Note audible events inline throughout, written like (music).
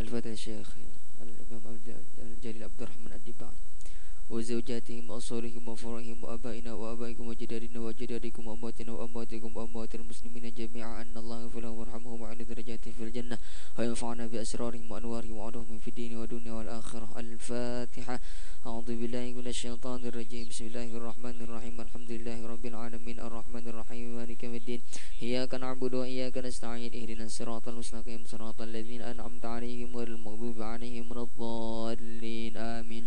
الفتى الشيخ الإمام الجليل عبد الرحمن الدباع وزوجاتهم وأصولهم وفرعهم وأبائنا وأبائكم وجدادنا وجدادكم وأمواتنا وأمواتكم وأموات المسلمين جميعا أن الله يغفر لهم ويرحمهم وعلى درجاتهم في الجنة وينفعنا بأسرارهم وأنوارهم وعلومهم في الدين والدنيا والآخرة الفاتحة أعوذ بالله من الشيطان الرجيم بسم الله الرحمن الرحيم الحمد لله رب العالمين الرحمن الرحيم مالك يوم الدين إياك نعبد وإياك نستعين اهدنا الصراط المستقيم صراط الذين أنعمت عليهم غير المغضوب عليهم ولا الضالين آمين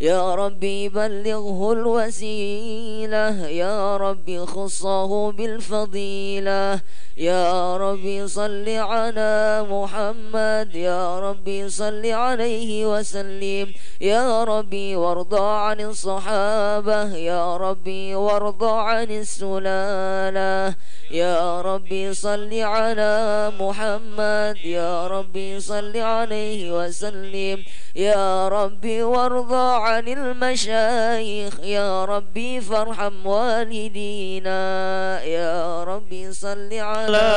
يا ربي بلغه الوسيلة يا ربي خصه بالفضيلة يا ربي صل على محمد يا ربي صل عليه وسلم يا ربي وارضى عن الصحابة يا ربي وارضى عن السلالة يا ربي صل على محمد يا ربي صل عليه وسلم. يا ربي وارضى عن المشايخ يا ربي فارحم والدينا يا ربي صل على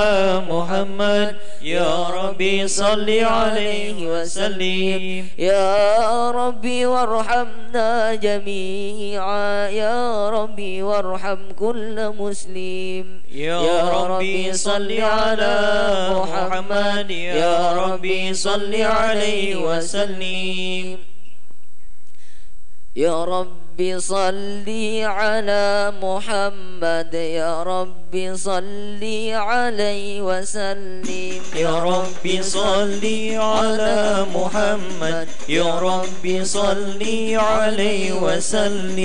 محمد يا ربي صل عليه وسلم يا ربي وارحمنا جميعا يا ربي وارحم كل مسلم يا ربي صل على محمد يا ربي صل عليه وسلم. يا رب صل على محمد يا رب صل عليه وسلم. يا رب صل على محمد يا رب صل عليه وسلم.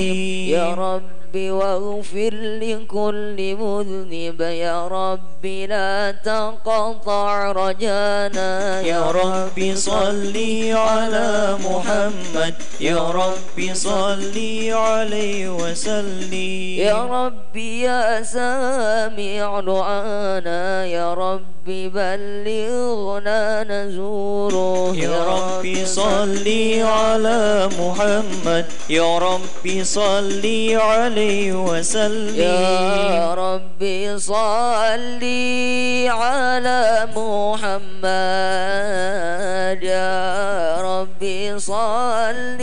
يا رب واغفر لكل مذنب. يا رب لا تنقطع رجانا. يا رب صل على محمد. يا رب صل عليه وسلم. يا رب يا سامع دعانا. يا رب بلغنا نزوره يا رب. صل على محمد. يا رب صل عليه وسلم. يا رب صل على محمد. يا رب صل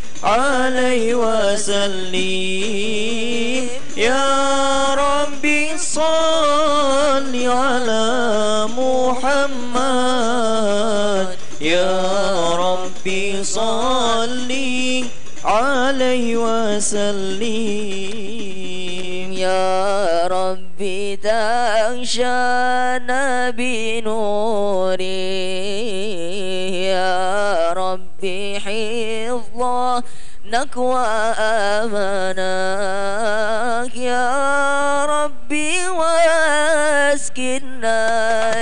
عليه وسلم. يا ربي صل على محمد. يا ربي صل عليه وسلم. يا ربي تغشانا بنوري يا ربي حفظا نكوى أمانك يا ربي واسكننا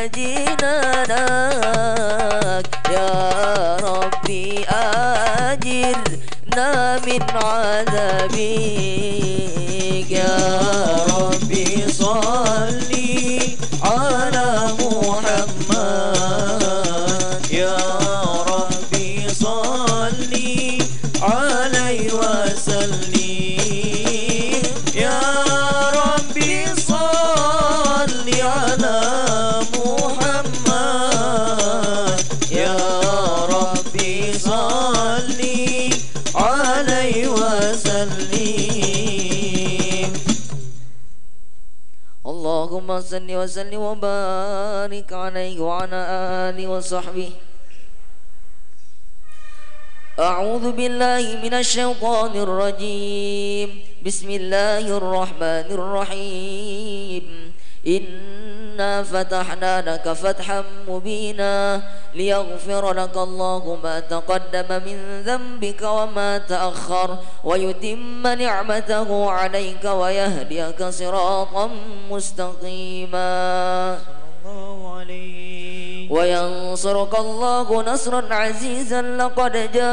جنانك يا ربي أجرنا من عذابك وسلم وبارك عليه وعلى آله وصحبه أعوذ بالله من الشيطان الرجيم بسم الله الرحمن الرحيم إن إنا فتحنا لك فتحا مبينا ليغفر لك الله ما تقدم من ذنبك وما تأخر ويتم نعمته عليك ويهديك صراطا مستقيما الله عليه وينصرك الله نصرا عزيزا لقد جاءكم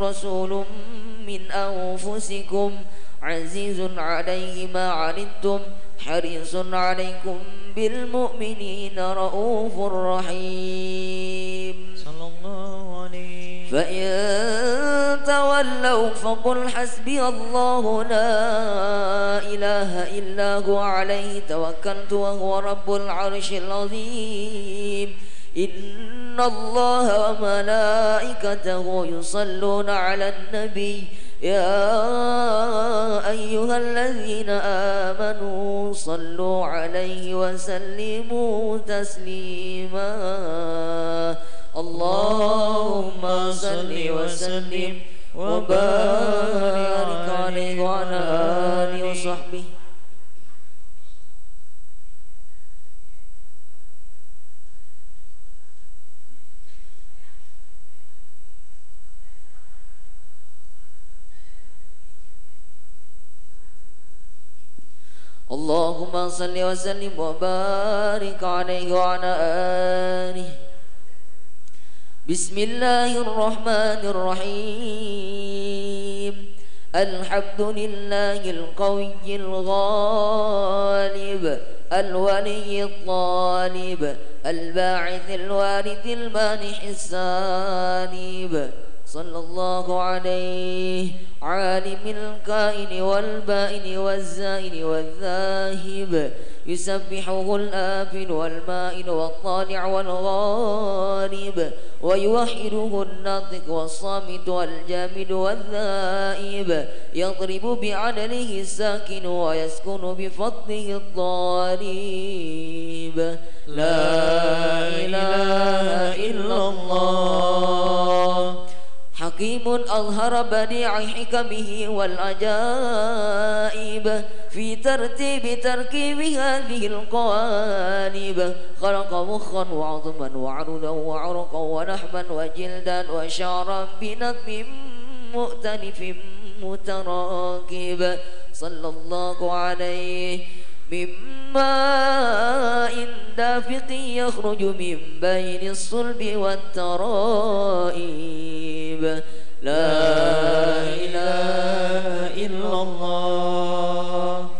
رسول من أنفسكم عزيز عليه ما عنتم حريص عليكم بالمؤمنين رؤوف رحيم. صلى الله عليه فإن تولوا فقل حسبي الله لا إله إلا هو عليه توكلت وهو رب العرش العظيم. إن الله وملائكته يصلون على النبي يا أيها الذين آمنوا صلوا عليه وسلموا تسليما. اللهم صل وسلم وبارك عليه وعلى آله وصحبه. اللهم صل وسلم وبارك عليه وعلى آله. بسم الله الرحمن الرحيم. الحمد لله القوي الغالب الولي الطالب الباعث الوارث المانح السالب. صلى الله عليه عالم الكائن والبائن والزائن والذاهب. يسبحه الآفل والمائل والطالع والغالب ويوحده الناطق والصامت والجامد والذائب. يضرب بعدله الساكن ويسكن بفضله الضارب لا إله إلا الله. حكيم أظهر بديع حكمه والعجائب في ترتيب تركيب هذه القوالب خلق مخا وعظما وعرضا وعرقا ولحما وجلدا وشعرا بنظم مؤتلف متراكب. صلى الله عليه من ماء دافق يخرج من بين الصلب والترائب. لا إله إلا الله.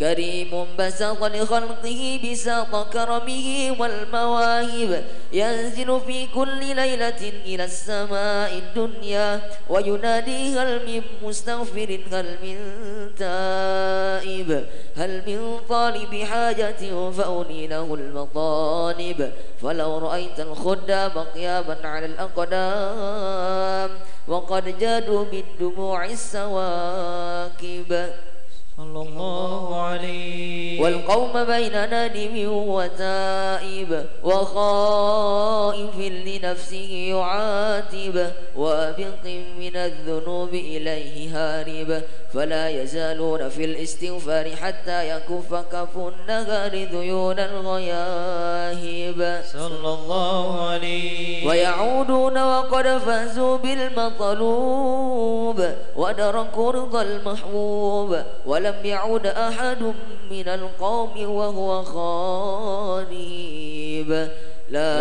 كريم بسط لخلقه بساط كرمه والمواهب ينزل في كل ليلة إلى السماء الدنيا وينادي هل من مستغفر هل من تائب؟ هل من طالب حاجة فأولي له المطالب؟ فلو رأيت الخدام قياما على الأقدام وقد جادوا بالدموع السواكب. صلى الله عليه والقوم بين نادم وتائب وخائف لنفسه يعاتب وأبق من الذنوب إليه هارب فلا يزالون في الاستغفار حتى يكف كف النهار ذيول الغياهب. صلى الله عليه ويعودون وقد فازوا بالمطلوب ودركوا رضا المحبوب. ولم يعود أحد من القوم وهو خالب لا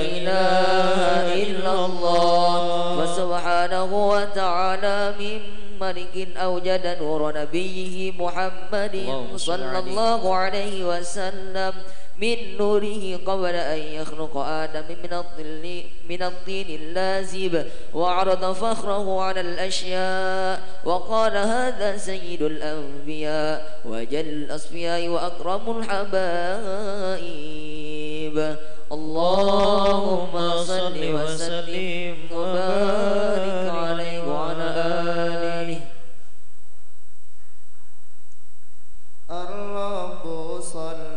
إله إلا الله. فسبحانه وتعالى من ملك أوجد نور نبيه محمد صلى. الله عليه وسلم. من نوره قبل أن يخلق آدم من الظل من الطين اللازب وعرض فخره على الأشياء. وقال هذا سيد الأنبياء وجل الأصفياء وأكرم الحبائب. اللهم صل وسلم وبارك عليه وعلى آله الرب صلى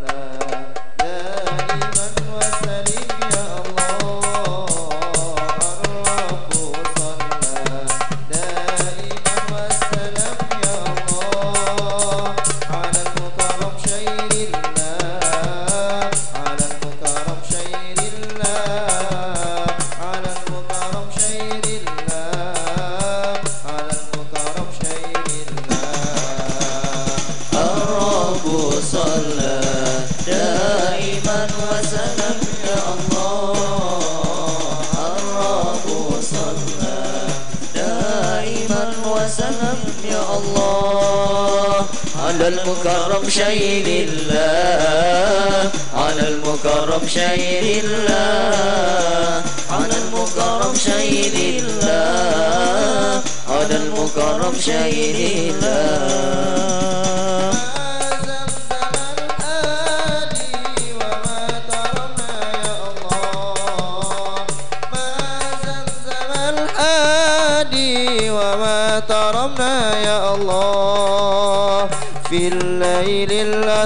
المكرم شيء الله. على المكرم شيء الله. على المكرم شيء الله. على المكرم شيء الله.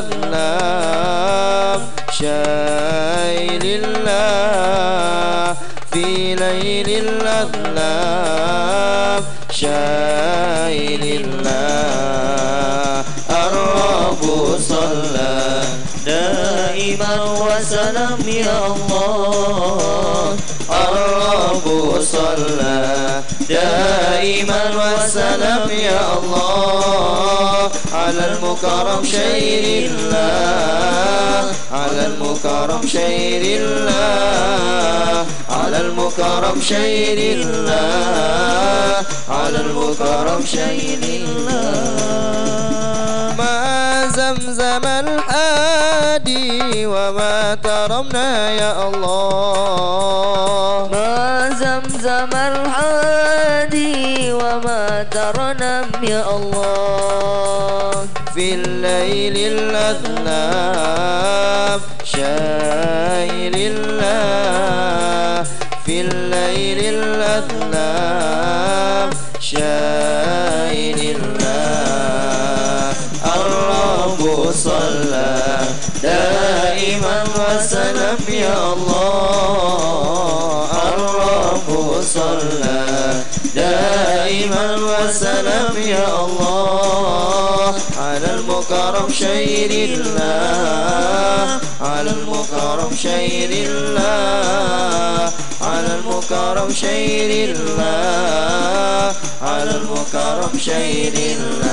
الأذناب شايل الله في ليل الأذناب شايل الله. الرب صلى دائما وسلم يا الله. الرب صلى دائما وسلم يا الله. على المكرم شير الله. على المكرم شير الله. على المكرم شير الله. على المكرم شير الله. ما زمزم الحادي وما ترمنا يا الله. ما زمزم الحادي وما ترنم يا الله. في الليل الأذناب شايل الله. في الليل الأذناب شايل الله. الرب صلى دائما وسلم يا الله. الرب صلى دائما وسلم يا الله. المكرم شير الله. على المكرم شير الله. على المكرم شير الله. على المكرم شير الله.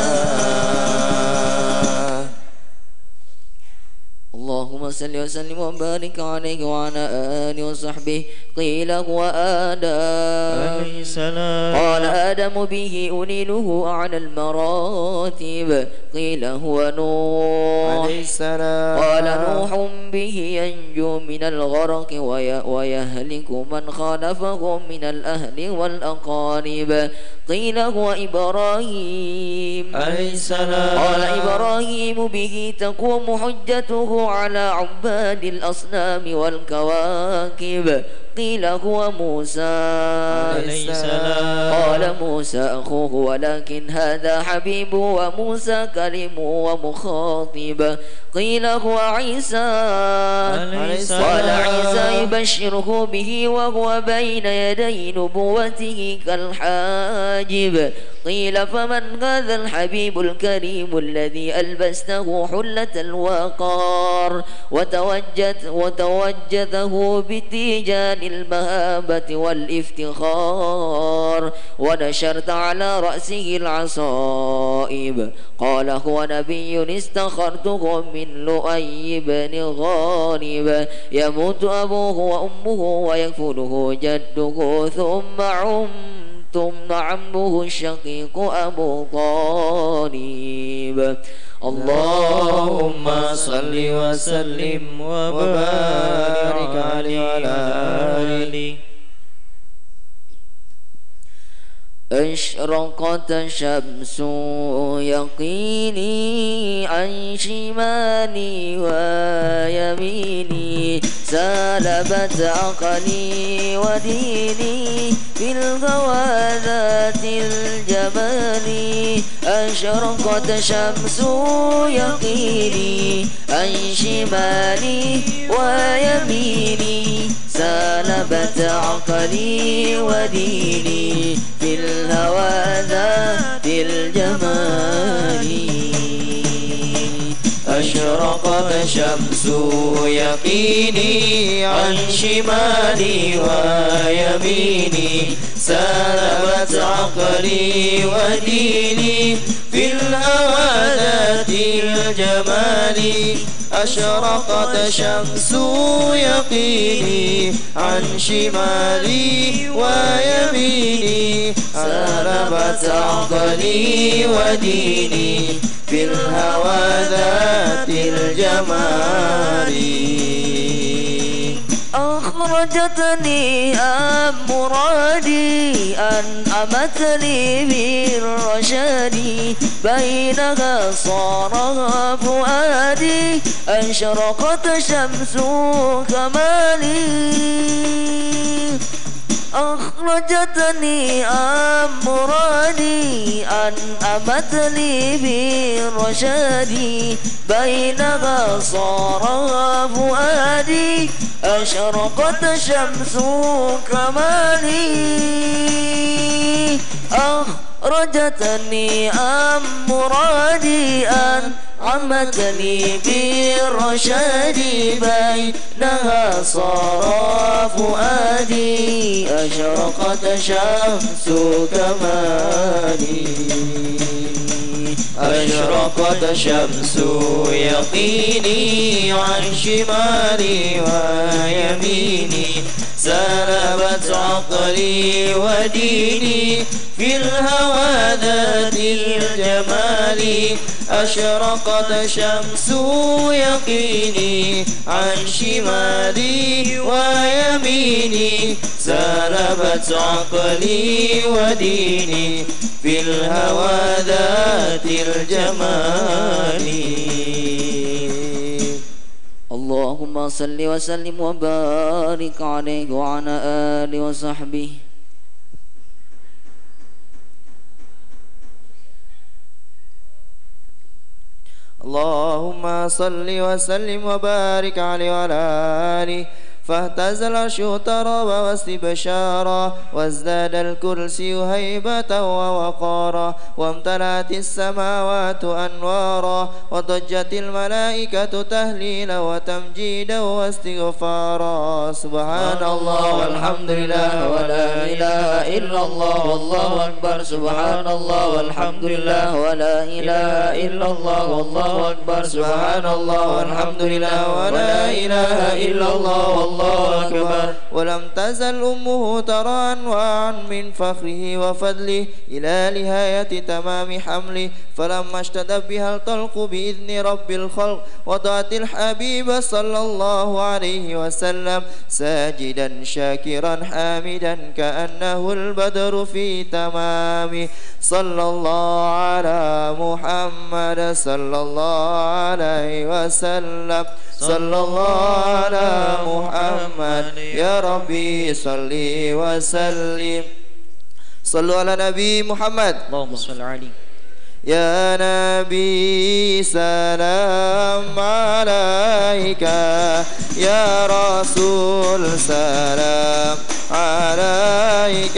اللهم صل وسلم وبارك عليه وعلى آله وصحبه. قيل هو آدم. عليه السلام. قال آدم به أنيله أعلى المراتب. قيل هو نوح. عليه السلام. قال نوح به ينجو من الغرق وي- ويهلك من خالفه من الأهل والأقارب. قيل هو إبراهيم. عليه السلام. قال إبراهيم به تقوم حجته على عباد الأصنام والكواكب. قيل هو موسى. عليه السلام. قال موسى أخوه ولكن هذا حبيب وموسى كلم ومخاطب. قيل هو عيسى. عليه السلام. قال عيسى يبشره به وهو بين يدي نبوته كالحاجب. قيل فمن هذا الحبيب الكريم الذي ألبسته حلة الوقار وتوجت وتوجده بتيجان المهابة والإفتخار ونشرت على رأسه العصائب. قال هو نبي استخرته من لؤي بن غالب يموت أبوه وأمه ويكفله جده ثم عم ثم عمه الشقيق أبو طالب. اللهم صل وسلم وبارك عليه وعلى آله. أشرقت شمس يقيني عن شمالي ويميني سالبت عقلي وديني. في الهوى ذات الجمال أشرقت شمس يقيني عن شمالي ويميني سالبت عقلي وديني في الهوى ذات الجمال أشرقت شمس يقيني عن شمالي ويميني سلبت عقلي وديني في الهوى ذات الجمال. أشرقت شمس يقيني عن شمالي ويميني سلبت عقلي وديني. في الهوى ذات الجمال. أخرجتني أم مرادي أن أمتني بالرشاد. بينها صار فؤادي أشرقت شمس كمالي. أخرجتني أم مرادي أن أمتني بالرشاد بينما صار فؤادي أشرقت شمس كمالي. أخرجتني أم مرادي أن عمتني بالرشاد بينها صار فؤادي أشرقت شمس كمالي أشرقت شمس يقيني عن شمالي ويميني. سلبت عقلي وديني في الهوى ذات الجمال. أشرقت شمس يقيني عن شمالي ويميني. سلبت عقلي وديني في الهوى ذات الجمال. اللهم صل وسلم وبارك عليه وعلى آله وصحبه. اللهم صل وسلم وبارك عليه وعلى آله فاهتز العرش اغترب واستبشارا وازداد الكرسي هيبة ووقارا. وامتلأت السماوات أنوارا وضجت الملائكة تهليلا وتمجيدا واستغفارا. سبحان الله والحمد لله ولا إله إلا الله والله أكبر. سبحان الله والحمد لله ولا إله إلا الله والله أكبر. سبحان الله والحمد لله ولا إله إلا الله والله أكبر. ولم تزل أمه ترى أنواعا من فخره وفضله إلى نهاية تمام حمله. فلما اشتد بها الطلق بإذن رب الخلق وضعت الحبيب صلى الله عليه وسلم ساجدا شاكرا حامدا كأنه البدر في تمامه صلى الله على محمد صلى الله عليه وسلم. صلى الله على محمد. يا ربي صل وسلم. صلوا على نبي محمد. اللهم صل عليه يا نبي سلام عليك. يا رسول سلام عليك.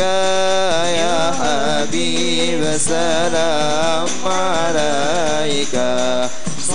يا حبيب سلام عليك.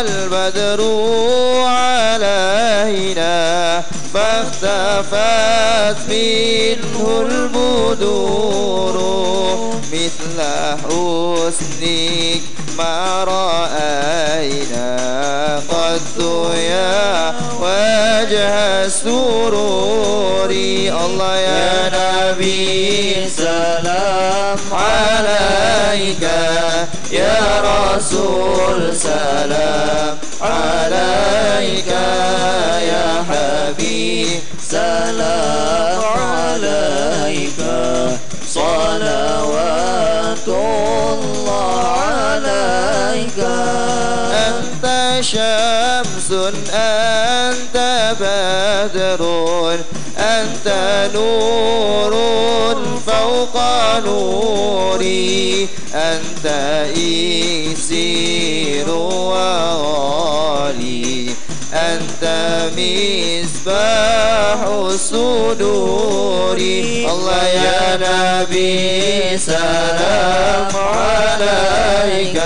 البدر علينا فاختفت منه البدور مثل حسنك ما رأينا قد يا وجه السرور. الله يا نبي سلام عليك. يا رسول سلام عليك يا حبيب سلام عليك. صلوات الله عليك. أنت شمس أنت بدر. أنت نور فوق نوري أنت إكسير وغالي أنت مصباح الصدور الله يا نبي سلام عليك.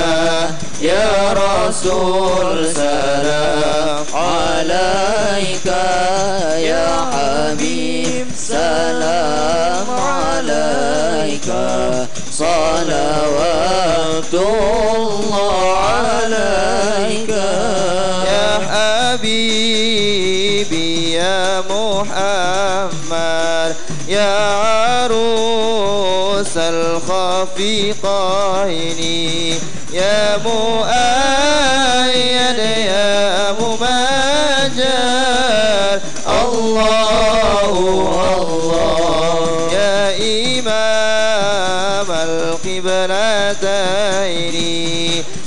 يا رسول سلام عليك يا حبيب سلام عليك. صلوات الله عليك. يا حبيبي يا محمد يا عروس الخفيقين. يا مؤيد يا ممجد الله الله. يا إمام القبلتين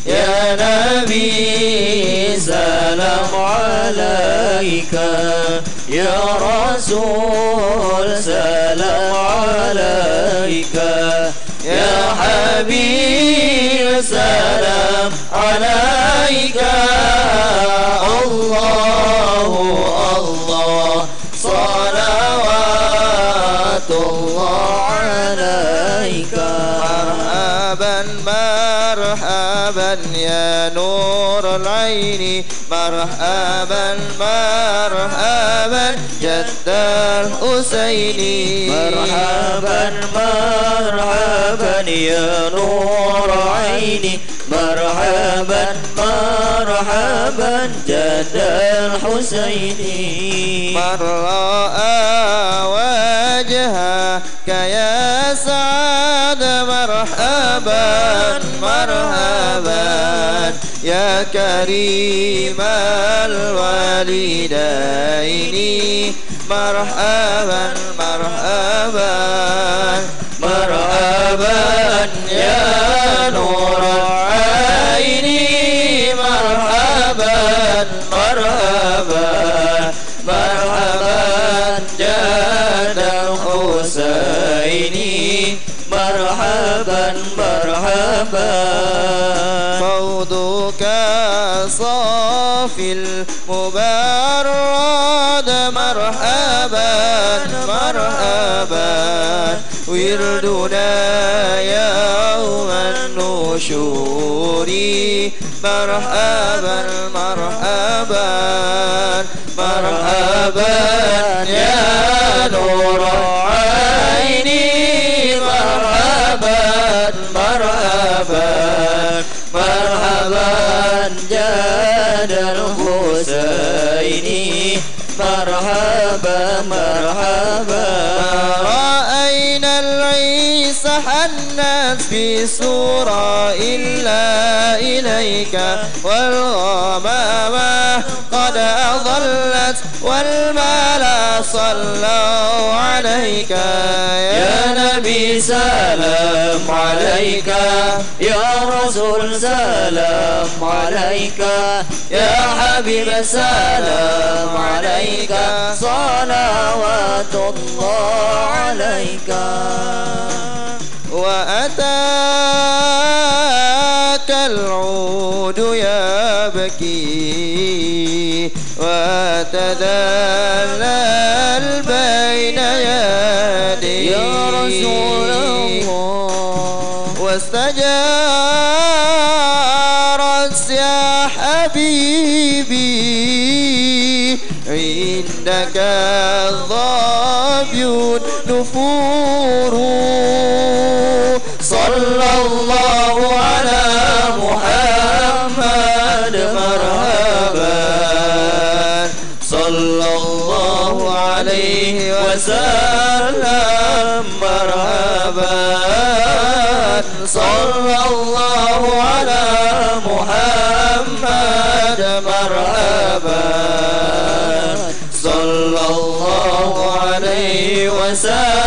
يا نبي سلام عليك. يا رسول سلام عليك. يا حبيب سلام عليك. الله الله صلوات الله عليك. مرحبا مرحبا. يا نور العين مرحبا مرحبا جد الحسين. مرحبا مرحبا يا نور عيني مرحبا مرحبا جد الحسين. من رأى مرحبا مرحبا يا كريم الوالدين مرحبا مرحبا مرحبا يا نور صافي المبرد مرحبا مرحبا. وردنا يوم النشور مرحبا مرحبا مرحبا. يا نور الحسين. مرحبا مرحبا. رأينا العيس حنت في سورة إلا إليك والغمامة قد أضلت والملا صلوا عليك. يا نبي سلام عليك. يا رسول سلام عليك. يا حبيب سلام عليك. صلوات الله عليك. وأتاك العود يبكي وتذلل بين يديه يا رسول الله. واستجارت يا حبيبي. عندك الظبي نفور صلى الله على محمد مرحبا. صلى الله عليه وسلم مرحبا. صلى الله على محمد مرحبا. صلى الله عليه وسلم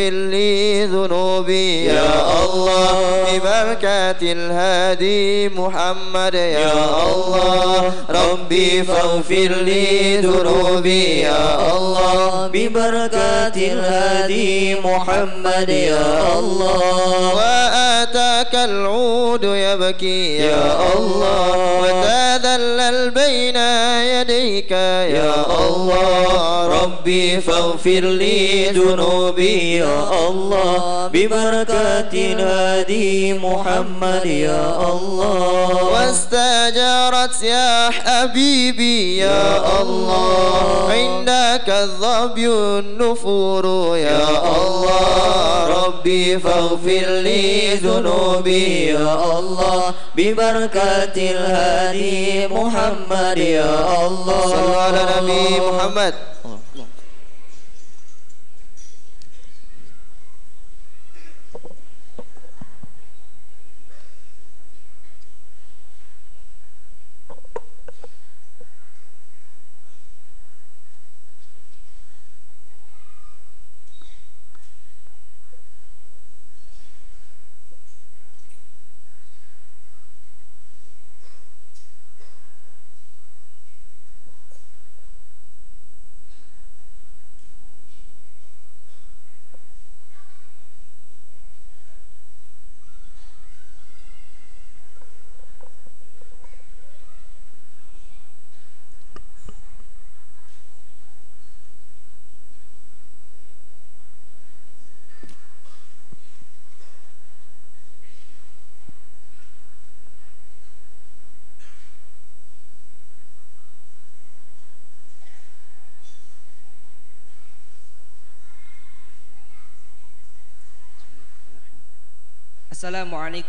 فاغفر لي ذنوبي. يا الله. ببركة الهادي محمد. يا الله. ربي فاغفر لي ذنوبي. يا الله. ببركات الهادي محمد. يا الله. وأتى جاءك العود يبكي يا الله. وتذلل بين يديك يا الله. ربي فاغفر لي ذنوبي يا الله. ببركة الهادي محمد يا الله. واستجارت يا حبيبي يا الله. عندك الظبي النفور يا الله. ربي فاغفر لي ذنوبي يا الله ببركة الهادي محمد يا الله. صلوا على نبي محمد.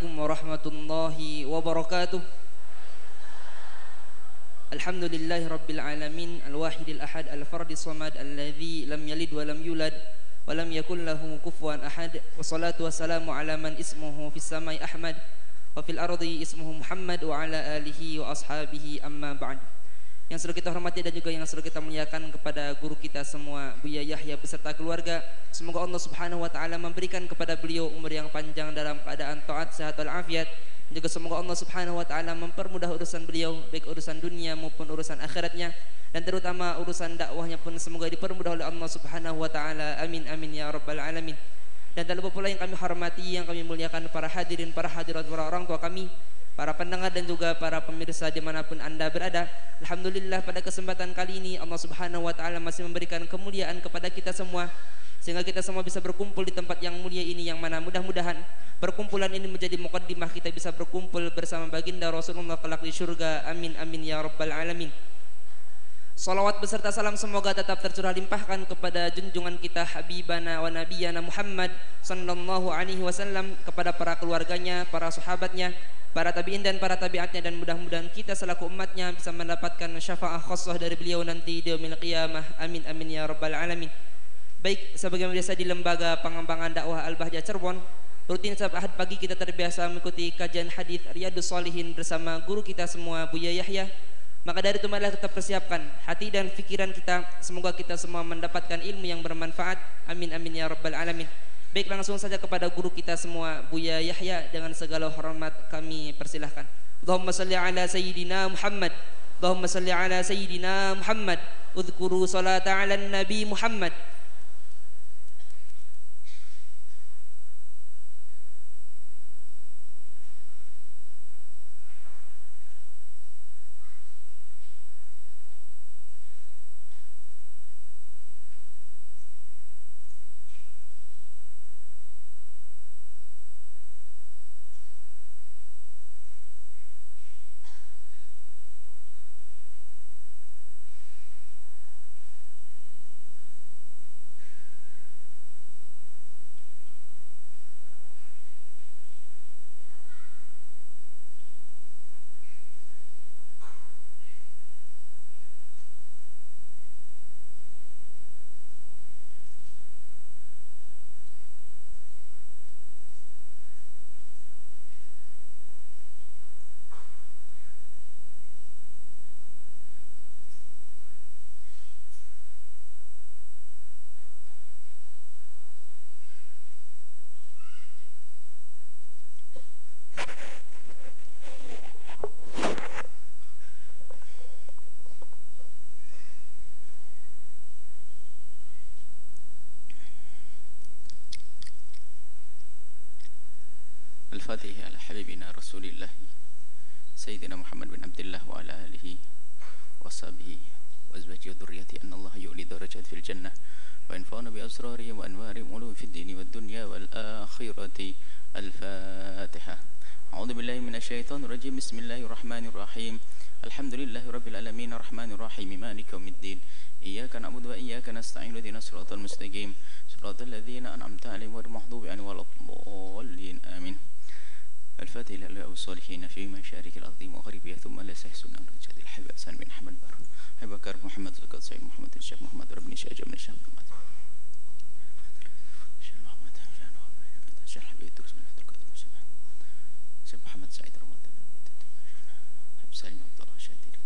Assalamualaikum warahmatullahi wabarakatuh Alhamdulillahi rabbil alamin Al-wahidil ahad al-fardi samad Alladhi lam yalid wa lam yulad Wa lam yakun lahu kufuan ahad Wassalatu wassalamu ala man ismuhu fis samai Ahmad Wa fil ardi ismuhu Muhammad Wa ala alihi wa ashabihi amma ba'd Yang sudah kita hormati dan juga yang sudah kita muliakan kepada guru kita semua Buya Yahya beserta keluarga. Semoga Allah subhanahu wa ta'ala memberikan kepada beliau umur yang panjang dalam keadaan taat, sehat, walafiat. Juga semoga Allah subhanahu wa ta'ala mempermudah urusan beliau baik urusan dunia maupun urusan akhiratnya. Dan terutama urusan dakwahnya pun semoga dipermudah oleh Allah subhanahu wa ta'ala. Amin amin ya rabbal alamin. Dan tak lupa pula yang kami hormati yang kami muliakan para hadirin para hadirat para orang tua kami para pendengar dan juga para pemirsa di mana pun anda berada. Alhamdulillah pada kesempatan kali ini Allah subhanahu wa ta'ala masih memberikan kemuliaan kepada kita semua sehingga kita semua bisa berkumpul di tempat yang mulia ini yang mana mudah-mudahan perkumpulan ini menjadi mukaddimah kita bisa berkumpul bersama baginda Rasulullah kelak di surga amin amin ya rabbal alamin Salawat beserta salam semoga tetap tercurah limpahkan kepada junjungan kita Habibana wa Nabiyana Muhammad Sallallahu alaihi wasallam Kepada para keluarganya, para sahabatnya Para tabi'in dan para tabi'atnya Dan mudah-mudahan kita selaku umatnya Bisa mendapatkan syafa'ah khusus dari beliau nanti Di umil qiyamah Amin amin ya rabbal alamin Baik, sebagaimana biasa di Lembaga Pengembangan Dakwah Al-Bahjah Cirebon, rutin setiap Ahad pagi kita terbiasa mengikuti kajian hadis Riyadus Solihin bersama guru kita semua Buya Yahya. Maka dari itu marilah tetap persiapkan hati dan pikiran kita. Semoga kita semua mendapatkan ilmu yang bermanfaat. Amin amin ya rabbal alamin. Baik langsung saja kepada guru kita semua Buya Yahya dengan segala hormat kami persilahkan. Allahumma salli ala sayyidina Muhammad. Allahumma salli ala sayyidina Muhammad. Udhkuru salata ala nabi Muhammad. العالمين الرحمن الرحيم. مالك يوم الدين؟ إياك نعبد وإياك نستعين. اهدنا الصراط المستقيم. صراط الذين أنعمت عليهم غير المغضوب عليهم ولا الضالين. آمين. الفاتح لله والصالحين في مشارك العظيم وغريبها ثم لا أن رجال الحبيب حسن بن أحمد بر حبيب بكر محمد زكاة سعيد محمد الشيخ محمد ربني من الشام محمد. الشيخ محمد من محمد. سعيد رمضان حبيب سالم عبد الله شادري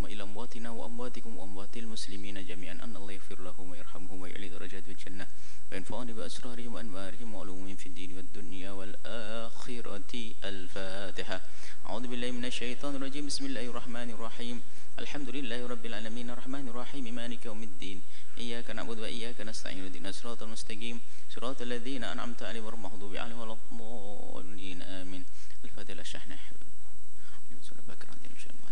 ثم إلى أمواتنا وأمواتكم وأموات المسلمين جميعا. أن الله يغفر لهم ويرحمهم ويعلي درجات في الجنة. وينفعني بأسرارهم وأنوارهم وعلومهم في الدين والدنيا والآخرة. الفاتحة. أعوذ بالله من الشيطان الرجيم. بسم الله الرحمن الرحيم. الحمد لله رب العالمين. الرحمن الرحيم. مالك يوم الدين. إياك نعبد وإياك نستعين. اهدنا الصراط المستقيم. صراط الذين أنعمت عليهم غير المغضوب عليهم ولا الضالين. آمين. الفاتحة الشحنة بكر إن شاء الله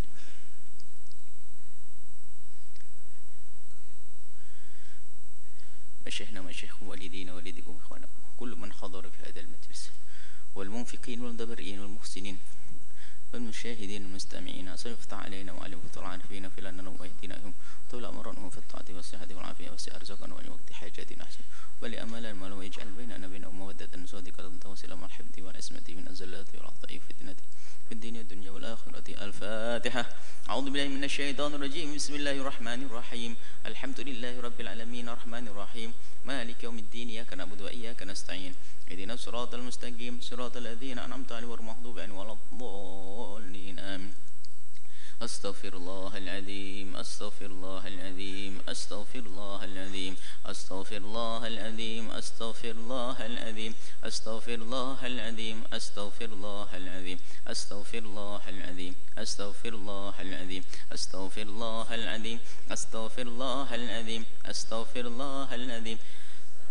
مشيخنا مشيخكم والدينا والديكم إخوانكم كل من حضر في هذا المجلس والمنفقين والمدبرين والمحسنين. والمشاهدين والمستمعين سيفتح علينا وعليهم فتر عارفين في لنا ويهديناهم طول أمرنا في الطاعة والصحة والعافية وسع أرزقنا ولوقت حاجاتنا أحسن. ولأمل المال ويجعل بيننا وبينهم مودة صادقة تواصل مع الحمد والعصمة من الزلات والعطاء فتنة في الدين والدنيا والآخرة. الفاتحة. أعوذ بالله من الشيطان الرجيم. بسم الله الرحمن الرحيم. الحمد لله رب العالمين. الرحمن الرحيم. مالك يوم الدين. إياك نعبد وإياك نستعين. اهدنا الصراط المستقيم. صراط الذين أنعمت عليهم غير المغضوب عليهم ولا الضالين. آمين أستغفر الله العظيم أستغفر الله العظيم أستغفر الله العظيم أستغفر الله العظيم أستغفر الله العظيم أستغفر الله العظيم أستغفر الله العظيم أستغفر الله العظيم أستغفر الله العظيم أستغفر الله العظيم أستغفر الله العظيم أستغفر الله العظيم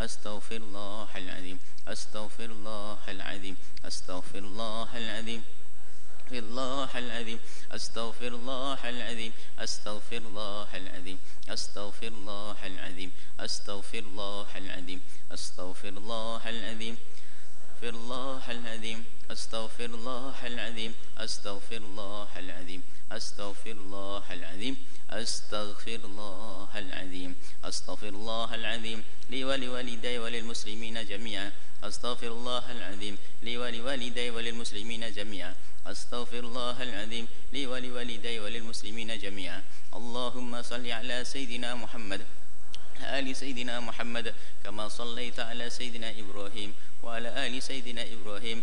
أستغفر الله العظيم أستغفر الله العظيم أستغفر الله العظيم الله العظيم أستغفر الله العظيم أستغفر الله العظيم أستغفر الله العظيم أستغفر الله العظيم أستغفر الله العظيم أستغفر الله العظيم أستغفر الله العظيم. أستغفر الله العظيم. أستغفر الله العظيم. أستغفر الله العظيم. أستغفر الله العظيم. لي ولوالدي وللمسلمين جميعا. أستغفر الله العظيم. لي ولوالدي وللمسلمين جميعا. أستغفر الله العظيم. لي ولوالدي وللمسلمين جميعا. اللهم صل على سيدنا محمد. آل سيدنا محمد كما صليت على سيدنا إبراهيم وعلى آل سيدنا إبراهيم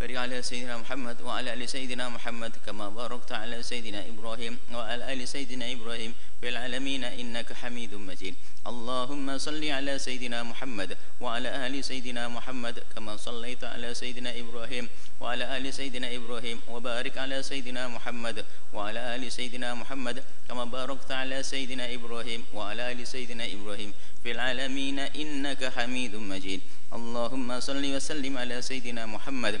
بارك على سيدنا محمد وعلى آل سيدنا محمد كما باركت على سيدنا إبراهيم وعلى آل سيدنا إبراهيم في العالمين إنك حميد مجيد. اللهم صل على سيدنا محمد وعلى آل سيدنا محمد كما صليت على سيدنا إبراهيم وعلى آل سيدنا إبراهيم وبارك على سيدنا محمد وعلى آل سيدنا محمد كما باركت على سيدنا إبراهيم وعلى آل سيدنا إبراهيم في العالمين إنك حميد مجيد. اللهم صل وسلم على سيدنا محمد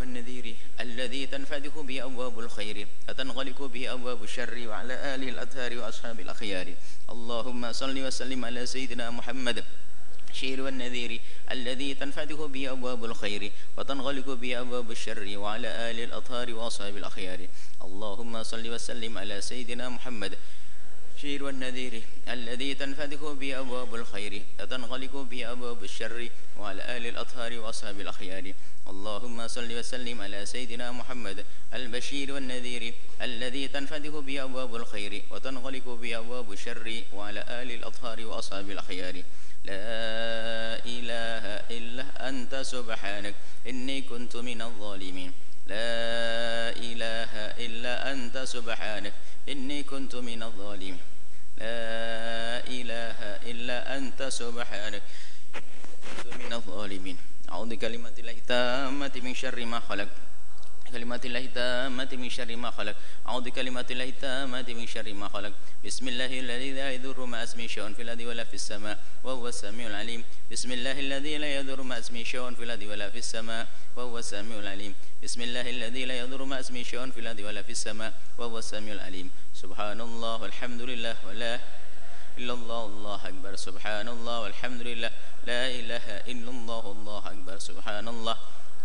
والنذير الذي تنفتح به أبواب الخير وتنغلق به أبواب الشر وعلى آله الأطهار وأصحاب الأخيار. اللهم صل وسلم على سيدنا محمد الشير والنذير الذي تنفتح به أبواب الخير وتنغلق به أبواب الشر وعلى آل الأطهار وأصحاب الأخيار. اللهم صل وسلم على سيدنا محمد الشير والنذير الذي تنفتح به أبواب الخير وتنغلق به أبواب الشر وعلى آل الأطهار وأصحاب الأخيار. اللهم صل وسلم على سيدنا محمد البشير والنذير الذي تنفتح به أبواب الخير وتنغلق به أبواب الشر وعلى آل الأطهار وأصحاب الأخيار. لا إله إلا أنت سبحانك إني كنت من الظالمين. لا إله إلا أنت سبحانك إني كنت من الظالمين. لا إله إلا أنت سبحانك كنت من الظالمين. أعوذ بكلمات الله التامة من شر ما خلق. كلمات الله التامة من شر ما خلق. أعوذ بكلمات الله التامة من شر ما خلق. بسم الله الذي لا يضر مع اسمه شيء في الأرض ولا في السماء. وهو السميع العليم. بسم الله الذي لا يضر مع اسمه شيء في الأرض ولا في السماء. وهو السميع العليم. بسم الله الذي لا يضر مع اسمه شيء في الأرض ولا في السماء. وهو السميع العليم. سبحان الله والحمد لله. ولا إلا الله الله أكبر. سبحان الله والحمد لله. لا إله إلا الله. الله أكبر. سبحان الله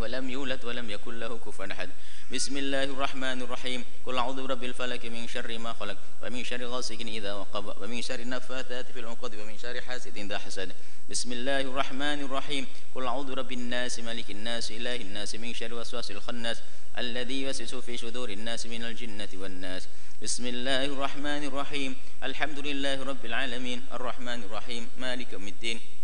ولم يولد ولم يكن له كفوا أحد. بسم الله الرحمن الرحيم. قل أعوذ برب الفلك من شر ما خلق ومن شر غاسق إذا وقب ومن شر النفاثات في العقد ومن شر حاسد إذا حسد. بسم الله الرحمن الرحيم. قل أعوذ برب الناس ملك الناس إله الناس من شر وسواس الخناس الذي يوسوس في صدور الناس من الجنة والناس. بسم الله الرحمن الرحيم. الحمد لله رب العالمين. الرحمن الرحيم. مالك يوم الدين.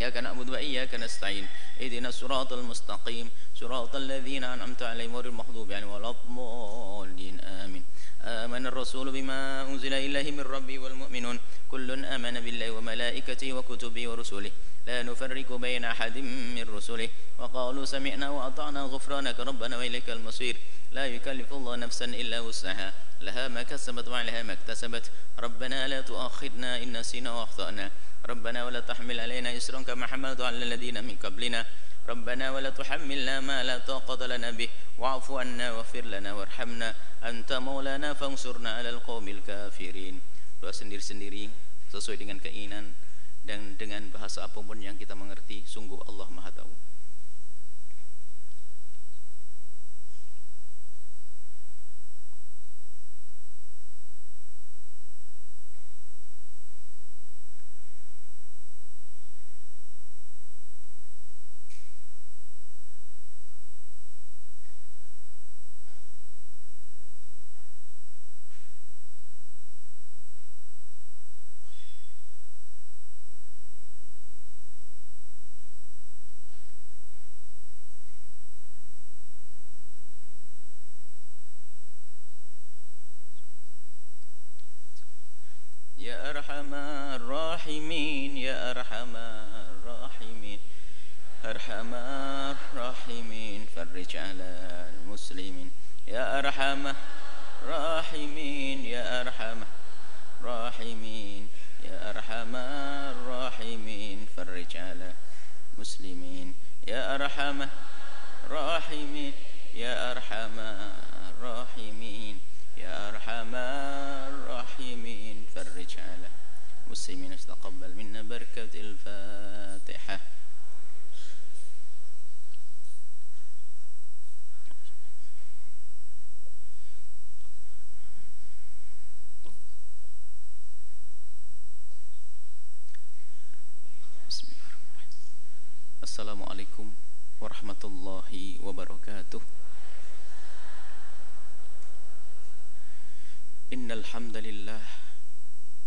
إياك نعبد وإياك نستعين. اهدنا الصراط المستقيم. صراط الذين أنعمت عليهم غير المغضوب عليهم ولا الضالين. آمين. آمن الرسول بما أنزل إليه من ربه والمؤمنون. كل آمن بالله وملائكته وكتبه ورسله. لا نفرق بين أحد من رسله. وقالوا سمعنا وأطعنا غفرانك ربنا وإليك المصير. لا يكلف الله نفسا إلا وسعها. لها ما كسبت وعليها ما اكتسبت. ربنا لا تؤاخذنا إن نسينا وأخطأنا. ربنا ولا تحمل علينا إسرا كما حملته على الذين من قبلنا. ربنا ولا تحملنا ما لا طاقة لنا به. واعف عنا واغفر لنا وارحمنا. أنت مولانا فانصرنا على القوم الكافرين. Doa sendiri-sendiri sesuai dengan keinginan dan dengan bahasa apapun yang kita mengerti. Sungguh Allah Maha Tahu. الراحمين يا أرحم الراحمين. أرحم الراحمين فرج على المسلمين. يا أرحم الراحمين يا أرحم الراحمين. يا أرحم الراحمين فرج على المسلمين. يا أرحم الراحمين يا أرحم الراحمين. يا أرحم الراحمين فرج على المسلمين تقبل منا بركة الفاتحة. السلام عليكم ورحمة الله وبركاته إن الحمد لله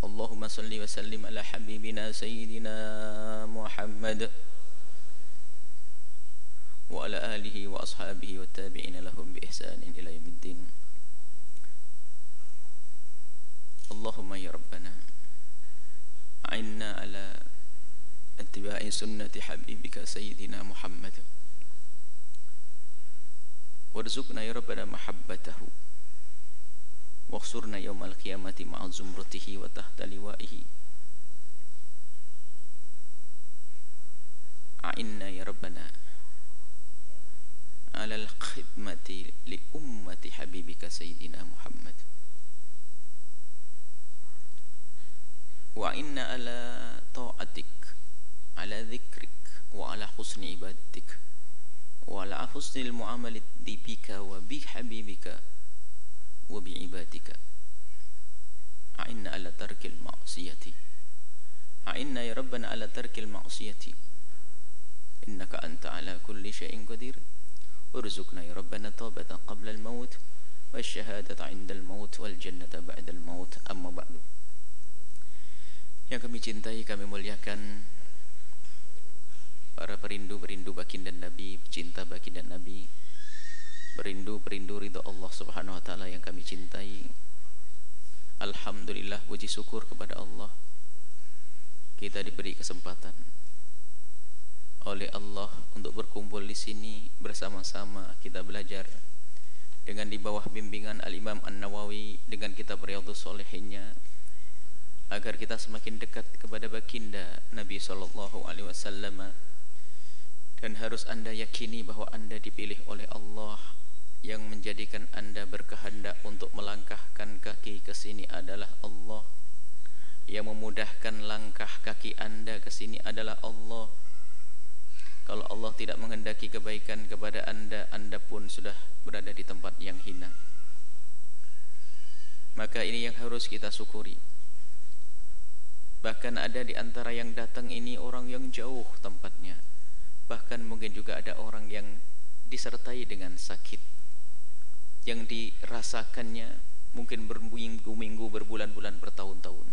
اللهم صل وسلم على حبيبنا سيدنا محمد وعلى آله وأصحابه والتابعين لهم بإحسان إلى يوم الدين. اللهم يا ربنا أعنا على اتباع سنة حبيبك سيدنا محمد. وارزقنا يا ربنا محبته. واخسرنا يوم القيامة مع زمرته وتحت لوائه. أعنا يا ربنا على الخدمة لأمة حبيبك سيدنا محمد. وإنا على طاعتك على ذكرك وعلى حسن عبادتك وعلى حسن المعاملة بك وبحبيبك وبعبادك. أعنا على ترك المعصية. أعنا يا ربنا على ترك المعصية. إنك أنت على كل شيء قدير. ارزقنا يا ربنا توبة قبل الموت والشهادة عند الموت والجنة بعد الموت. أما بعد. Yang kami cintai, kami muliakan Para perindu-perindu baginda Nabi, pecinta baginda Nabi. Perindu-perindu ridha Allah subhanahu wa ta'ala yang kami cintai. Alhamdulillah, puji syukur kepada Allah. Kita diberi kesempatan oleh Allah untuk berkumpul di sini bersama-sama kita belajar dengan di bawah bimbingan Al-Imam An-Nawawi dengan kitab Riyadhus Shalihinnya agar kita semakin dekat kepada baginda Nabi sallallahu alaihi wasallam. Dan harus Anda yakini bahwa Anda dipilih oleh Allah yang menjadikan Anda berkehendak untuk melangkahkan kaki ke sini adalah Allah. Yang memudahkan langkah kaki Anda ke sini adalah Allah. Kalau Allah tidak menghendaki kebaikan kepada anda Anda pun sudah berada di tempat yang hina. Maka ini yang harus kita syukuri. Bahkan ada di antara yang datang ini orang yang jauh tempatnya. Bahkan mungkin juga ada orang yang disertai dengan sakit Yang dirasakannya mungkin berminggu-minggu, berbulan-bulan, bertahun-tahun.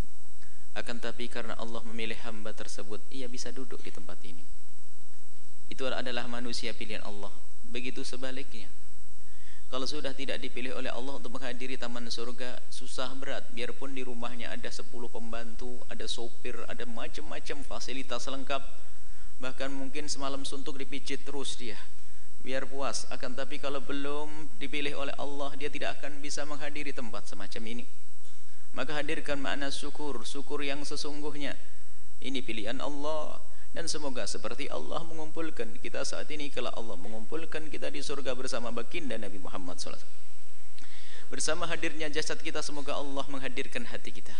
Akan tapi karena Allah memilih hamba tersebut Ia bisa duduk di tempat ini. Itu adalah manusia pilihan Allah. Begitu sebaliknya. Kalau sudah tidak dipilih oleh Allah untuk menghadiri taman surga susah berat. Biarpun di rumahnya ada 10 pembantu ada sopir ada macam-macam fasilitas lengkap. Bahkan mungkin semalam suntuk dipijit terus dia biar puas. Akan tapi kalau belum dipilih oleh Allah dia tidak akan bisa menghadiri tempat semacam ini. Maka hadirkan makna syukur syukur yang sesungguhnya. Ini pilihan Allah. Dan semoga seperti Allah mengumpulkan kita saat ini kalau Allah mengumpulkan kita di surga bersama baginda Nabi Muhammad SAW bersama hadirnya jasad kita semoga Allah menghadirkan hati kita.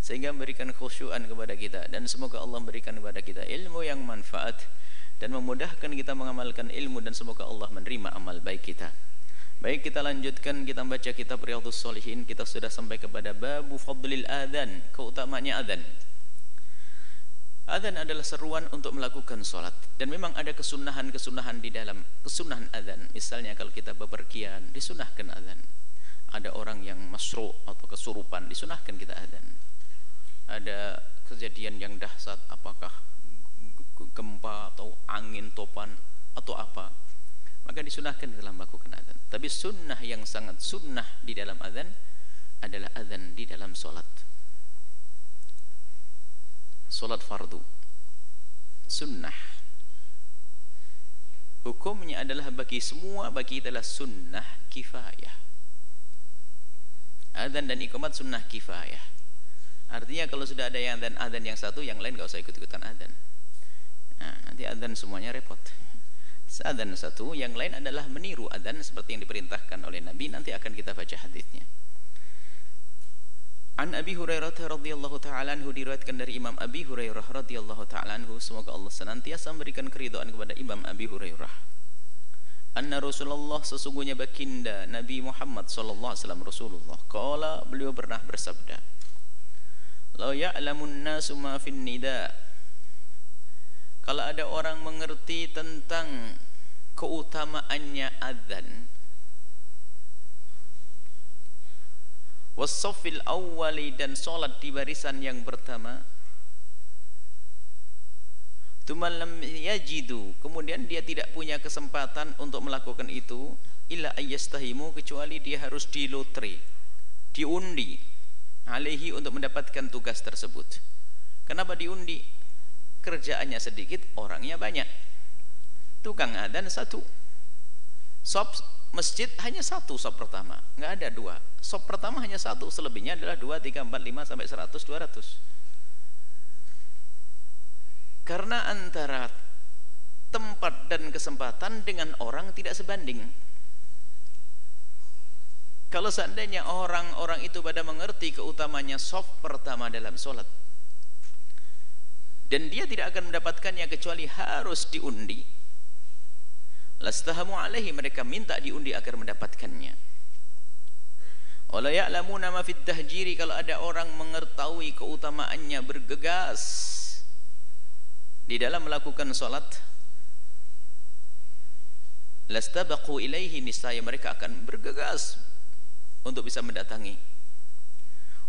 Sehingga memberikan khusyuan kepada kita. Dan semoga Allah memberikan kepada kita ilmu yang manfaat dan memudahkan kita mengamalkan ilmu dan semoga Allah menerima amal baik kita baik kita lanjutkan kita baca kitab Riyadhus Shalihin kita sudah sampai kepada babu fadlil adzan keutamanya adzan Adzan adalah seruan untuk melakukan solat dan memang ada kesunahan-kesunahan di dalam kesunahan adzan. Misalnya kalau kita bepergian disunahkan adzan. Ada orang yang masru atau kesurupan disunahkan kita adzan. Ada kejadian yang dahsyat apakah gempa atau angin topan atau apa maka disunahkan dalam melakukan adzan. Tapi sunnah yang sangat sunnah di dalam adzan adalah adzan di dalam solat. Solat fardu. Sunnah. Hukumnya adalah bagi semua bagi adalah sunnah kifayah. Adzan dan ikomat sunnah kifayah. Artinya kalau sudah ada yang adzan adzan yang satu yang lain gak usah ikut-ikutan adzan nah, nanti adzan semuanya repot. Adzan satu yang lain adalah meniru adzan seperti yang diperintahkan oleh Nabi. Nanti akan kita baca hadisnya. An Abi Hurairah radhiyallahu taala anhu diriwayatkan dari Imam Abi Hurairah radhiyallahu taala anhu. Semoga Allah senantiasa memberikan keridhaan kepada Imam Abi Hurairah. Anna Rasulullah sesungguhnya baginda Nabi Muhammad sallallahu alaihi wasallam Rasulullah. Qala beliau pernah bersabda La ya'lamun nasu ma fin nida Kalau ada orang mengerti tentang keutamaannya adzan wasofil awwali dan solat di barisan yang pertama tumalam yajidu kemudian dia tidak punya kesempatan untuk melakukan itu illa ayyastahimu kecuali dia harus di lotre diundi alaihi untuk mendapatkan tugas tersebut. Kenapa diundi kerjaannya sedikit orangnya banyak. Tukang adan satu. Sop masjid hanya satu sop pertama. Nggak ada dua. Sop pertama hanya satu selebihnya adalah dua tiga empat lima sampai seratus dua ratus. Karena antara tempat dan kesempatan dengan orang tidak sebanding. Kalau seandainya orang-orang itu pada mengerti keutamanya sop pertama dalam sholat dan dia tidak akan mendapatkannya kecuali harus diundi. Lastahamu alaihi mereka minta diundi agar mendapatkannya. Wala ya'lamuna ma fit tahjiri kalau ada orang mengetahui keutamaannya bergegas di dalam melakukan salat lastabaqu ilaihi niscaya mereka akan bergegas untuk bisa mendatangi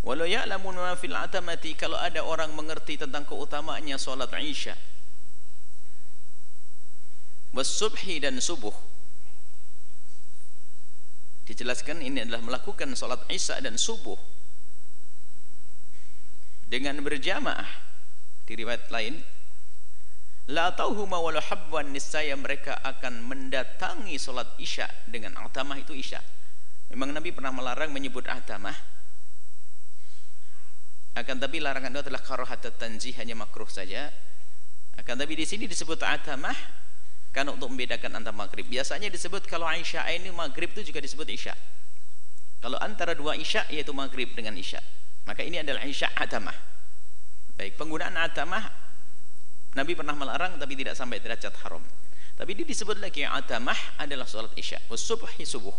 walau ya'lamun ma fil atamati kalau ada orang mengerti tentang keutamaannya salat Isya wasubhi dan subuh dijelaskan ini adalah melakukan sholat isya dan subuh dengan berjamaah. Di riwayat lain la tauhuma walau habwan niscaya mereka akan mendatangi sholat isya dengan atamah itu isya. Memang Nabi pernah melarang menyebut atamah akan tapi larangan itu adalah karahat tanzih hanya makruh saja. Akan tapi di sini disebut atamah karena untuk membedakan antara maghrib. Biasanya disebut kalau Aisyah ini maghrib itu juga disebut isya. Kalau antara dua isya yaitu maghrib dengan isya. Maka ini adalah isya atamah. Baik penggunaan atamah Nabi pernah melarang tapi tidak sampai derajat haram. Tapi ini disebut lagi atamah adalah sholat isya. Wasubhi subuh.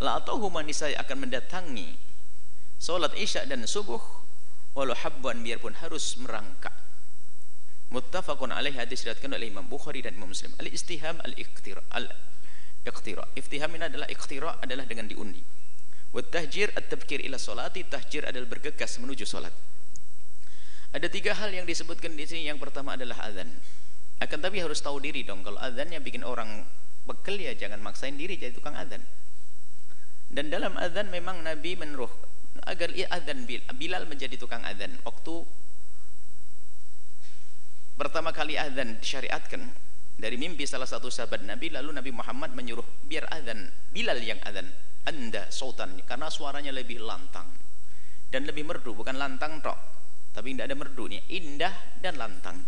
La atau saya akan mendatangi sholat isya dan subuh walau habban biarpun harus merangkak. Muttafaqun alaihi hadis diriwayatkan oleh Imam Bukhari dan Imam Muslim. Al istiham al iqtira al iqtira iftiham ini adalah iqtira adalah dengan diundi. Wa tahjir at tabkir ila salati tahjir adalah bergegas menuju salat. Ada tiga hal yang disebutkan di sini. Yang pertama adalah azan akan tapi harus tahu diri dong kalau azannya bikin orang pegel ya jangan maksain diri jadi tukang azan dan dalam azan memang Nabi meneruh agar azan Bilal menjadi tukang azan waktu pertama kali azan disyariatkan dari mimpi salah satu sahabat Nabi lalu Nabi Muhammad menyuruh biar azan Bilal yang azan anda sultan karena suaranya lebih lantang dan lebih merdu bukan lantang tok tapi tidak ada merdunya indah dan lantang.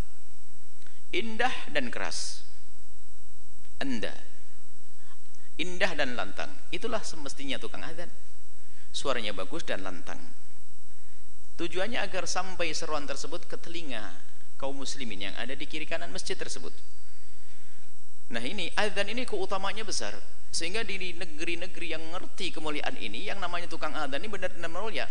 Indah dan keras. Anda. Indah dan lantang. Itulah semestinya tukang azan suaranya bagus dan lantang tujuannya agar sampai seruan tersebut ke telinga kaum muslimin yang ada di kiri kanan masjid tersebut. Nah ini azan ini keutamanya besar sehingga di negeri-negeri yang ngerti kemuliaan ini yang namanya tukang azan ini benar-benar mulia.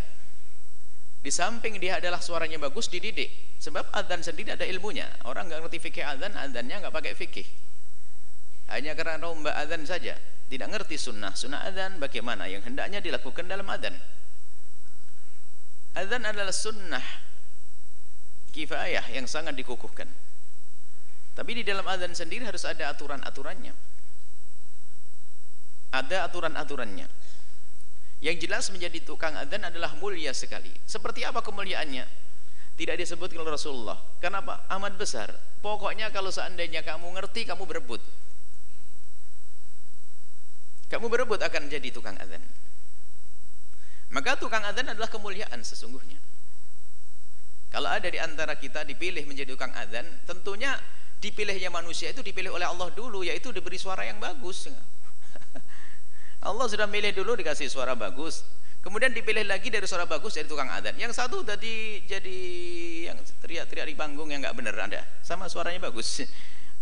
Di samping dia adalah suaranya bagus dididik sebab azan sendiri ada ilmunya. Orang nggak ngerti fikih azan, azannya nggak pakai fikih. Hanya karena lomba azan saja, tidak ngerti sunnah sunnah azan bagaimana yang hendaknya dilakukan dalam azan. Azan adalah sunnah kifayah yang sangat dikukuhkan tapi di dalam azan sendiri harus ada aturan-aturannya ada aturan-aturannya yang jelas menjadi tukang azan adalah mulia sekali seperti apa kemuliaannya Tidak disebutkan oleh Rasulullah. Kenapa? Amat besar. Pokoknya kalau seandainya kamu ngerti, kamu berebut. Kamu berebut akan jadi tukang adzan. Maka tukang adzan adalah kemuliaan sesungguhnya. Kalau ada di antara kita dipilih menjadi tukang adzan, tentunya dipilihnya manusia itu dipilih oleh Allah dulu, yaitu diberi suara yang bagus. (laughs) Allah sudah milih dulu dikasih suara bagus. Kemudian dipilih lagi dari suara bagus jadi tukang adzan. Yang satu tadi jadi yang teriak-teriak di panggung yang nggak benar ada. Sama suaranya bagus. (laughs)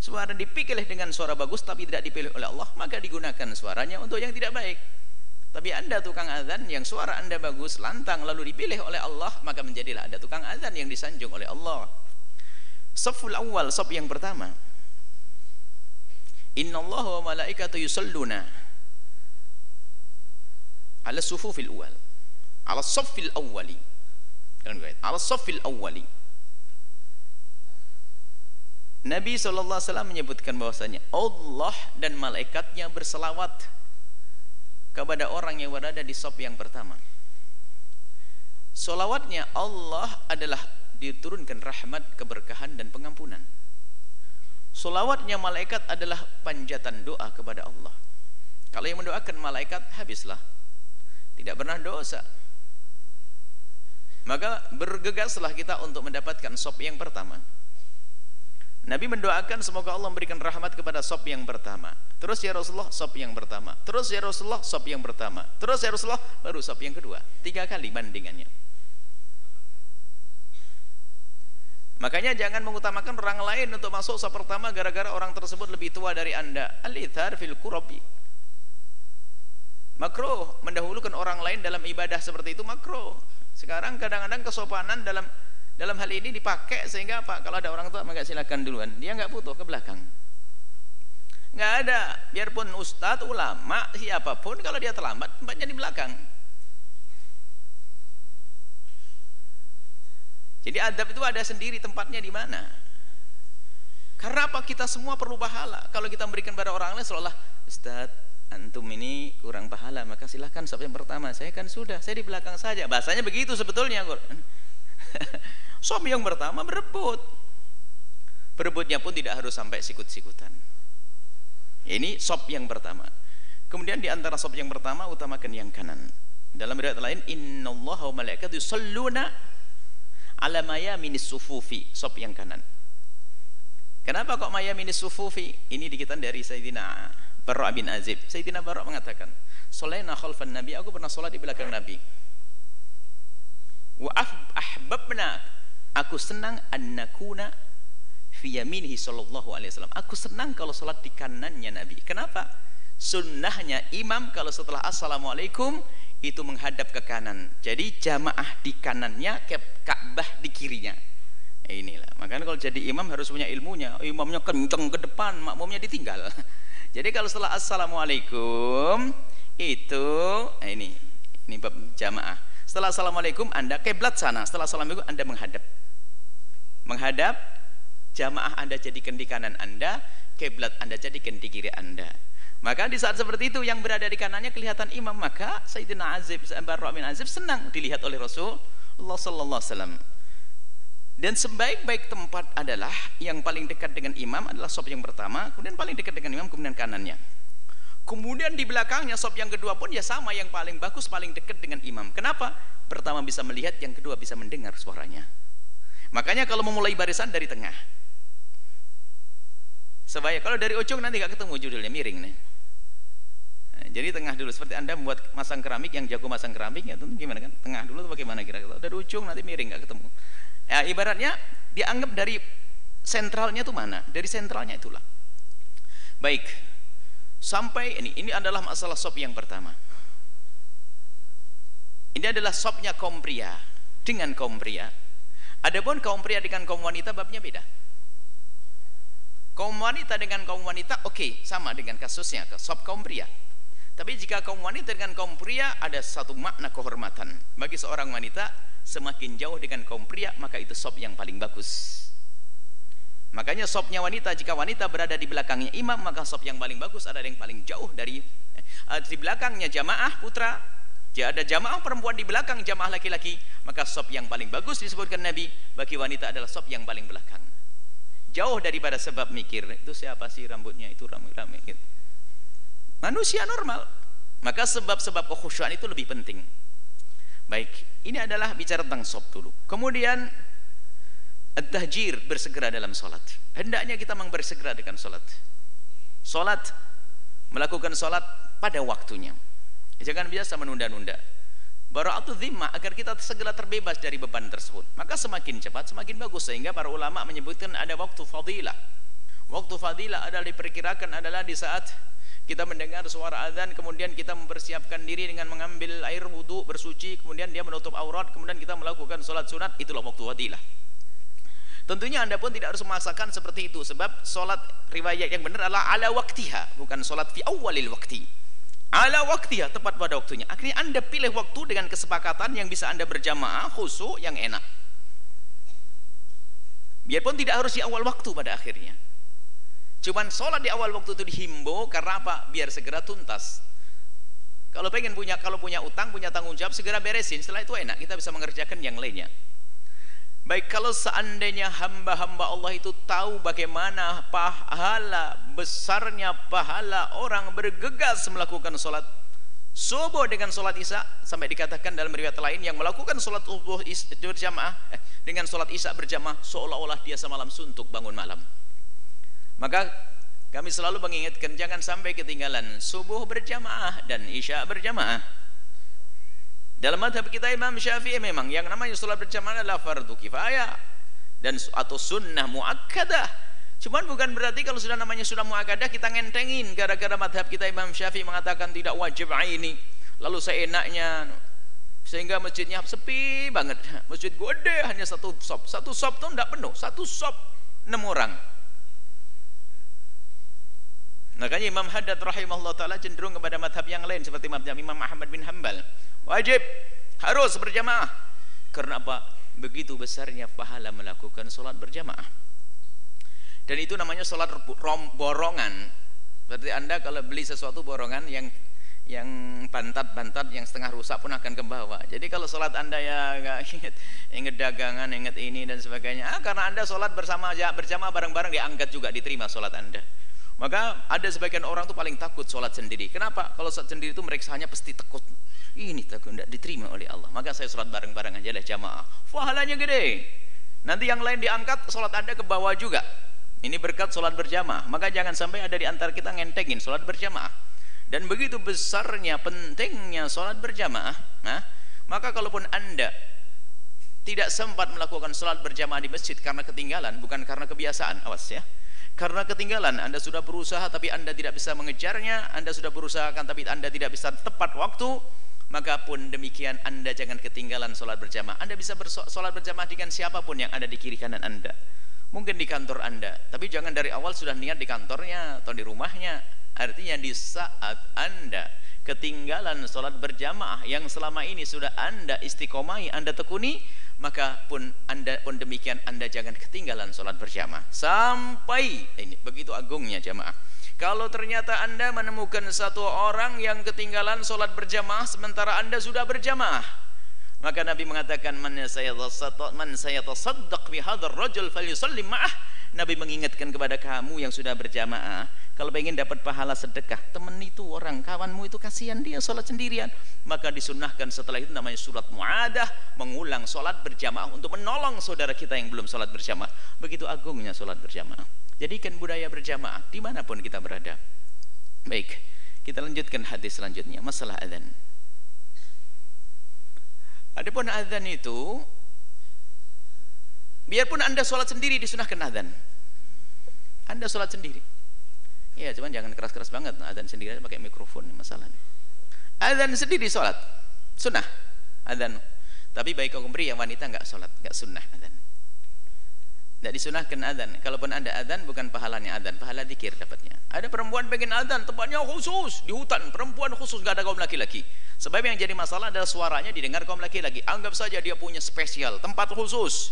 Suara dipilih dengan suara bagus tapi tidak dipilih oleh Allah, maka digunakan suaranya untuk yang tidak baik. Tapi anda tukang adzan yang suara anda bagus, lantang lalu dipilih oleh Allah, maka menjadilah ada tukang adzan yang disanjung oleh Allah. Saful awal, saf yang pertama. Inna Allah wa malaikatu yusalluna ala sufufil awal ala saffil awwali ala saffil awwali Nabi SAW menyebutkan bahwasanya Allah dan malaikatnya berselawat kepada orang yang berada di sop yang pertama. Solawatnya Allah adalah diturunkan rahmat, keberkahan dan pengampunan. Solawatnya malaikat adalah panjatan doa kepada Allah. Kalau yang mendoakan malaikat habislah tidak pernah dosa maka bergegaslah kita untuk mendapatkan sop yang pertama Nabi mendoakan semoga Allah memberikan rahmat kepada sop yang pertama. Terus ya Rasulullah sop yang pertama. Terus ya Rasulullah sop yang pertama. Terus ya Rasulullah baru sop yang kedua. Tiga kali bandingannya. Makanya jangan mengutamakan orang lain untuk masuk sop pertama gara-gara orang tersebut lebih tua dari anda. Al-ithar fil kurabi makruh. Mendahulukan orang lain dalam ibadah seperti itu makruh. Sekarang kadang-kadang kesopanan dalam dalam hal ini dipakai sehingga apa? Kalau ada orang tua maka silakan duluan. Dia nggak butuh ke belakang. Nggak ada. Biarpun ustadz ulama siapa pun kalau dia terlambat tempatnya di belakang. Jadi adab itu ada sendiri tempatnya di mana. Karena apa? Kita semua perlu pahala. Kalau kita memberikan pada orang lain seolah ustadz antum ini kurang pahala maka silahkan sop yang pertama saya kan sudah saya di belakang saja. Bahasanya begitu sebetulnya (laughs) sop yang pertama berebut. Berebutnya pun tidak harus sampai sikut-sikutan. Ini sop yang pertama. Kemudian di antara sop yang pertama utamakan yang kanan. Dalam riwayat lain innallaha wa malaikatu yusalluna ala mayaminis sufufi. Sop yang kanan. Kenapa kok mayaminis sufufi? Ini dikitan dari Sayyidina Barra bin Azib. Sayyidina Barra mengatakan Solaina khalfan Nabi. Aku pernah sholat di belakang Nabi. Wa ahbabna Aku senang An-nakuna Fi yaminihi sallallahu alaihi wasallam Aku senang kalau sholat di kanannya Nabi Kenapa? Sunnahnya imam kalau setelah Assalamualaikum Itu menghadap ke kanan Jadi jamaah di kanannya Ka'bah di kirinya Inilah Makanya kalau jadi imam harus punya ilmunya Imamnya kenceng ke depan Makmumnya ditinggal (laughs) Jadi kalau setelah assalamualaikum itu nah ini ini bab jamaah. Setelah assalamualaikum Anda kiblat sana. Setelah assalamualaikum Anda menghadap. Menghadap jamaah Anda jadikan di kanan Anda, kiblat Anda jadikan di kiri Anda. Maka di saat seperti itu yang berada di kanannya kelihatan imam, maka Sayyidina Azib Barra bin Azib senang dilihat oleh Rasulullah sallallahu alaihi wasallam. Dan sebaik-baik tempat adalah yang paling dekat dengan imam adalah sop yang pertama, kemudian paling dekat dengan imam, kemudian kanannya. Kemudian di belakangnya sop yang kedua pun ya sama, yang paling bagus, paling dekat dengan imam. Kenapa? Pertama bisa melihat, yang kedua bisa mendengar suaranya. Makanya kalau memulai barisan dari tengah. Sebaya kalau dari ujung nanti gak ketemu judulnya miring nih. Nah, jadi tengah dulu seperti anda membuat masang keramik yang jago masang keramik ya tentu gimana kan? Tengah dulu bagaimana kira-kira? Dari ujung nanti miring gak ketemu. Ya, ibaratnya dianggap dari sentralnya itu mana? Dari sentralnya itulah. Baik. Sampai ini ini adalah masalah sop yang pertama. Ini adalah sopnya kaum pria dengan kaum pria adapun kaum pria dengan kaum wanita babnya beda. Kaum wanita dengan kaum wanita oke okay, sama dengan kasusnya sop kaum pria. Tapi jika kaum wanita dengan kaum pria ada satu makna kehormatan. Bagi seorang wanita semakin jauh dengan kaum pria maka itu sop yang paling bagus. Makanya sopnya wanita jika wanita berada di belakangnya imam maka sop yang paling bagus ada yang paling jauh dari eh, di belakangnya jamaah putra jika ada jamaah perempuan di belakang jamaah laki-laki maka sop yang paling bagus disebutkan Nabi bagi wanita adalah sop yang paling belakang jauh daripada sebab mikir itu siapa sih rambutnya itu rame-rame manusia normal maka sebab-sebab kekhusyuan itu lebih penting baik ini adalah bicara tentang sop dulu kemudian At-tahjir bersegera dalam solat. Hendaknya kita memang bersegera dengan solat. Solat, melakukan solat pada waktunya. Jangan biasa menunda-nunda. Bara'atu dhimma agar kita segera terbebas dari beban tersebut. Maka semakin cepat semakin bagus sehingga para ulama menyebutkan ada waktu fadilah. Waktu fadilah adalah diperkirakan adalah di saat kita mendengar suara azan kemudian kita mempersiapkan diri dengan mengambil air wudhu bersuci kemudian dia menutup aurat kemudian kita melakukan sholat sunat itulah waktu fadilah Tentunya anda pun tidak harus memaksakan seperti itu sebab solat riwayat yang benar adalah ala waktiha bukan solat fi awalil wakti. Ala waktiha tepat pada waktunya. Akhirnya anda pilih waktu dengan kesepakatan yang bisa anda berjamaah khusyuk yang enak. Biarpun tidak harus di awal waktu pada akhirnya. Cuman sholat di awal waktu itu dihimbau karena apa? Biar segera tuntas. Kalau pengen punya kalau punya utang, punya tanggung jawab segera beresin. Setelah itu enak, kita bisa mengerjakan yang lainnya. Baik kalau seandainya hamba-hamba Allah itu tahu bagaimana pahala besarnya pahala orang bergegas melakukan sholat subuh dengan sholat isya sampai dikatakan dalam riwayat lain yang melakukan sholat subuh berjamaah eh, dengan sholat isya berjamaah seolah-olah dia semalam suntuk bangun malam. Maka kami selalu mengingatkan jangan sampai ketinggalan subuh berjamaah dan isya berjamaah dalam madhab kita Imam Syafi'i memang yang namanya sholat berjamaah adalah fardu kifayah dan atau sunnah muakkadah. Cuman bukan berarti kalau sudah namanya sudah muakkadah kita ngentengin gara-gara madhab kita Imam Syafi'i mengatakan tidak wajib ini. Lalu seenaknya sehingga masjidnya sepi banget. (laughs) Masjid gede hanya satu sop. Satu sop itu tidak penuh. Satu sop enam orang. Makanya Imam Haddad rahimahullah taala cenderung kepada madhab yang lain seperti madhab Imam Ahmad bin Hambal wajib. Harus berjamaah. Karena apa? Begitu besarnya pahala melakukan sholat berjamaah. Dan itu namanya sholat borongan. Berarti anda kalau beli sesuatu borongan yang yang pantat-pantat yang setengah rusak pun akan ke bawah jadi kalau sholat anda ya nggak inget, dagangan inget ini dan sebagainya. Ah, karena anda sholat bersama berjamaah bareng-bareng diangkat juga diterima sholat anda. Maka ada sebagian orang tuh paling takut sholat sendiri. Kenapa? Kalau sholat sendiri itu mereka hanya pasti takut ini takut tidak diterima oleh Allah. Maka saya sholat bareng-bareng aja lah jamaah. Pahalanya gede. Nanti yang lain diangkat sholat anda ke bawah juga. Ini berkat sholat berjamaah. Maka jangan sampai ada di antara kita ngentengin sholat berjamaah. Dan begitu besarnya pentingnya sholat berjamaah nah, maka kalaupun anda tidak sempat melakukan sholat berjamaah di masjid karena ketinggalan bukan karena kebiasaan awas ya. Karena ketinggalan anda sudah berusaha tapi anda tidak bisa mengejarnya anda sudah berusaha tapi anda tidak bisa tepat waktu maka pun demikian anda jangan ketinggalan sholat berjamaah. Anda bisa bersolat berjamaah dengan siapa pun yang ada di kiri kanan anda. Mungkin di kantor anda. Tapi jangan dari awal sudah niat di kantornya atau di rumahnya. Artinya di saat anda ketinggalan sholat berjamaah yang selama ini sudah anda istiqomai anda tekuni maka pun anda pun demikian anda jangan ketinggalan sholat berjamaah. Sampai ini. Begitu agungnya jamaah kalau ternyata anda menemukan satu orang yang ketinggalan solat berjamaah sementara anda sudah berjamaah, maka Nabi mengatakan man sayatasaddaq bihadzal rajul falyusallim ma'ah. Nabi mengingatkan kepada kamu yang sudah berjamaah, kalau ingin dapat pahala sedekah, teman itu orang, kawanmu itu kasihan dia sholat sendirian, maka disunahkan setelah itu namanya surat muadah, mengulang sholat berjamaah untuk menolong saudara kita yang belum sholat berjamaah. Begitu agungnya sholat berjamaah. Jadikan budaya berjamaah di mana pun kita berada. Baik, kita lanjutkan hadis selanjutnya masalah adzan. Adapun adzan itu biarpun anda sholat sendiri disunahkan adzan. Anda sholat sendiri. Ya, cuman jangan keras-keras banget adzan sendiri pakai mikrofon masalahnya. Adzan sendiri sholat sunnah adzan. Tapi baik kaum pria yang wanita enggak sholat, enggak sunnah adzan. Tidak disunahkan adzan. Kalaupun ada adzan bukan pahalanya adzan, pahala zikir dapatnya. Ada perempuan pengen adzan, tempatnya khusus di hutan, perempuan khusus gak ada kaum laki-laki. Sebab yang jadi masalah adalah suaranya didengar kaum laki-laki. Anggap saja dia punya spesial, tempat khusus.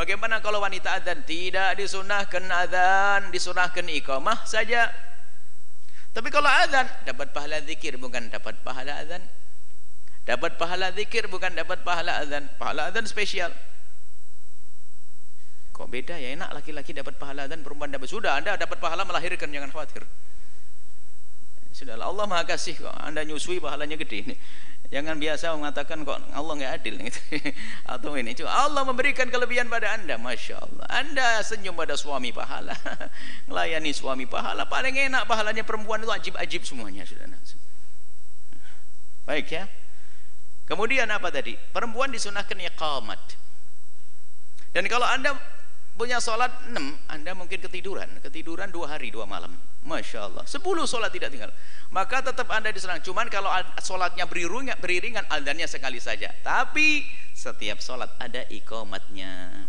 Bagaimana kalau wanita adzan? Tidak disunahkan adzan, disunahkan iqamah saja. Tapi kalau adzan dapat pahala zikir bukan dapat pahala adzan. Dapat pahala zikir bukan dapat pahala azan. Pahala azan spesial. Kok beda ya? Enak laki-laki dapat pahala azan, perempuan dapat. Sudah, Anda dapat pahala melahirkan, jangan khawatir. Sudahlah, Allah Maha Kasih kok. Anda nyusui pahalanya gede ini. Jangan biasa mengatakan kok Allah nggak adil gitu. (laughs) Atau ini cuma Allah memberikan kelebihan pada Anda, Masya Allah. Anda senyum pada suami pahala, (laughs) melayani suami pahala. Paling enak pahalanya perempuan itu ajib-ajib semuanya sudah. Baik ya. Kemudian apa tadi? Perempuan disunahkan iqamat. Dan kalau Anda punya sholat 6, Anda mungkin ketiduran. Ketiduran dua hari, dua malam. Masya Allah. Sepuluh sholat tidak tinggal maka tetap anda diserang cuman kalau sholatnya beriringan, beriringan adanya sekali saja tapi setiap sholat ada ikomatnya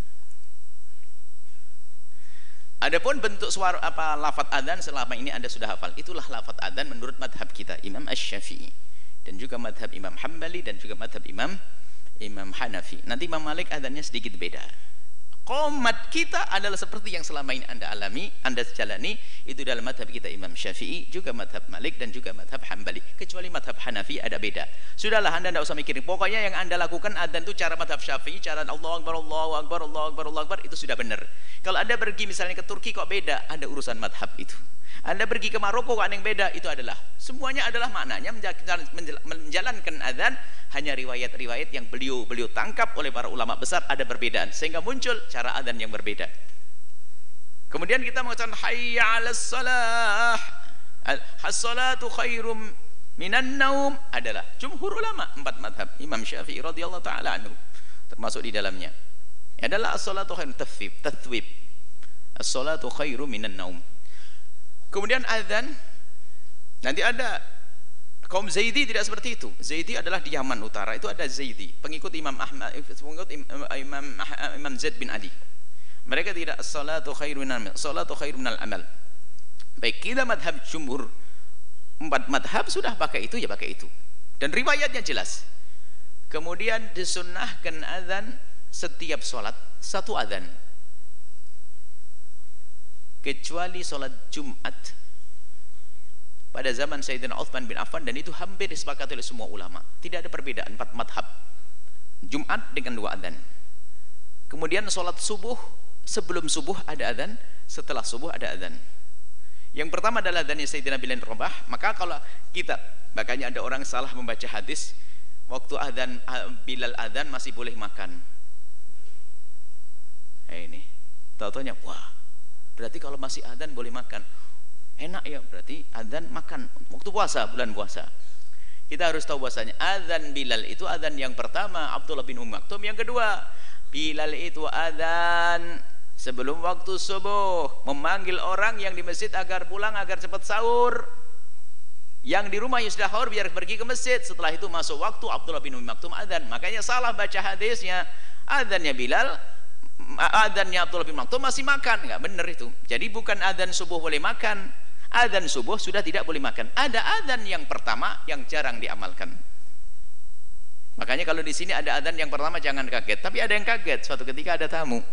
Adapun bentuk suara apa lafat adzan selama ini Anda sudah hafal. Itulah lafat adzan menurut madhab kita Imam Asy-Syafi'i dan juga madhab Imam Hambali dan juga madhab Imam Imam Hanafi. Nanti Imam Malik adzannya sedikit beda komat kita adalah seperti yang selama ini anda alami anda jalani. Itu dalam madhab kita Imam Syafi'i juga madhab Malik dan juga madhab Hambali kecuali madhab Hanafi ada beda. Sudahlah anda tidak usah mikirin. Pokoknya yang anda lakukan adzan itu cara madhab Syafi'i cara Allah Akbar Allah Akbar Allah Akbar Allah Akbar itu sudah benar. Kalau anda pergi misalnya ke Turki kok beda? Ada urusan madhab itu. Anda pergi ke Maroko kok ada yang beda? Itu adalah. Semuanya adalah maknanya menjalankan adzan hanya riwayat-riwayat yang beliau beliau tangkap oleh para ulama besar ada perbedaan sehingga muncul cara adzan yang berbeda. Kemudian kita mengatakan hayya 'alas salah. As-salatu khairum minan naum adalah jumhur ulama empat madhab Imam Syafi'i radhiyallahu taala anhu termasuk di dalamnya. Adalah as-salatu khairum tathwib, tathwib. As-salatu khairum minan naum. Kemudian azan nanti ada Kaum Zaidi tidak seperti itu. Zaidi adalah di Yaman Utara. Itu ada Zaidi, pengikut Imam Ahmad, pengikut Imam Imam Zaid bin Ali. Mereka tidak salatu khairun minal salatu khairun amal. Baik kita madhab jumhur empat madhab sudah pakai itu ya pakai itu. Dan riwayatnya jelas. Kemudian disunnahkan azan setiap solat satu azan. Kecuali solat Jumat pada zaman Sayyidina Uthman bin Affan dan itu hampir disepakati oleh semua ulama. Tidak ada perbedaan empat madhab. Jumat dengan dua adzan. Kemudian sholat subuh sebelum subuh ada adzan setelah subuh ada adzan. Yang pertama adalah adzannya Sayyidina Bilal Rabah maka kalau kita makanya ada orang salah membaca hadis waktu adzan Bilal adzan masih boleh makan. Nah, ini tahu-taunya wah berarti kalau masih adzan boleh makan enak ya berarti adzan makan. Waktu puasa bulan puasa. Kita harus tahu bahasanya. Adzan Bilal itu adzan yang pertama Abdullah bin Umar Maktum. Yang kedua Bilal itu adzan sebelum waktu subuh. Memanggil orang yang di masjid agar pulang agar cepat sahur. Yang di rumah yang sudah sahur biar pergi ke masjid. Setelah itu masuk waktu Abdullah bin Umar Maktum adzan. Makanya salah baca hadisnya. Adzannya Bilal adzannya Abdullah bin Maktum masih makan. Nggak benar itu. Jadi bukan adzan subuh boleh makan Adzan subuh sudah tidak boleh makan. Ada adzan yang pertama yang jarang diamalkan. Makanya kalau di sini ada adzan yang pertama jangan kaget. Tapi ada yang kaget. Suatu ketika ada tamu.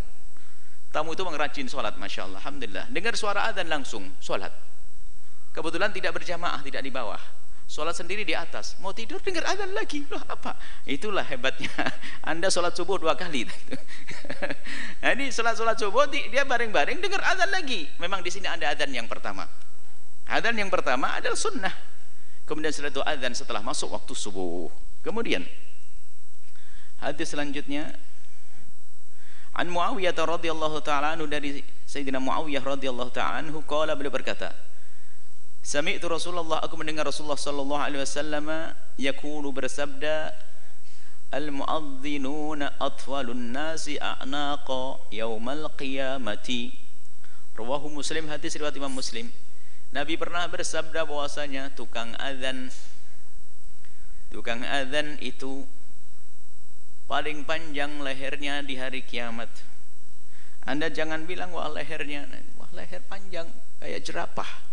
Tamu itu mengerajin sholat, masya Allah, alhamdulillah. Dengar suara adzan langsung sholat. Kebetulan tidak berjamaah, tidak di bawah. Sholat sendiri di atas. Mau tidur dengar adzan lagi. Loh apa? Itulah hebatnya. (laughs) Anda sholat subuh dua kali. (laughs) nah, ini sholat sholat subuh dia bareng-bareng dengar adzan lagi. Memang di sini ada adzan yang pertama. Adzan yang pertama adalah sunnah. Kemudian setelah itu adzan setelah masuk waktu subuh. Kemudian hadis selanjutnya An Muawiyah radhiyallahu taala anhu dari Sayyidina Muawiyah radhiyallahu taala anhu qala beliau berkata Sami'tu Rasulullah aku mendengar Rasulullah sallallahu alaihi wasallam yaqulu bersabda Al-muadhdhinuna atwalun nasi a'naqa yaumal qiyamati Rawahu Muslim hadis riwayat Imam Muslim Nabi pernah bersabda bahwasanya tukang azan tukang azan itu paling panjang lehernya di hari kiamat. Anda jangan bilang wah lehernya wah leher panjang kayak jerapah.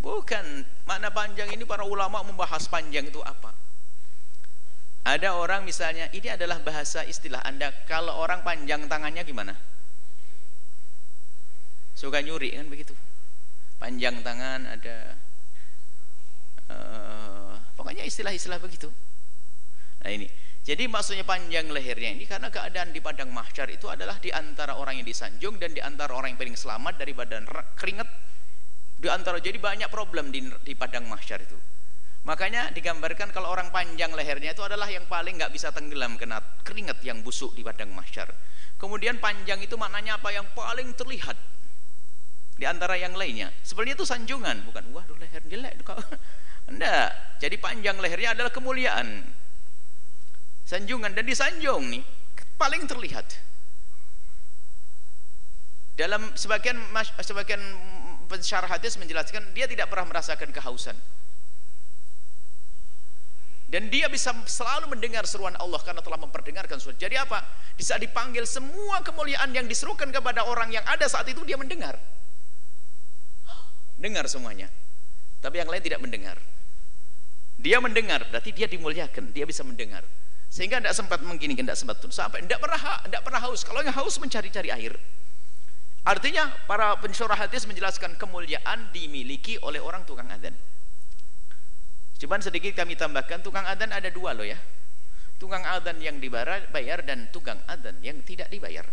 Bukan, makna panjang ini para ulama membahas panjang itu apa? Ada orang misalnya, ini adalah bahasa istilah Anda, kalau orang panjang tangannya gimana? Suka nyuri kan begitu panjang tangan ada uh, pokoknya istilah-istilah begitu Nah ini. Jadi maksudnya panjang lehernya ini karena keadaan di padang mahsyar itu adalah di antara orang yang disanjung dan di antara orang yang paling selamat dari badan keringat di antara jadi banyak problem di, di padang mahsyar itu. Makanya digambarkan kalau orang panjang lehernya itu adalah yang paling nggak bisa tenggelam kena keringat yang busuk di padang mahsyar. Kemudian panjang itu maknanya apa? Yang paling terlihat di antara yang lainnya. Sebenarnya itu sanjungan, bukan wah leher jelek kau. (laughs) Enggak. Jadi panjang lehernya adalah kemuliaan. Sanjungan dan disanjung nih paling terlihat. Dalam sebagian sebagian pensyarah hadis menjelaskan dia tidak pernah merasakan kehausan. Dan dia bisa selalu mendengar seruan Allah karena telah memperdengarkan suara. Jadi apa? Di saat dipanggil semua kemuliaan yang diserukan kepada orang yang ada saat itu dia mendengar. Dengar semuanya. Tapi yang lain tidak mendengar. Dia mendengar, berarti dia dimuliakan, dia bisa mendengar. Sehingga tidak sempat menggini, tidak sempat turun. Sampai tidak pernah tidak pernah haus. Kalau yang haus mencari-cari air. Artinya para pensyarah hadis menjelaskan kemuliaan dimiliki oleh orang tukang adzan. Cuman sedikit kami tambahkan tukang adzan ada dua loh ya. Tukang adzan yang dibayar dan tukang adzan yang tidak dibayar.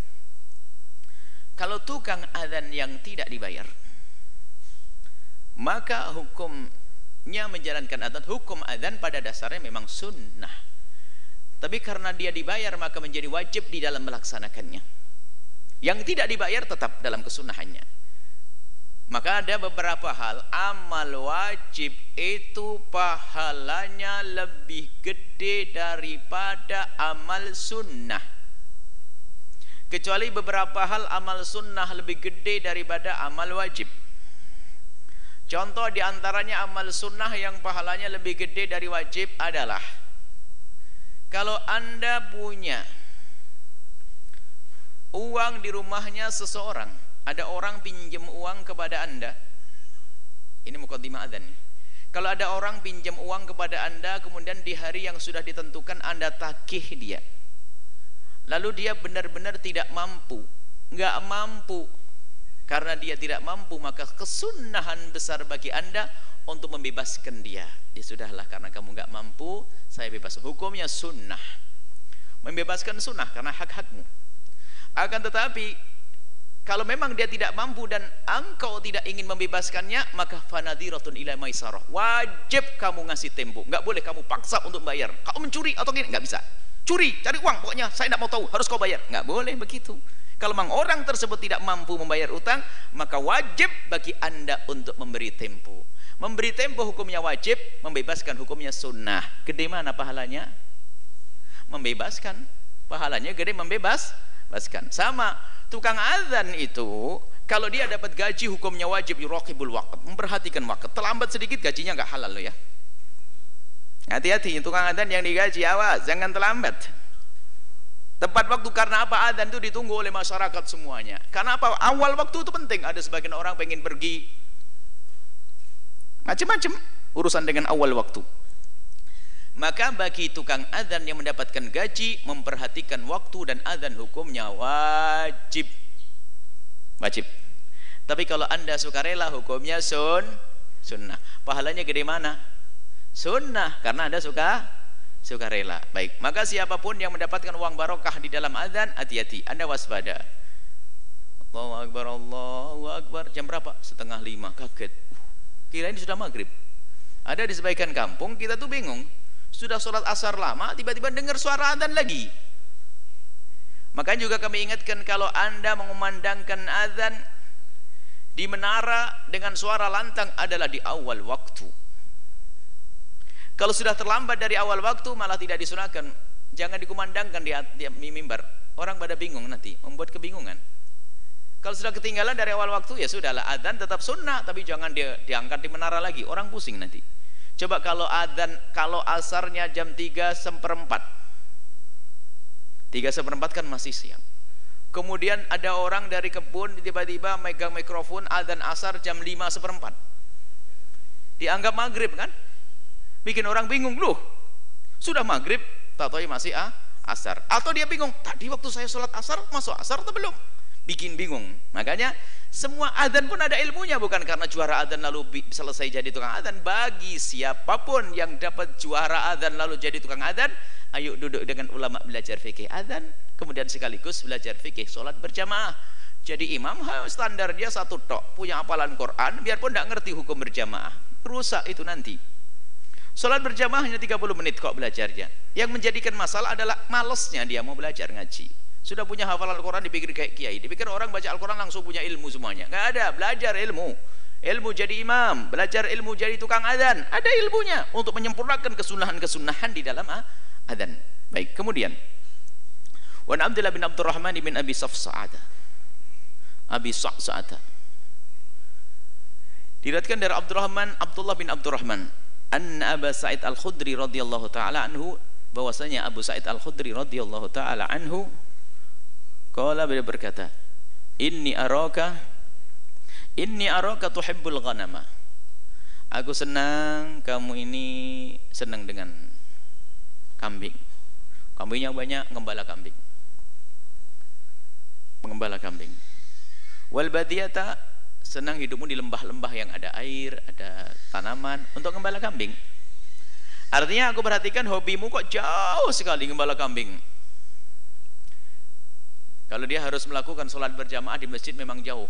Kalau tukang adzan yang tidak dibayar, maka hukumnya menjalankan adzan hukum adzan pada dasarnya memang sunnah. Tapi karena dia dibayar maka menjadi wajib di dalam melaksanakannya. Yang tidak dibayar tetap dalam kesunahannya. Maka ada beberapa hal amal wajib itu pahalanya lebih gede daripada amal sunnah. Kecuali beberapa hal amal sunnah lebih gede daripada amal wajib. Contoh di antaranya amal sunnah yang pahalanya lebih gede dari wajib adalah kalau anda punya uang di rumahnya seseorang ada orang pinjam uang kepada anda ini mukaddimah adzan. Kalau ada orang pinjam uang kepada anda kemudian di hari yang sudah ditentukan anda takih dia lalu dia benar-benar tidak mampu nggak mampu karena dia tidak mampu maka kesunahan besar bagi anda untuk membebaskan dia ya sudahlah karena kamu nggak mampu saya bebas hukumnya sunnah membebaskan sunnah karena hak-hakmu akan tetapi kalau memang dia tidak mampu dan engkau tidak ingin membebaskannya, maka fanadiratun ila maisarah. Wajib kamu ngasih tempo. Enggak boleh kamu paksa untuk bayar. Kau mencuri atau gini enggak bisa. Curi, cari uang pokoknya saya tidak mau tahu, harus kau bayar. Enggak boleh begitu. Kalau memang orang tersebut tidak mampu membayar utang, maka wajib bagi Anda untuk memberi tempo. Memberi tempo hukumnya wajib, membebaskan hukumnya sunnah. Gede mana pahalanya? Membebaskan. Pahalanya gede membebas bebaskan. Sama tukang azan itu kalau dia dapat gaji hukumnya wajib yuraqibul waqt, memperhatikan waktu. Terlambat sedikit gajinya nggak halal loh ya. Hati-hati tukang azan yang digaji awas jangan terlambat. Tepat waktu karena apa azan itu ditunggu oleh masyarakat semuanya. Karena apa? Awal waktu itu penting. Ada sebagian orang pengen pergi macam-macam urusan dengan awal waktu. Maka bagi tukang adzan yang mendapatkan gaji memperhatikan waktu dan adzan hukumnya wajib. Wajib. Tapi kalau Anda sukarela hukumnya sun sunnah. Pahalanya gede mana? Sunnah karena Anda suka sukarela. Baik, maka siapa pun yang mendapatkan uang barokah di dalam adzan hati-hati, Anda waspada. Allahu akbar, Allahu akbar. Jam berapa? Setengah lima. Kaget. Kira ini sudah maghrib. Ada di sebagian kampung kita tuh bingung sudah sholat asar lama tiba-tiba dengar suara adzan lagi makanya juga kami ingatkan kalau anda mengumandangkan adzan di menara dengan suara lantang adalah di awal waktu kalau sudah terlambat dari awal waktu malah tidak disunahkan. Jangan dikumandangkan di, di mimbar. Orang pada bingung nanti membuat kebingungan. Kalau sudah ketinggalan dari awal waktu ya sudahlah adzan tetap sunnah tapi jangan dia diangkat di menara lagi. Orang pusing nanti. Coba kalau adzan kalau asarnya jam 3 seperempat. 3 seperempat kan masih siang. Kemudian ada orang dari kebun tiba-tiba megang mikrofon adzan asar jam 5 seperempat. Dianggap maghrib kan Bikin orang bingung loh Sudah maghrib tahu masih ah, asar. Atau dia bingung Tadi waktu saya sholat asar masuk asar atau belum? Bikin bingung. Makanya semua adzan pun ada ilmunya bukan karena juara adzan lalu selesai jadi tukang adzan. Bagi siapa pun yang dapat juara adzan lalu jadi tukang adzan, ayo duduk dengan ulama belajar fikih adzan kemudian sekaligus belajar fikih sholat berjamaah. Jadi imam standar dia satu tok punya hafalan Quran biarpun tidak ngerti hukum berjamaah. Rusak itu nanti sholat berjamaah hanya 30 menit kok belajarnya. Yang menjadikan masalah adalah malesnya dia mau belajar ngaji. Sudah punya hafalan Quran dipikir kayak kiai. Dipikir orang baca Al-Quran langsung punya ilmu semuanya. Nggak ada belajar ilmu. Ilmu jadi imam, belajar ilmu jadi tukang adzan, ada ilmunya untuk menyempurnakan kesunahan-kesunahan di dalam adzan. Baik, kemudian. Wan Abdullah bin Abdurrahman bin Abi Safsa'ada. Abi Sa'sa'ada. Diriwayatkan dari Abdurrahman Abdullah bin Abdurrahman an Abu Sa'id Al-Khudri radhiyallahu taala anhu bahwasanya Abu Sa'id Al-Khudri radhiyallahu taala anhu qala beliau berkata inni araka Inni araka tuhibbul ghanama. Aku senang kamu ini senang dengan kambing. Kambingnya banyak, ngembala kambing. Mengembala kambing. Wal badiyata senang hidupmu di lembah-lembah yang ada air, ada tanaman untuk ngembala kambing. Artinya aku perhatikan hobimu kok jauh sekali ngembala kambing. Kalau dia harus melakukan sholat berjamaah di masjid memang jauh.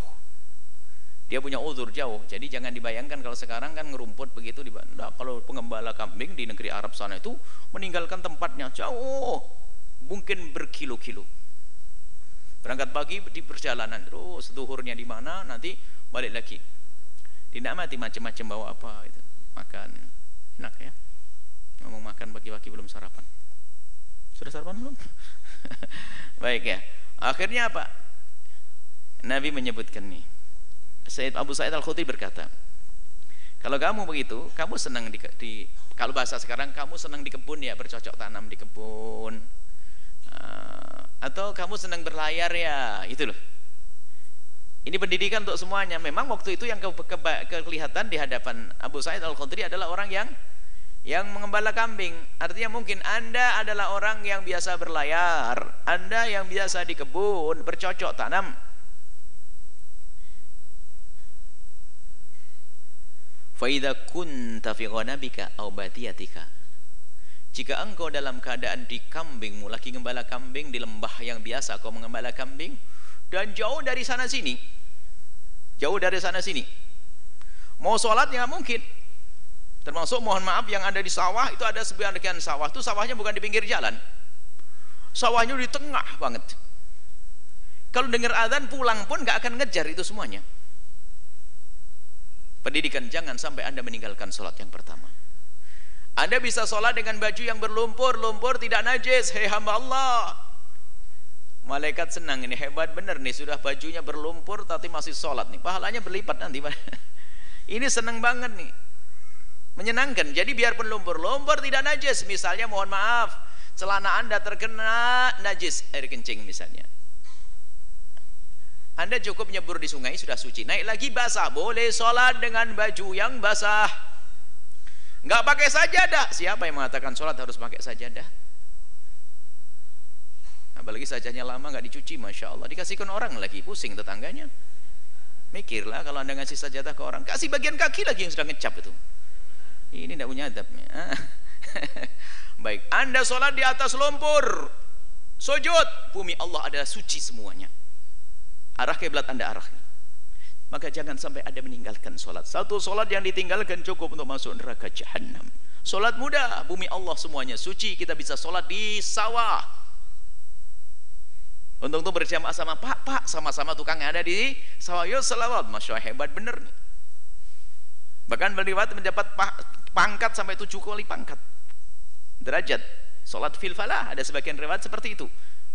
Dia punya uzur jauh. Jadi jangan dibayangkan kalau sekarang kan ngerumput begitu di nah, kalau pengembala kambing di negeri Arab sana itu meninggalkan tempatnya jauh. Mungkin berkilo-kilo berangkat pagi di perjalanan terus duhurnya di mana nanti balik lagi. Tidak mati macam-macam bawa apa itu. Makan enak ya. Ngomong makan pagi-pagi belum sarapan. Sudah sarapan belum? (laughs) Baik ya. Akhirnya apa? Nabi menyebutkan nih Said Abu Sa'id Al-Khudri berkata, kalau kamu begitu, kamu senang di, di kalau bahasa sekarang kamu senang di kebun ya bercocok tanam di kebun, uh, atau kamu senang berlayar ya, itu loh. Ini pendidikan untuk semuanya. Memang waktu itu yang ke, ke, ke, kelihatan di hadapan Abu Sa'id Al-Khudri adalah orang yang yang mengembala kambing. Artinya mungkin Anda adalah orang yang biasa berlayar, Anda yang biasa di kebun bercocok tanam. Faida kunta fi ghanabika. Jika engkau dalam keadaan di kambingmu lagi ngembala kambing di lembah yang biasa kau mengembala kambing dan jauh dari sana sini. Jauh dari sana sini. Mau sholat ya mungkin. Termasuk mohon maaf yang ada di sawah itu ada sebagian sawah itu sawahnya bukan di pinggir jalan. Sawahnya di tengah banget. Kalau dengar azan pulang pun nggak akan ngejar itu semuanya. Pendidikan jangan sampai Anda meninggalkan sholat yang pertama. Anda bisa sholat dengan baju yang berlumpur, lumpur tidak najis. Hei hamba Allah. Malaikat senang ini hebat benar nih sudah bajunya berlumpur tapi masih sholat nih. Pahalanya berlipat nanti. (laughs) ini senang banget nih. Menyenangkan. Jadi biarpun lumpur-lumpur tidak najis. Misalnya mohon maaf, celana Anda terkena najis air kencing misalnya anda cukup nyebur di sungai sudah suci. Naik lagi basah, boleh sholat dengan baju yang basah. Enggak pakai sajadah. Siapa yang mengatakan sholat harus pakai sajadah? Apalagi sajahnya lama nggak dicuci, masya Allah. Dikasihkan orang lagi, pusing tetangganya. Mikirlah kalau anda ngasih sajadah ke orang, kasih bagian kaki lagi yang sudah ngecap itu. Ini tidak punya adabnya. (laughs) Baik, anda sholat di atas lumpur, sujud, bumi Allah adalah suci semuanya arah kiblat anda arahkan maka jangan sampai ada meninggalkan solat. Satu solat yang ditinggalkan cukup untuk masuk neraka jahanam solat mudah bumi Allah semuanya. Suci kita bisa solat di sawah. Untuk itu berjamaah sama pak pak sama-sama tukang yang ada di sawah. Yo selawat. Masya Allah hebat bener nih. Bahkan beliau mendapat pangkat sampai tujuh kali pangkat. Derajat. Solat fil falah. Ada sebagian riwayat seperti itu.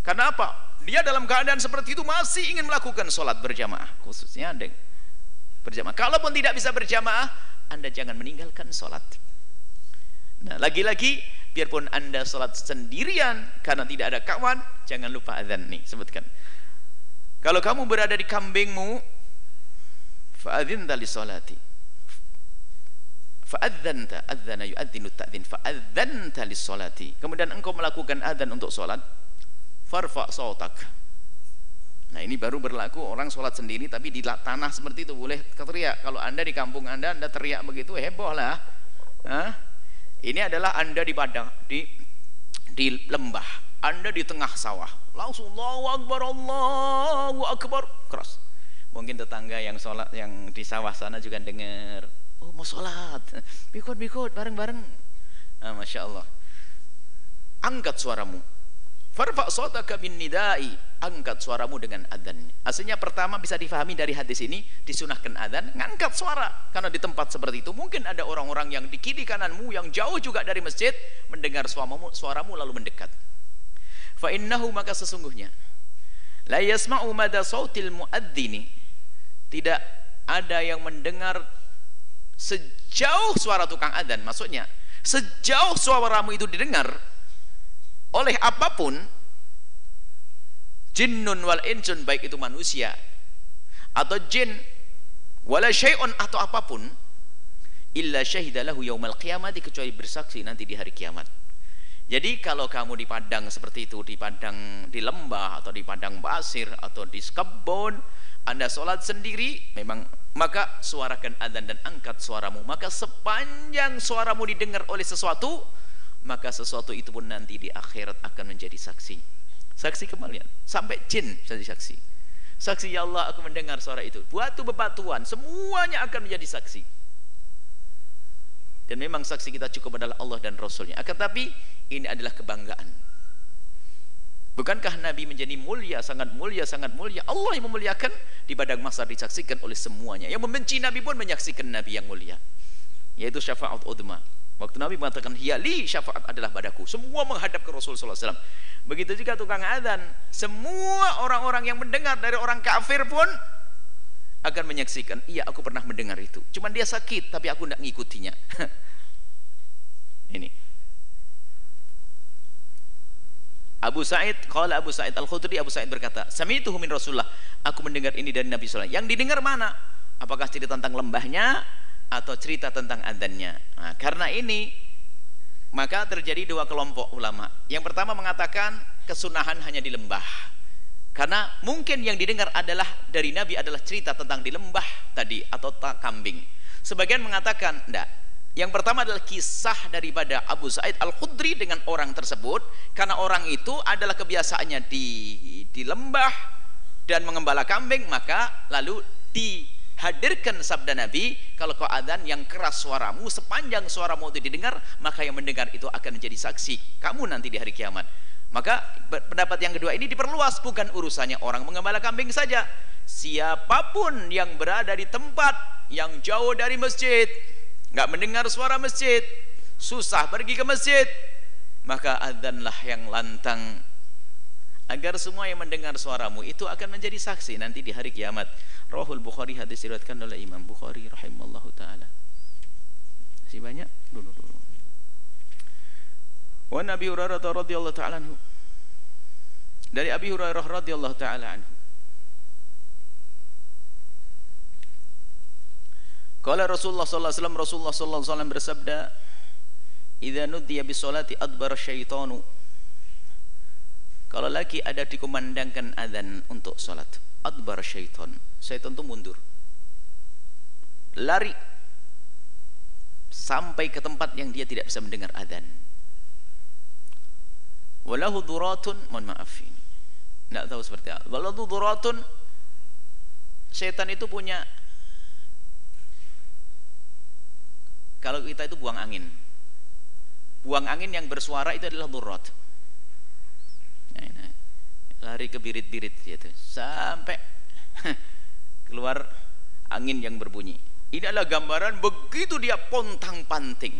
Karena apa? Dia dalam keadaan seperti itu masih ingin melakukan sholat berjamaah, khususnya ada berjamaah. Kalaupun tidak bisa berjamaah, anda jangan meninggalkan sholat. Nah, lagi-lagi, biarpun anda sholat sendirian karena tidak ada kawan, jangan lupa adzan nih, sebutkan. Kalau kamu berada di kambingmu, fa'adzinta li sholati. Fa'adzanta, adzana yu'adzinu ta'dzin, fa'adzanta li sholati. Kemudian engkau melakukan adzan untuk sholat, farfa sautak nah ini baru berlaku orang sholat sendiri tapi di tanah seperti itu. Boleh teriak. Kalau anda di kampung anda anda teriak begitu heboh lah. Hah? ini adalah anda di padang di di lembah. Anda di tengah sawah. Langsung Allahu Akbar Allahu Akbar. Keras. Mungkin tetangga yang sholat yang di sawah sana juga dengar oh mau sholat. (laughs) Bikut bikut bareng-bareng. Ah, Masya Allah. Angkat suaramu farfa sotaka bin nidai angkat suaramu dengan adzan. Aslinya pertama bisa difahami dari hadis ini disunahkan adzan ngangkat suara. Karena di tempat seperti itu mungkin ada orang-orang yang di kiri kananmu yang jauh juga dari masjid mendengar suaramu, suaramu lalu mendekat. Fa innahu maka sesungguhnya la yasma'u mada sautil muadzini. Tidak ada yang mendengar sejauh suara tukang adzan. Maksudnya sejauh suaramu itu didengar oleh apa pun jinnun wal insun baik itu manusia atau jin wala syai'un atau apa pun illa syahidalahu yaumal qiyamati kecuali bersaksi nanti di hari kiamat. Jadi kalau kamu di padang seperti itu di padang di lembah atau di padang pasir atau di kebun anda sholat sendiri memang maka suarakan adzan dan angkat suaramu. Maka sepanjang suaramu didengar oleh sesuatu maka sesuatu itu pun nanti di akhirat akan menjadi saksi saksi kembalian sampai jin jadi saksi saksi ya Allah aku mendengar suara itu batu bebatuan semuanya akan menjadi saksi dan memang saksi kita cukup adalah Allah dan Rasulnya akan tapi ini adalah kebanggaan Bukankah Nabi menjadi mulia, sangat mulia, sangat mulia? Allah yang memuliakan di padang masa disaksikan oleh semuanya. Yang membenci Nabi pun menyaksikan Nabi yang mulia. Yaitu syafaat udma. Waktu Nabi mengatakan hiyali syafaat adalah padaku. Semua menghadap ke Rasulullah SAW. Begitu juga tukang adzan. Semua orang-orang yang mendengar dari orang kafir pun akan menyaksikan. Iya aku pernah mendengar itu. Cuman dia sakit tapi aku tidak mengikutinya. (laughs) Ini. Abu Sa'id, kalau Abu Sa'id Al-Khudri, Abu Sa'id berkata, itu min Rasulullah. Aku mendengar ini dari Nabi SAW. Yang didengar mana? Apakah cerita tentang lembahnya atau cerita tentang adannya. Nah, karena ini maka terjadi dua kelompok ulama. Yang pertama mengatakan kesunahan hanya di lembah. Karena mungkin yang didengar adalah dari Nabi adalah cerita tentang di lembah tadi atau tak kambing. Sebagian mengatakan tidak. Yang pertama adalah kisah daripada Abu Sa'id Al-Khudri dengan orang tersebut karena orang itu adalah kebiasaannya di di lembah dan mengembala kambing maka lalu di hadirkan sabda Nabi kalau kau adzan yang keras suaramu sepanjang suaramu itu didengar maka yang mendengar itu akan menjadi saksi kamu nanti di hari kiamat. Maka pendapat yang kedua ini diperluas bukan urusannya orang mengembala kambing saja. Siapa pun yang berada di tempat yang jauh dari masjid nggak mendengar suara masjid susah pergi ke masjid maka adzanlah yang lantang agar semua yang mendengar suaramu itu akan menjadi saksi nanti di hari kiamat. Rahul Bukhari hadis diriwayatkan oleh Imam Bukhari rahimallahu taala. Masih banyak? Dulu dulu. Wa Nabi Hurairah radhiyallahu taala anhu. Dari Abi Hurairah radhiyallahu taala anhu. Qala Rasulullah sallallahu alaihi wasallam Rasulullah sallallahu alaihi wasallam bersabda, "Idza nudiya bis salati adbar syaitanu." Kalau lagi ada dikumandangkan adzan untuk sholat, adbar syaitan. Syaitan itu mundur. Lari sampai ke tempat yang dia tidak bisa mendengar adzan. Walahu duratun, mohon maaf ini. Tidak tahu seperti apa. Walahu duratun, syaitan itu punya kalau kita itu buang angin. Buang angin yang bersuara itu adalah durat lari ke birit-birit gitu sampai (laughs) keluar angin yang berbunyi. Ini adalah gambaran begitu dia pontang panting.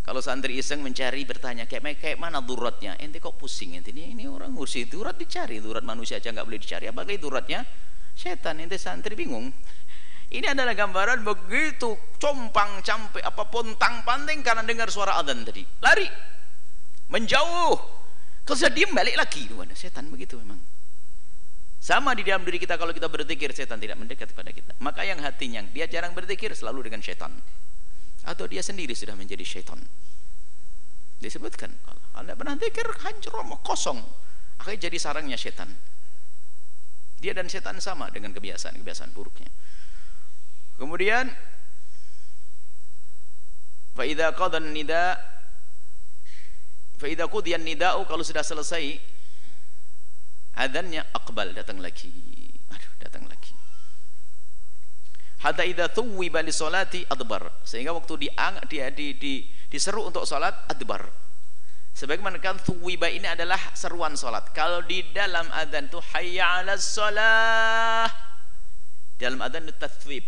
Kalau santri iseng mencari bertanya kayak kayak mana duratnya? Ente kok pusing ente? Ini, ini orang ngurusi durat dicari. Durat manusia aja nggak boleh dicari. Apalagi duratnya? Setan. Ente santri bingung. (laughs) Ini adalah gambaran begitu compang campe apa pontang panting karena dengar suara adzan tadi. Lari menjauh. Kalau sudah diam balik lagi. Mana setan begitu memang. Sama di dalam diri kita kalau kita berzikir setan tidak mendekat kepada kita. Maka yang hatinya dia jarang berzikir selalu dengan setan. Atau dia sendiri sudah menjadi setan. Disebutkan kalau anda pernah zikir hancur kosong. Akhirnya jadi sarangnya setan. Dia dan setan sama dengan kebiasaan-kebiasaan buruknya. Kemudian fa idza qada nida fa idza qudiya nida'u kalau sudah selesai adzannya aqbal datang lagi. Aduh datang lagi. Hatta idza thuwiba li salati adbar. Sehingga waktu diang dia di, di, diseru untuk salat adbar. Sebagaimana kan thuwiba ini adalah seruan salat kalau di dalam adzan itu hayya 'alas shalah dalam adzan itu tathwib.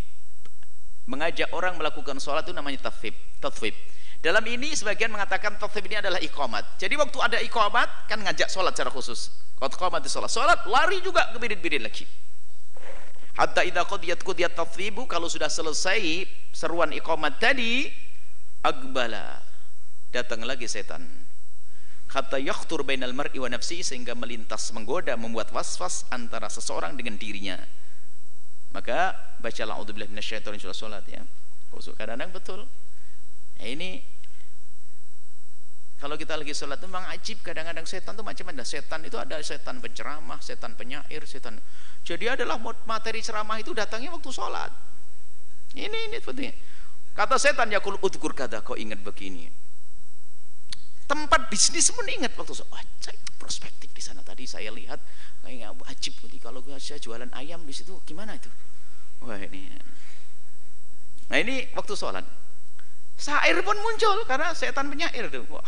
Mengajak orang melakukan salat itu namanya tathwib. Tathwib dalam ini sebagian mengatakan tathwib ini adalah iqamat jadi waktu ada iqamat kan ngajak salat secara khusus Qad qamati salat. Salat lari juga ke birit-birit lagi. Hatta idza qadiyat qudiyat tathibu kalau sudah selesai seruan iqamat tadi agbala datang lagi setan. Hatta yakhtur bainal mar'i wa nafsi sehingga melintas menggoda membuat was-was antara seseorang dengan dirinya. Maka bacalah auzubillahi minasyaitonir rajim salat ya. Kadang-kadang betul. Nah, ini kalau kita lagi sholat itu memang ajib kadang-kadang setan itu macam-macam. Setan itu ada setan penceramah, setan penyair, setan. Jadi adalah materi ceramah itu datangnya waktu sholat. Ini ini seperti kata setan ya kul udkur kata kau ingat begini. Tempat bisnis pun ingat waktu sholat. Wah, prospektif di sana tadi saya lihat kayaknya ajib nih. Kalau saya jualan ayam di situ gimana itu? Wah ini. Nah ini waktu sholat. Sair pun muncul karena setan penyair tuh. Wah,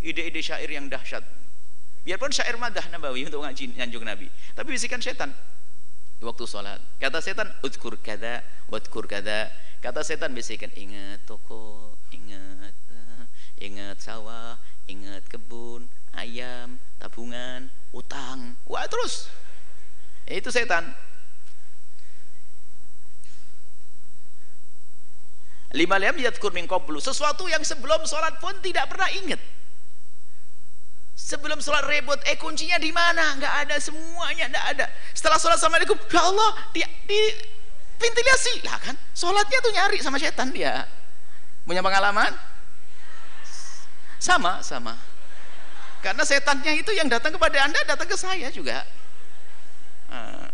ide-ide syair yang dahsyat. Biarpun syair madah nabawi untuk ngaji nyanjung nabi tapi bisikan setan. Waktu sholat kata setan udkur kada wadkur kada. Kata setan bisikan ingat toko ingat ingat sawah ingat kebun ayam tabungan utang. Wah terus. Itu setan. Lima lam yadkur min qablu sesuatu yang sebelum sholat pun tidak pernah ingat Sebelum sholat ribut, eh kuncinya di mana? Enggak ada semuanya, enggak ada. Setelah sholat assalamualaikum, ya Allah, di, di ventilasi lah kan. Sholatnya tuh nyari sama setan dia. Punya pengalaman? Sama, sama. Karena setannya itu yang datang kepada anda, datang ke saya juga. Nah,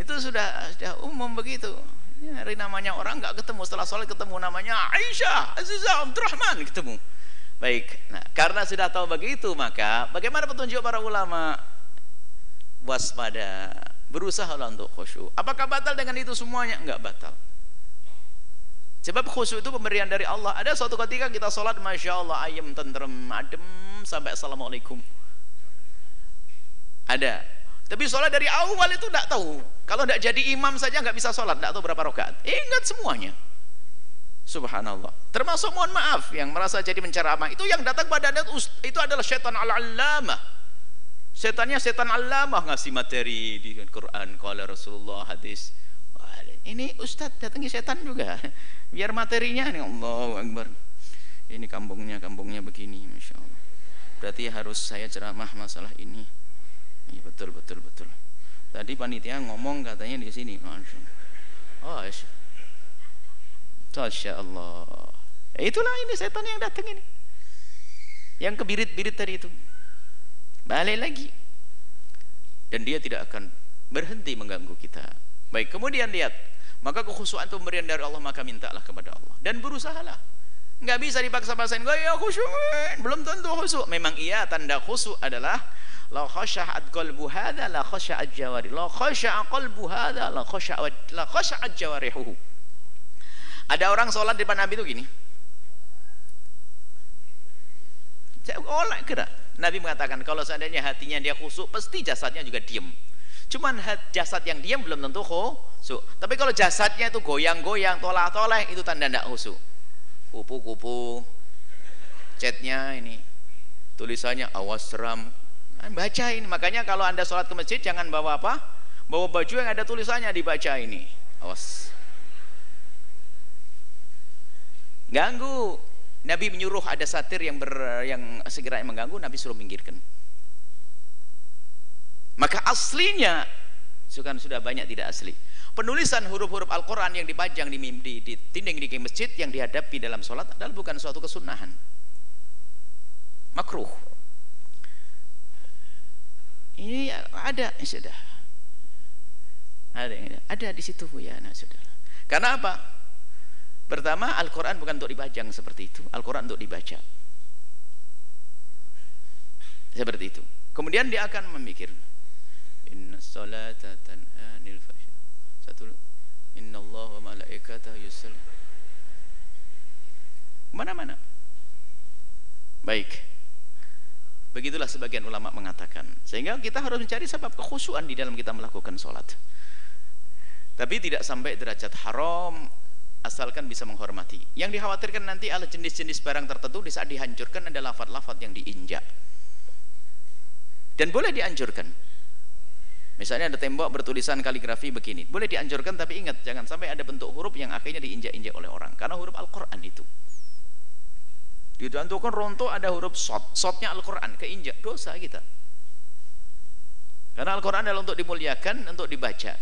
itu sudah sudah umum begitu. Nyari namanya orang nggak ketemu setelah sholat ketemu namanya Aisyah, Azizah, Abdurrahman ketemu. Baik, nah karena sudah tahu begitu maka bagaimana petunjuk para ulama? Waspada, berusaha untuk khusyuk. Apakah batal dengan itu semuanya? Enggak batal. Sebab khusyuk itu pemberian dari Allah. Ada suatu ketika kita sholat, masya Allah, ayam tentrem, adem sampai assalamualaikum. Ada. Tapi sholat dari awal itu tidak tahu. Kalau tidak jadi imam saja nggak bisa sholat, tidak tahu berapa rakaat. Ingat semuanya. Subhanallah. Termasuk mohon maaf yang merasa jadi menceramah itu yang datang pada anda itu adalah setan al-allamah. Setannya setan allamah ngasih materi di Quran, kalau Rasulullah hadis. Ini ustaz datangi setan juga. (laughs) Biar materinya ini Allah Akbar. Ini kampungnya kampungnya begini, masya Allah. Berarti harus saya ceramah masalah ini. Iya betul betul betul. Tadi panitia ngomong katanya di sini, Oh, Masya Allah. Ya, itulah ini setan yang datang ini. Yang kebirit-birit tadi itu. Balik lagi. Dan dia tidak akan berhenti mengganggu kita. Baik, kemudian lihat. Maka kekhusuan pemberian dari Allah, maka mintalah kepada Allah. Dan berusahalah. Enggak bisa dipaksa-paksain. Gak ya khusyuk. Belum tentu khusyuk. Memang iya tanda khusyuk adalah la khasha'at qalbu hadha la khasha'at jawari la khasha'a qalbu hadha la khasha'at la khasha'at jawarihuhu ada orang sholat di depan Nabi itu gini. Oleh kira. Nabi mengatakan kalau seandainya hatinya dia khusuk, pasti jasadnya juga diem. Cuman jasad yang diem belum tentu khusuk. Tapi kalau jasadnya itu goyang-goyang, tolah-toleh, itu tanda tidak khusuk. Kupu-kupu, chatnya ini, tulisannya awas seram. Nah, baca ini. Makanya kalau anda sholat ke masjid jangan bawa apa? Bawa baju yang ada tulisannya dibaca ini. Awas ganggu. Nabi menyuruh ada satir yang ber, yang segera mengganggu Nabi suruh minggirkan. Maka aslinya kan sudah banyak tidak asli. Penulisan huruf-huruf Al-Quran yang dipajang di, di, di dinding dinding masjid yang dihadapi dalam sholat adalah bukan suatu kesunahan makruh. Ini ada ya sudah. Ada. Ada di situ ya nah sudah. Karena apa Pertama, Al-Quran bukan untuk dibajang seperti itu. Al-Quran untuk dibaca. Seperti itu. Kemudian dia akan memikir. Inna salata tan'anil fasya. Satu. Inna Allah wa malaikatah yusal. Mana-mana. Baik. Begitulah sebagian ulama mengatakan. Sehingga kita harus mencari sebab kekhusyuan di dalam kita melakukan sholat. Tapi tidak sampai derajat haram asalkan bisa menghormati. Yang dikhawatirkan nanti adalah jenis-jenis barang tertentu di saat dihancurkan ada lafat-lafat yang diinjak. Dan boleh dianjurkan. Misalnya ada tembok bertulisan kaligrafi begini. Boleh dianjurkan tapi ingat jangan sampai ada bentuk huruf yang akhirnya diinjak-injak oleh orang. Karena huruf Al-Quran itu. Ditantukan rontok ada huruf sot. Sotnya Al-Quran. Keinjak. Dosa kita. Karena Al-Quran adalah untuk dimuliakan, untuk dibaca.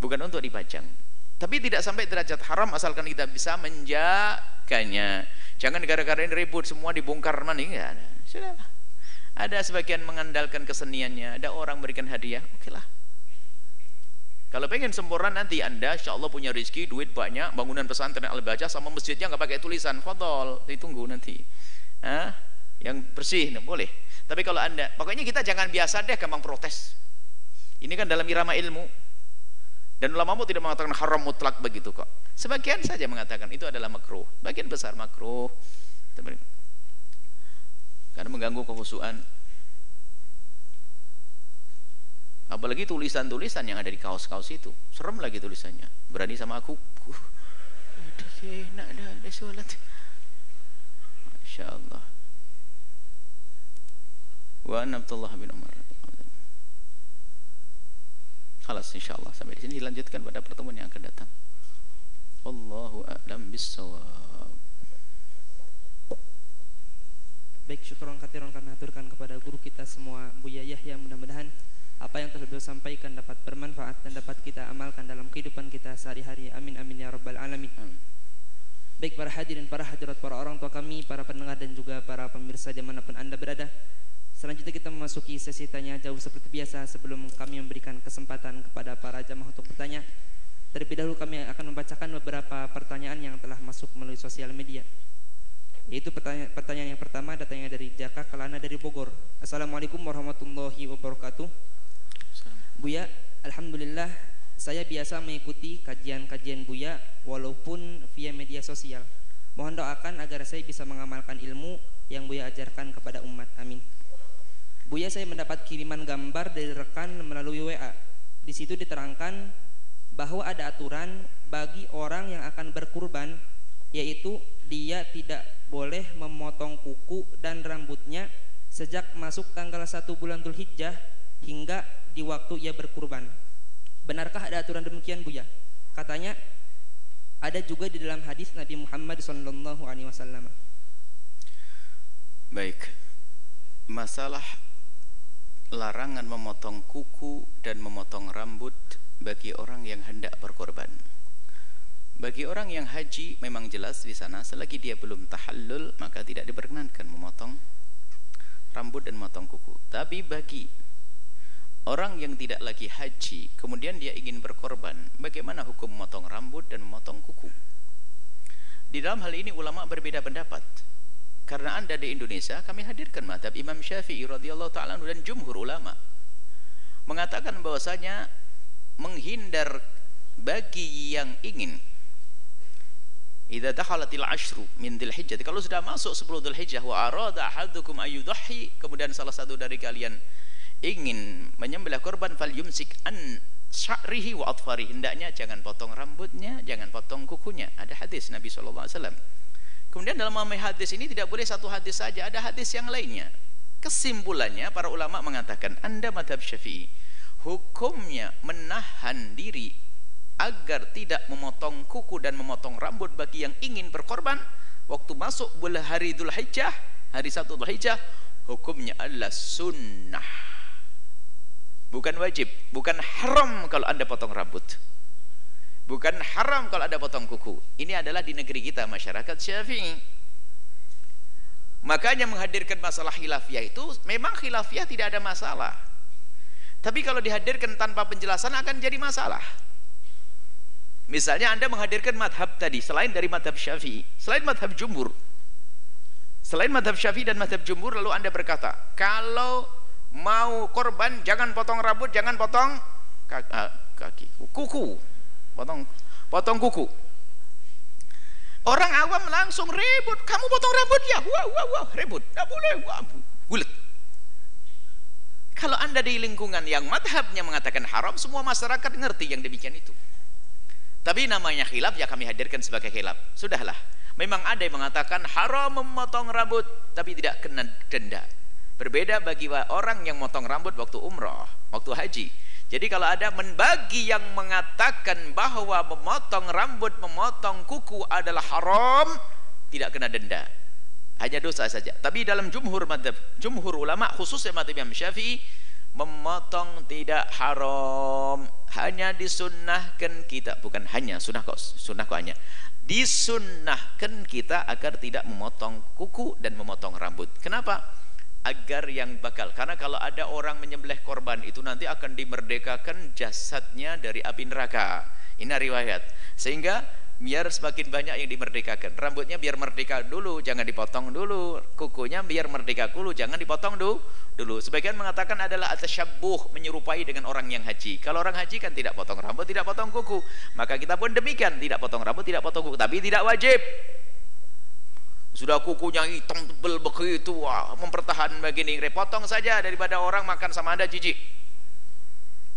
Bukan untuk dipajang. Tapi tidak sampai derajat haram asalkan kita bisa menjaganya. Jangan gara-gara ini ribut semua dibongkar mana ya. Sudahlah. Ada sebagian mengandalkan keseniannya, ada orang berikan hadiah, oke lah. Kalau pengen sempurna nanti anda, insya Allah punya rezeki, duit banyak, bangunan pesantren al-baca sama masjidnya nggak pakai tulisan, fadol, ditunggu nanti. Hah? Yang bersih, nah, boleh. Tapi kalau anda, pokoknya kita jangan biasa deh gampang protes. Ini kan dalam irama ilmu, dan ulama tidak mengatakan haram mutlak begitu kok. Sebagian saja mengatakan itu adalah makruh. Bagian besar makruh. Karena mengganggu kekhusyuan. Apalagi tulisan-tulisan yang ada di kaos-kaos itu. Serem lagi tulisannya. Berani sama aku. Enak dah ada sholat. Masya Allah. Wa anabtullah bin Umar. Halas insyaallah sampai di sini dilanjutkan pada pertemuan yang akan datang. Allahu a'lam bissawab. Baik, syukuran katiran kami aturkan kepada guru kita semua Buya Yahya mudah-mudahan apa yang telah beliau sampaikan dapat bermanfaat dan dapat kita amalkan dalam kehidupan kita sehari-hari. Amin amin ya rabbal alamin. Amin. Baik para hadirin, para hadirat, para orang tua kami, para pendengar dan juga para pemirsa di mana pun anda berada. Selanjutnya kita memasuki sesi tanya jawab seperti biasa sebelum kami memberikan kesempatan kepada para jamaah untuk bertanya. Terlebih dahulu kami akan membacakan beberapa pertanyaan yang telah masuk melalui sosial media. Yaitu pertanyaan, pertanyaan yang pertama datangnya dari Jaka Kelana dari Bogor. Assalamualaikum warahmatullahi wabarakatuh. Buya, Alhamdulillah saya biasa mengikuti kajian-kajian Buya walaupun via media sosial. Mohon doakan agar saya bisa mengamalkan ilmu yang Buya ajarkan kepada umat. Amin. Buya saya mendapat kiriman gambar dari rekan melalui WA. Di situ diterangkan bahwa ada aturan bagi orang yang akan berkurban yaitu dia tidak boleh memotong kuku dan rambutnya sejak masuk tanggal 1 bulan Dzulhijjah hingga di waktu ia berkurban. Benarkah ada aturan demikian Buya? Katanya ada juga di dalam hadis Nabi Muhammad SAW. Baik. Masalah larangan memotong kuku dan memotong rambut bagi orang yang hendak berkorban. Bagi orang yang haji memang jelas di sana selagi dia belum tahallul maka tidak diperkenankan memotong rambut dan memotong kuku. Tapi bagi orang yang tidak lagi haji kemudian dia ingin berkorban, bagaimana hukum memotong rambut dan memotong kuku? Di dalam hal ini ulama berbeda pendapat. Karena anda di Indonesia, kami hadirkan madhab Imam Syafi'i radhiyallahu taala dan jumhur ulama. Mengatakan bahwasanya menghindar bagi yang ingin. Idza ashru min dzulhijjah kalau sudah masuk 10 dzulhijjah wa arada ahadukum ayyudhi kemudian salah satu dari kalian ingin menyembelih korban fal yumsik an sya'rihi wa atfari hendaknya jangan potong rambutnya jangan potong kukunya. Ada hadis Nabi sallallahu alaihi wasallam Kemudian dalam memahami hadis ini tidak boleh satu hadis saja, ada hadis yang lainnya. Kesimpulannya para ulama mengatakan Anda madhab syafi'i Hukumnya menahan diri Agar tidak memotong kuku dan memotong rambut bagi yang ingin berkorban. Waktu masuk bulan hari Dhul Hijjah Hari satu Dhul Hijjah Hukumnya adalah sunnah. Bukan wajib Bukan haram kalau anda potong rambut Bukan haram kalau ada potong kuku. Ini adalah di negeri kita masyarakat Syafi'i. Makanya menghadirkan masalah khilafiyah itu memang khilafiyah tidak ada masalah. Tapi kalau dihadirkan tanpa penjelasan akan jadi masalah. Misalnya Anda menghadirkan madhab tadi, selain dari madhab syafi'i, selain madhab jumhur, selain madhab syafi'i dan madhab jumhur, lalu Anda berkata, kalau mau korban, jangan potong rambut, jangan potong kaki, kuku, potong, potong kuku. Orang awam langsung ribut, kamu potong rambut ya, wah, wah, wah, ribut, tidak boleh, wah, bulat. Kalau anda di lingkungan yang madhabnya mengatakan haram, semua masyarakat ngerti yang demikian itu. Tapi namanya khilaf ya kami hadirkan sebagai khilaf. Sudahlah. Memang ada yang mengatakan haram memotong rambut tapi tidak kena denda. Berbeda bagi orang yang memotong rambut waktu umrah, waktu haji. Jadi kalau ada membagi yang mengatakan bahwa memotong rambut, memotong kuku adalah haram, tidak kena denda. Hanya dosa saja. Tapi dalam jumhur madhab, jumhur ulama khususnya madhab Imam Syafi'i memotong tidak haram hanya disunnahkan kita bukan hanya sunnah kok sunnah kok hanya disunnahkan kita agar tidak memotong kuku dan memotong rambut kenapa agar yang bakal. Karena kalau ada orang menyembelih korban itu nanti akan dimerdekakan jasadnya dari api neraka. Ini riwayat. Sehingga biar semakin banyak yang dimerdekakan. Rambutnya biar merdeka dulu jangan dipotong dulu. Kukunya biar merdeka dulu jangan dipotong dulu dulu. Sebagian mengatakan adalah atasyabbuh menyerupai dengan orang yang haji. Kalau orang haji kan tidak potong rambut tidak potong kuku. Maka kita pun demikian tidak potong rambut tidak potong kuku. Tapi tidak wajib sudah kukunya hitam tebel begitu wah mempertahankan begini repotong saja daripada orang makan sama anda jijik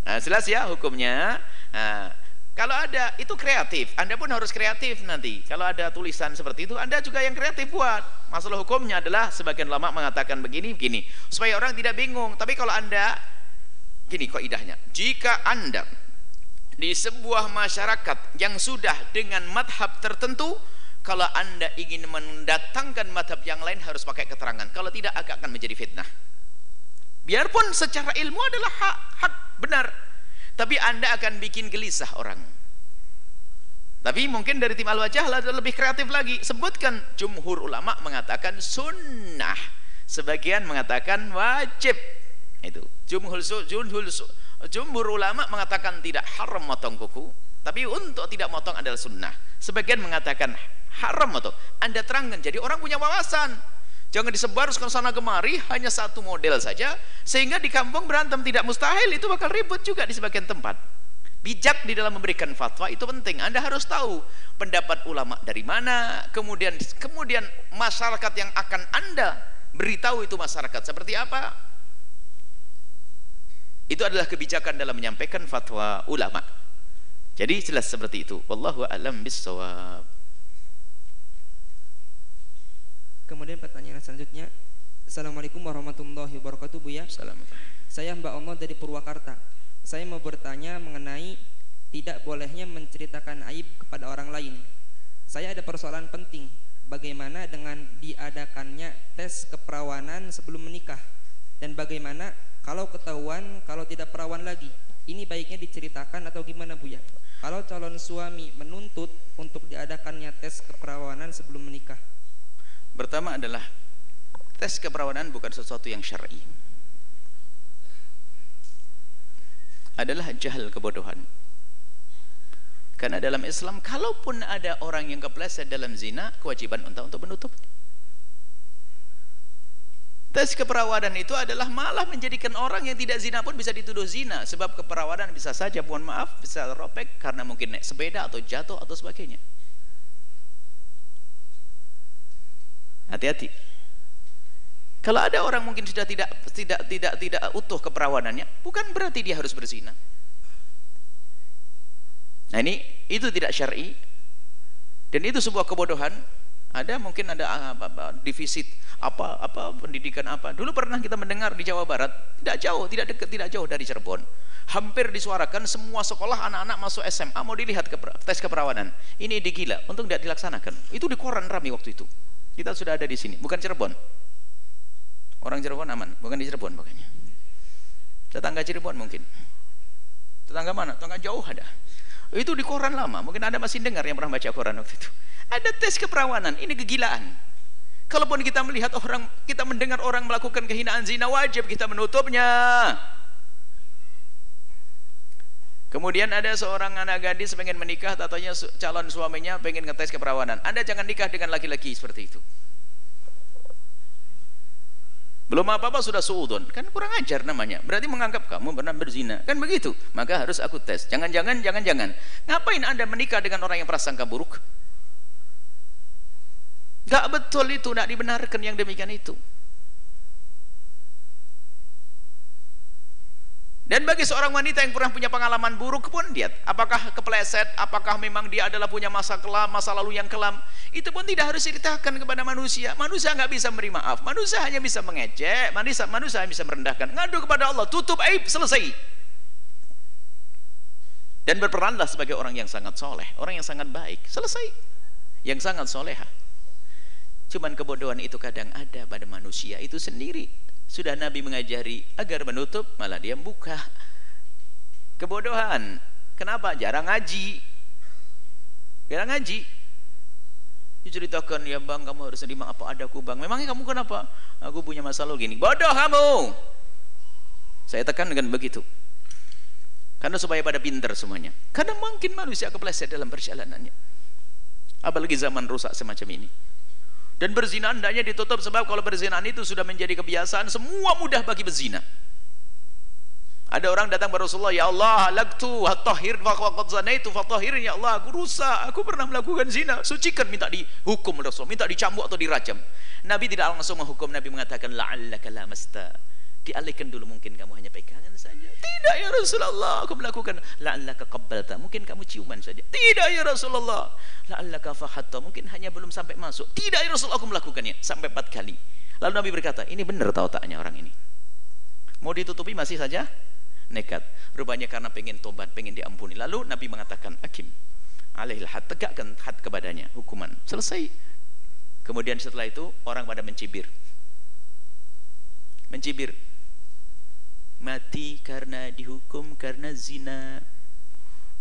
nah jelas ya hukumnya nah, kalau ada itu kreatif, Anda pun harus kreatif nanti. Kalau ada tulisan seperti itu, Anda juga yang kreatif buat. Masalah hukumnya adalah sebagian lama mengatakan begini, begini, supaya orang tidak bingung. Tapi kalau Anda gini kok idahnya, jika Anda di sebuah masyarakat yang sudah dengan madhab tertentu, kalau Anda ingin mendatangkan madhab yang lain harus pakai keterangan. Kalau tidak agak akan menjadi fitnah. Biarpun secara ilmu adalah hak, hak benar, tapi anda akan bikin gelisah orang. Tapi mungkin dari tim al-wajah lebih kreatif lagi. Sebutkan jumhur ulama mengatakan sunnah. Sebagian mengatakan wajib. Itu. Jumhur jumhur jumhur ulama mengatakan tidak. Haram motong kuku tapi untuk tidak motong adalah sunnah sebagian mengatakan haram motong anda terangkan jadi orang punya wawasan Jangan disebar ke sana kemari hanya satu model saja sehingga di kampung berantem tidak mustahil itu bakal ribut juga di sebagian tempat. Bijak di dalam memberikan fatwa itu penting. Anda harus tahu pendapat ulama dari mana, kemudian kemudian masyarakat yang akan Anda beritahu itu masyarakat seperti apa. Itu adalah kebijakan dalam menyampaikan fatwa ulama. Jadi jelas seperti itu. Wallahu a'lam bissawab. Kemudian pertanyaan selanjutnya, Assalamualaikum warahmatullahi wabarakatuh Bu ya. Saya Mbak Ono dari Purwakarta. Saya mau bertanya mengenai tidak bolehnya menceritakan aib kepada orang lain. Saya ada persoalan penting. Bagaimana dengan diadakannya tes keperawanan sebelum menikah? Dan bagaimana kalau ketahuan kalau tidak perawan lagi? Ini baiknya diceritakan atau gimana Bu ya? Kalau calon suami menuntut untuk diadakannya tes keperawanan sebelum menikah, Pertama adalah tes keperawanan bukan sesuatu yang syar'i. Adalah jahil kebodohan. Karena dalam Islam kalaupun ada orang yang kepleset dalam zina, kewajiban untuk untuk menutup. Tes keperawanan itu adalah malah menjadikan orang yang tidak zina pun bisa dituduh zina sebab keperawanan bisa saja mohon maaf bisa robek karena mungkin naik sepeda atau jatuh atau sebagainya. Hati-hati. Kalau ada orang mungkin sudah tidak tidak tidak tidak utuh keperawanannya, bukan berarti dia harus berzina. Nah ini itu tidak syar'i dan itu sebuah kebodohan. Ada mungkin ada apa, apa, divisit apa apa pendidikan apa. Dulu pernah kita mendengar di Jawa Barat, tidak jauh, tidak dekat, tidak jauh dari Cirebon. Hampir disuarakan semua sekolah anak-anak masuk SMA mau dilihat ke, tes keperawanan. Ini digila, untuk tidak dilaksanakan. Itu di koran rame waktu itu. Kita sudah ada di sini, bukan Cirebon. Orang Cirebon aman, bukan di Cirebon pokoknya. Tetangga Cirebon mungkin. Tetangga mana? Tetangga jauh ada. Itu di koran lama, mungkin Anda masih dengar yang pernah baca koran waktu itu. Ada tes keperawanan, ini kegilaan. Kalaupun kita melihat orang, kita mendengar orang melakukan kehinaan zina, wajib kita menutupnya. Kemudian ada seorang anak gadis pengen menikah, tatanya calon suaminya pengen ngetes keperawanan. Anda jangan nikah dengan laki-laki seperti itu. Belum apa-apa sudah suudon, kan kurang ajar namanya. Berarti menganggap kamu pernah berzina, kan begitu. Maka harus aku tes. Jangan-jangan, jangan-jangan. Ngapain anda menikah dengan orang yang prasangka buruk? Gak betul itu, tidak dibenarkan yang demikian itu. Dan bagi seorang wanita yang pernah punya pengalaman buruk pun lihat, apakah kepleset, apakah memang dia adalah punya masa kelam, masa lalu yang kelam, itu pun tidak harus ceritakan kepada manusia. Manusia nggak bisa beri maaf, manusia hanya bisa mengejek, manusia manusia hanya bisa merendahkan. Ngadu kepada Allah, tutup aib, selesai. Dan berperanlah sebagai orang yang sangat soleh, orang yang sangat baik, selesai. Yang sangat soleha. Cuman kebodohan itu kadang ada pada manusia itu sendiri sudah Nabi mengajari agar menutup malah dia buka. Kebodohan. Kenapa? Jarang ngaji. Jarang ngaji. Diceritakan ya bang kamu harus terima apa adaku bang. Memangnya kamu kenapa? Aku punya masalah gini bodoh kamu. Saya tekan dengan begitu. Karena supaya pada pinter semuanya. Karena mungkin manusia kepleset dalam perjalanannya. Apalagi zaman rusak semacam ini dan berzina hendaknya ditutup sebab kalau berzinaan itu sudah menjadi kebiasaan, semua mudah bagi berzina. Ada orang datang kepada Rasulullah, "Ya Allah, halaktu tahir wa qad zanaitu fatahhir ya Allah, aku rusak, aku pernah melakukan zina." Sucikan minta dihukum Rasul, minta dicambuk atau dirajam. Nabi tidak langsung menghukum, Nabi mengatakan, "La'allaka lamasta." Dialihkan dulu mungkin kamu hanya pegangan saja. Tidak ya Rasulullah, aku melakukan la'allaka qabbalta. Mungkin kamu ciuman saja. Tidak ya Rasulullah. La'allaka fahatta. Mungkin hanya belum sampai masuk. Tidak ya Rasulullah, aku melakukannya sampai empat kali. Lalu Nabi berkata, ini benar tahu taknya orang ini. Mau ditutupi masih saja nekat. Rupanya karena pengen tobat, pengen diampuni. Lalu Nabi mengatakan, Hakim, alaihil had, tegakkan had kepadanya, hukuman. Selesai. Kemudian setelah itu orang pada mencibir. Mencibir mati karena dihukum karena zina.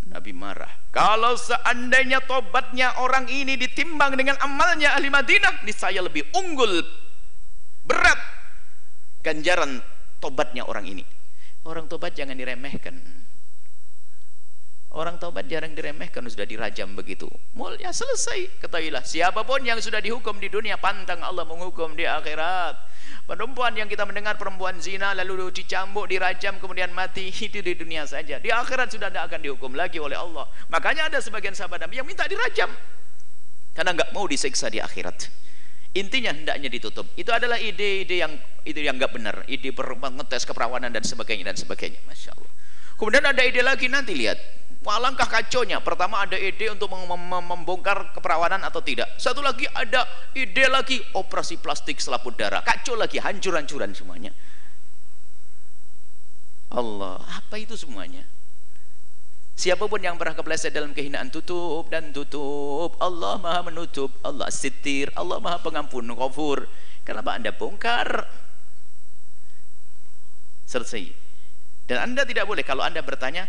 Nabi marah. Kalau seandainya tobatnya orang ini ditimbang dengan amalnya ahli Madinah ini saya lebih unggul berat ganjaran tobatnya orang ini. Orang tobat jangan diremehkan orang tobat jarang diremehkan sudah dirajam begitu mulia selesai ketahuilah siapa pun yang sudah dihukum di dunia pantang Allah menghukum di akhirat Perempuan yang kita mendengar perempuan zina lalu dicambuk, dirajam kemudian mati (laughs) itu di dunia saja. Di akhirat sudah tidak akan dihukum lagi oleh Allah. Makanya ada sebagian sahabat Nabi yang minta dirajam karena nggak mau disiksa di akhirat. Intinya hendaknya ditutup. Itu adalah ide-ide yang itu yang nggak benar, ide ngetes keperawanan dan sebagainya dan sebagainya. Masya Allah. Kemudian ada ide lagi nanti lihat Alangkah kaconya. Pertama ada ide untuk membongkar keperawanan atau tidak. Satu lagi ada ide lagi operasi plastik selaput darah. Kacau lagi, hancur-hancuran semuanya. Allah, apa itu semuanya? Siapa pun yang pernah kepleset dalam kehinaan tutup dan tutup. Allah Maha menutup, Allah sitir, Allah Maha pengampun, ghafur. Kenapa Anda bongkar? Selesai. Dan Anda tidak boleh kalau Anda bertanya,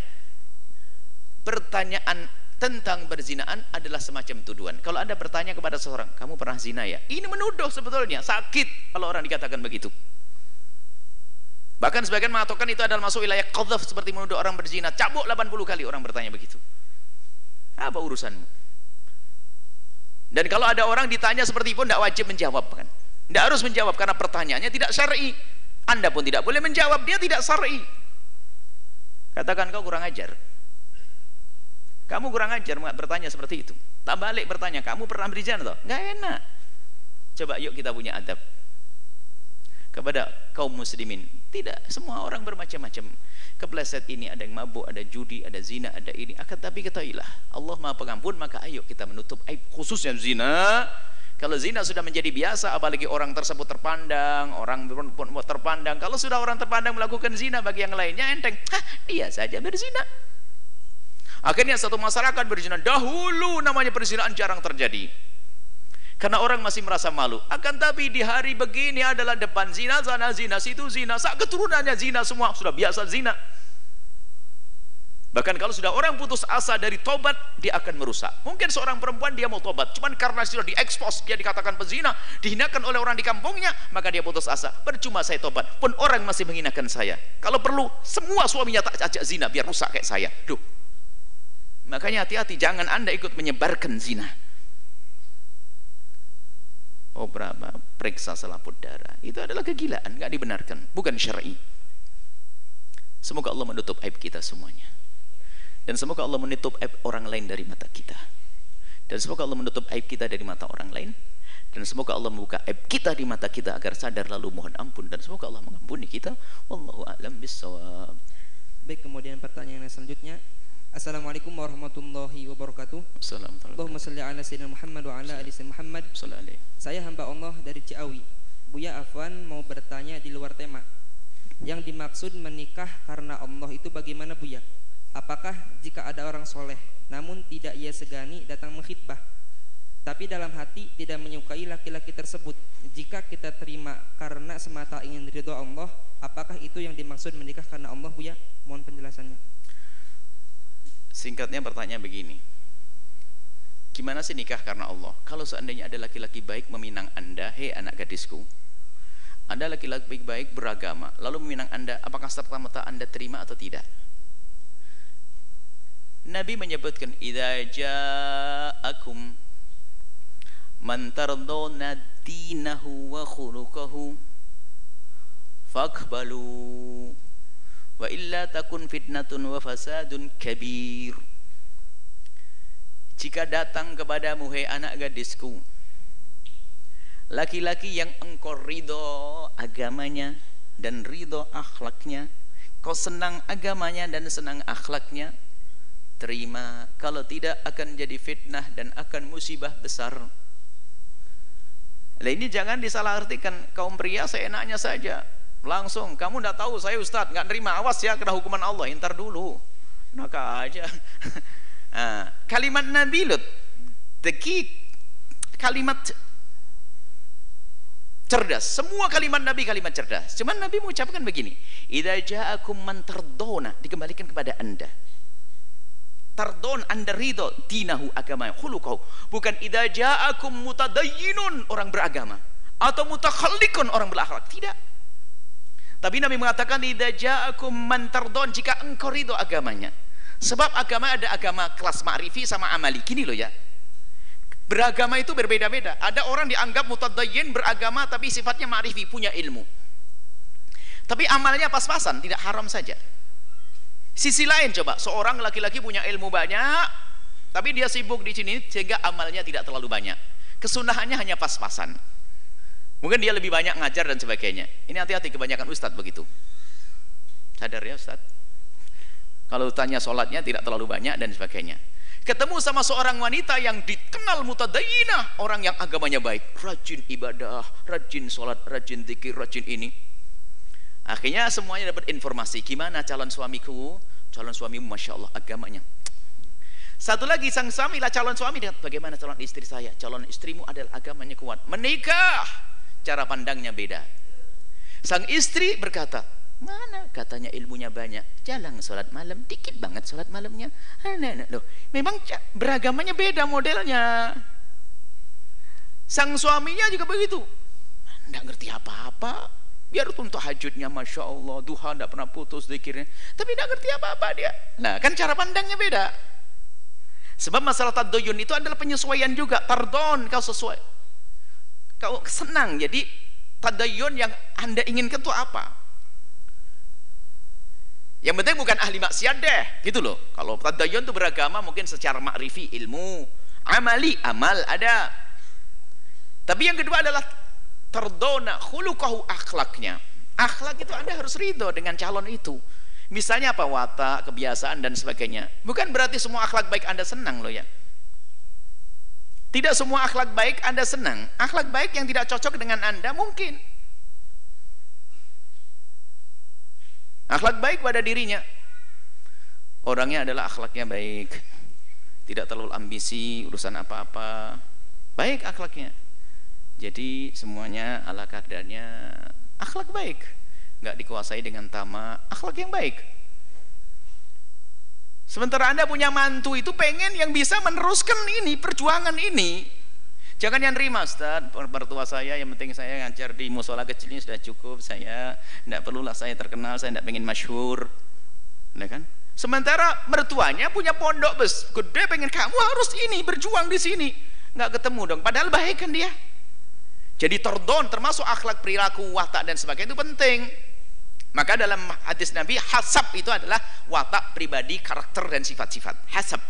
pertanyaan tentang berzinaan adalah semacam tuduhan. Kalau Anda bertanya kepada seseorang, kamu pernah zina ya? Ini menuduh sebetulnya, sakit kalau orang dikatakan begitu. Bahkan sebagian mengatakan itu adalah masuk wilayah qadhaf seperti menuduh orang berzina. Cabuk 80 kali orang bertanya begitu. Apa urusanmu? Dan kalau ada orang ditanya seperti itu, tidak wajib menjawab kan? Tidak harus menjawab karena pertanyaannya tidak syar'i. Anda pun tidak boleh menjawab, dia tidak syar'i. Katakan kau kurang ajar. Kamu kurang ajar bertanya seperti itu. Tak balik bertanya, kamu pernah berzina atau? Enggak enak. Coba yuk kita punya adab kepada kaum muslimin. Tidak, semua orang bermacam-macam. Kepleset ini ada yang mabuk, ada judi, ada zina, ada ini. Akan tapi ketahuilah, Allah Maha Pengampun, maka ayo kita menutup aib khususnya zina. Kalau zina sudah menjadi biasa, apalagi orang tersebut terpandang, orang pun terpandang. Kalau sudah orang terpandang melakukan zina bagi yang lainnya enteng, hah, dia saja berzina. Akhirnya satu masyarakat berzina. Dahulu namanya perzinaan jarang terjadi. Karena orang masih merasa malu. Akan tapi di hari begini adalah depan zina, sana zina, situ zina. Saat keturunannya zina semua. Sudah biasa zina. Bahkan kalau sudah orang putus asa dari tobat, dia akan merusak. Mungkin seorang perempuan dia mau tobat, cuman karena sudah diekspos, dia dikatakan pezina, dihinakan oleh orang di kampungnya, maka dia putus asa. Percuma saya tobat, pun orang masih menghinakan saya. Kalau perlu, semua suaminya tak ajak zina, biar rusak kayak saya. Duh, makanya hati-hati jangan anda ikut menyebarkan zina. Oh berapa? Periksa selaput darah. Itu adalah kegilaan nggak dibenarkan. Bukan syar'i. Semoga Allah menutup aib kita semuanya. Dan semoga Allah menutup aib orang lain dari mata kita. Dan semoga Allah menutup aib kita dari mata orang lain. Dan semoga Allah membuka aib kita di mata kita agar sadar lalu mohon ampun. Dan semoga Allah mengampuni kita. Wallahu a'lam bissawab. Baik, kemudian pertanyaan yang selanjutnya. Assalamualaikum warahmatullahi wabarakatuh. Assalamualaikum Allahumma salli ala sayyidina Muhammad wa ala ali sayyidina Muhammad. Saya hamba Allah dari Ciawi. Buya Afwan mau bertanya di luar tema. Yang dimaksud menikah karena Allah itu bagaimana Buya? Apakah jika ada orang soleh namun tidak ia segani datang menghitbah tapi dalam hati tidak menyukai laki-laki tersebut jika kita terima karena semata ingin ridho Allah apakah itu yang dimaksud menikah karena Allah Buya? Mohon penjelasannya. Singkatnya pertanyaan begini. Gimana sih nikah karena Allah? Kalau seandainya ada laki-laki baik meminang Anda, hei anak gadisku. Ada laki-laki baik beragama, lalu meminang Anda, apakah serta-merta Anda terima atau tidak? Nabi menyebutkan, "Idza ja'akum man tardawna dinahu wa khuluquhu faqbalu wa illa takun fitnatun wa fasadun kabir." Jika datang kepadamu hai anak gadisku laki-laki yang engkau ridho agamanya dan ridho akhlaknya kau senang agamanya dan senang akhlaknya terima kalau tidak akan jadi fitnah dan akan musibah besar Nah ini jangan disalahartikan kaum pria seenaknya saja langsung kamu tidak tahu saya ustadz nggak nerima awas ya kena hukuman Allah intar dulu. Naka aja. Nah, (laughs) kalimat Nabi Lut dekik kalimat cerdas. Semua kalimat Nabi kalimat cerdas. Cuman Nabi mengucapkan begini idza ja'akum man tardona dikembalikan kepada anda. Tardon anda ridho dinahu agama khuluqahu bukan idza ja'akum mutadayyinun orang beragama atau mutakhallikun orang berakhlak. Tidak tapi Nabi mengatakan idza ja'akum man tardon jika engkau ridho agamanya. Sebab agama ada agama kelas ma'rifi sama amali. Gini loh ya. Beragama itu berbeda-beda. Ada orang dianggap mutadayyin beragama tapi sifatnya ma'rifi punya ilmu. Tapi amalnya pas-pasan tidak haram saja. Sisi lain coba, seorang laki-laki punya ilmu banyak, tapi dia sibuk di sini sehingga amalnya tidak terlalu banyak. Kesunahannya hanya pas-pasan. Mungkin dia lebih banyak ngajar dan sebagainya. Ini hati-hati kebanyakan ustadz begitu. Sadar ya ustadz? Kalau tanya sholatnya tidak terlalu banyak dan sebagainya. Ketemu sama seorang wanita yang dikenal mutadayinah, orang yang agamanya baik, rajin ibadah, rajin sholat, rajin zikir, rajin ini Akhirnya semuanya dapat informasi gimana calon suamiku, calon suamimu masya Allah agamanya. Satu lagi sang suami lah calon suami bagaimana calon istri saya, calon istrimu adalah agamanya kuat. Menikah, cara pandangnya beda. Sang istri berkata, mana katanya ilmunya banyak, jalan sholat malam, dikit banget sholat malamnya. Loh, memang beragamanya beda modelnya. Sang suaminya juga begitu, tidak ngerti apa-apa, biar untuk hajutnya Masya Allah duha tidak pernah putus zikirnya. Tapi tidak ngerti apa-apa dia. Nah kan cara pandangnya beda. Sebab masalah tadoyun itu adalah penyesuaian juga. Tardon kau sesuai kau senang jadi tadoyun yang anda inginkan itu apa? Yang penting bukan ahli maksiat deh gitu loh. Kalau tadoyun itu beragama mungkin secara makrifi ilmu amali amal ada. Tapi yang kedua adalah terdona khulukahu akhlaknya. Akhlak itu anda harus ridho dengan calon itu. Misalnya apa? Watak kebiasaan dan sebagainya. Bukan berarti semua akhlak baik anda senang loh ya tidak semua akhlak baik anda senang. Akhlak baik yang tidak cocok dengan anda mungkin. Akhlak baik pada dirinya. Orangnya adalah akhlaknya baik. Tidak terlalu ambisi urusan apa-apa. Baik akhlaknya. Jadi semuanya ala kadarnya akhlak baik. Nggak dikuasai dengan tamak. Akhlak yang baik sementara anda punya mantu itu pengen yang bisa meneruskan ini perjuangan ini jangan yang terima Ustaz mertua saya yang penting saya ngajar di musola kecil ini sudah cukup saya tidak perlulah saya terkenal saya tidak pengen masyhur nah kan Sementara mertuanya punya pondok bes, gede pengen kamu harus ini berjuang di sini. Nggak ketemu dong, padahal baik kan dia. Jadi tordon termasuk akhlak perilaku watak dan sebagainya itu penting. Maka dalam hadis Nabi hasab itu adalah watak pribadi, karakter dan sifat-sifat. Hasab.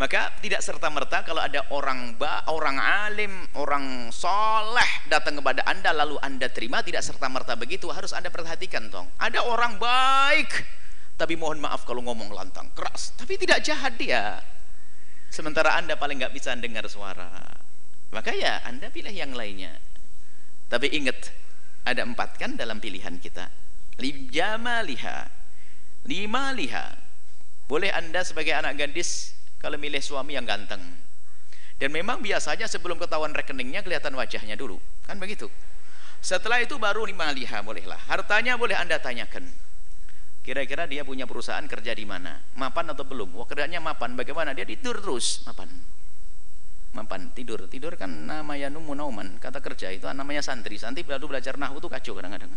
Maka tidak serta merta kalau ada orang ba, orang alim, orang soleh datang kepada anda lalu anda terima tidak serta merta begitu harus anda perhatikan tong. Ada orang baik tapi mohon maaf kalau ngomong lantang keras tapi tidak jahat dia. Sementara anda paling nggak bisa dengar suara. Maka ya anda pilih yang lainnya. Tapi ingat ada empat kan dalam pilihan kita. Lijama liha, lima liha. Boleh anda sebagai anak gadis kalau milih suami yang ganteng. Dan memang biasanya sebelum ketahuan rekeningnya kelihatan wajahnya dulu. Kan begitu? Setelah itu baru lima liha bolehlah. Hartanya boleh anda tanyakan. Kira-kira dia punya perusahaan kerja di mana? Mapan atau belum? Wah kerjanya mapan. Bagaimana? Dia tidur terus. Mapan mapan tidur tidur kan namanya numu nauman kata kerja itu namanya santri santri lalu belajar nahu itu kacau kadang-kadang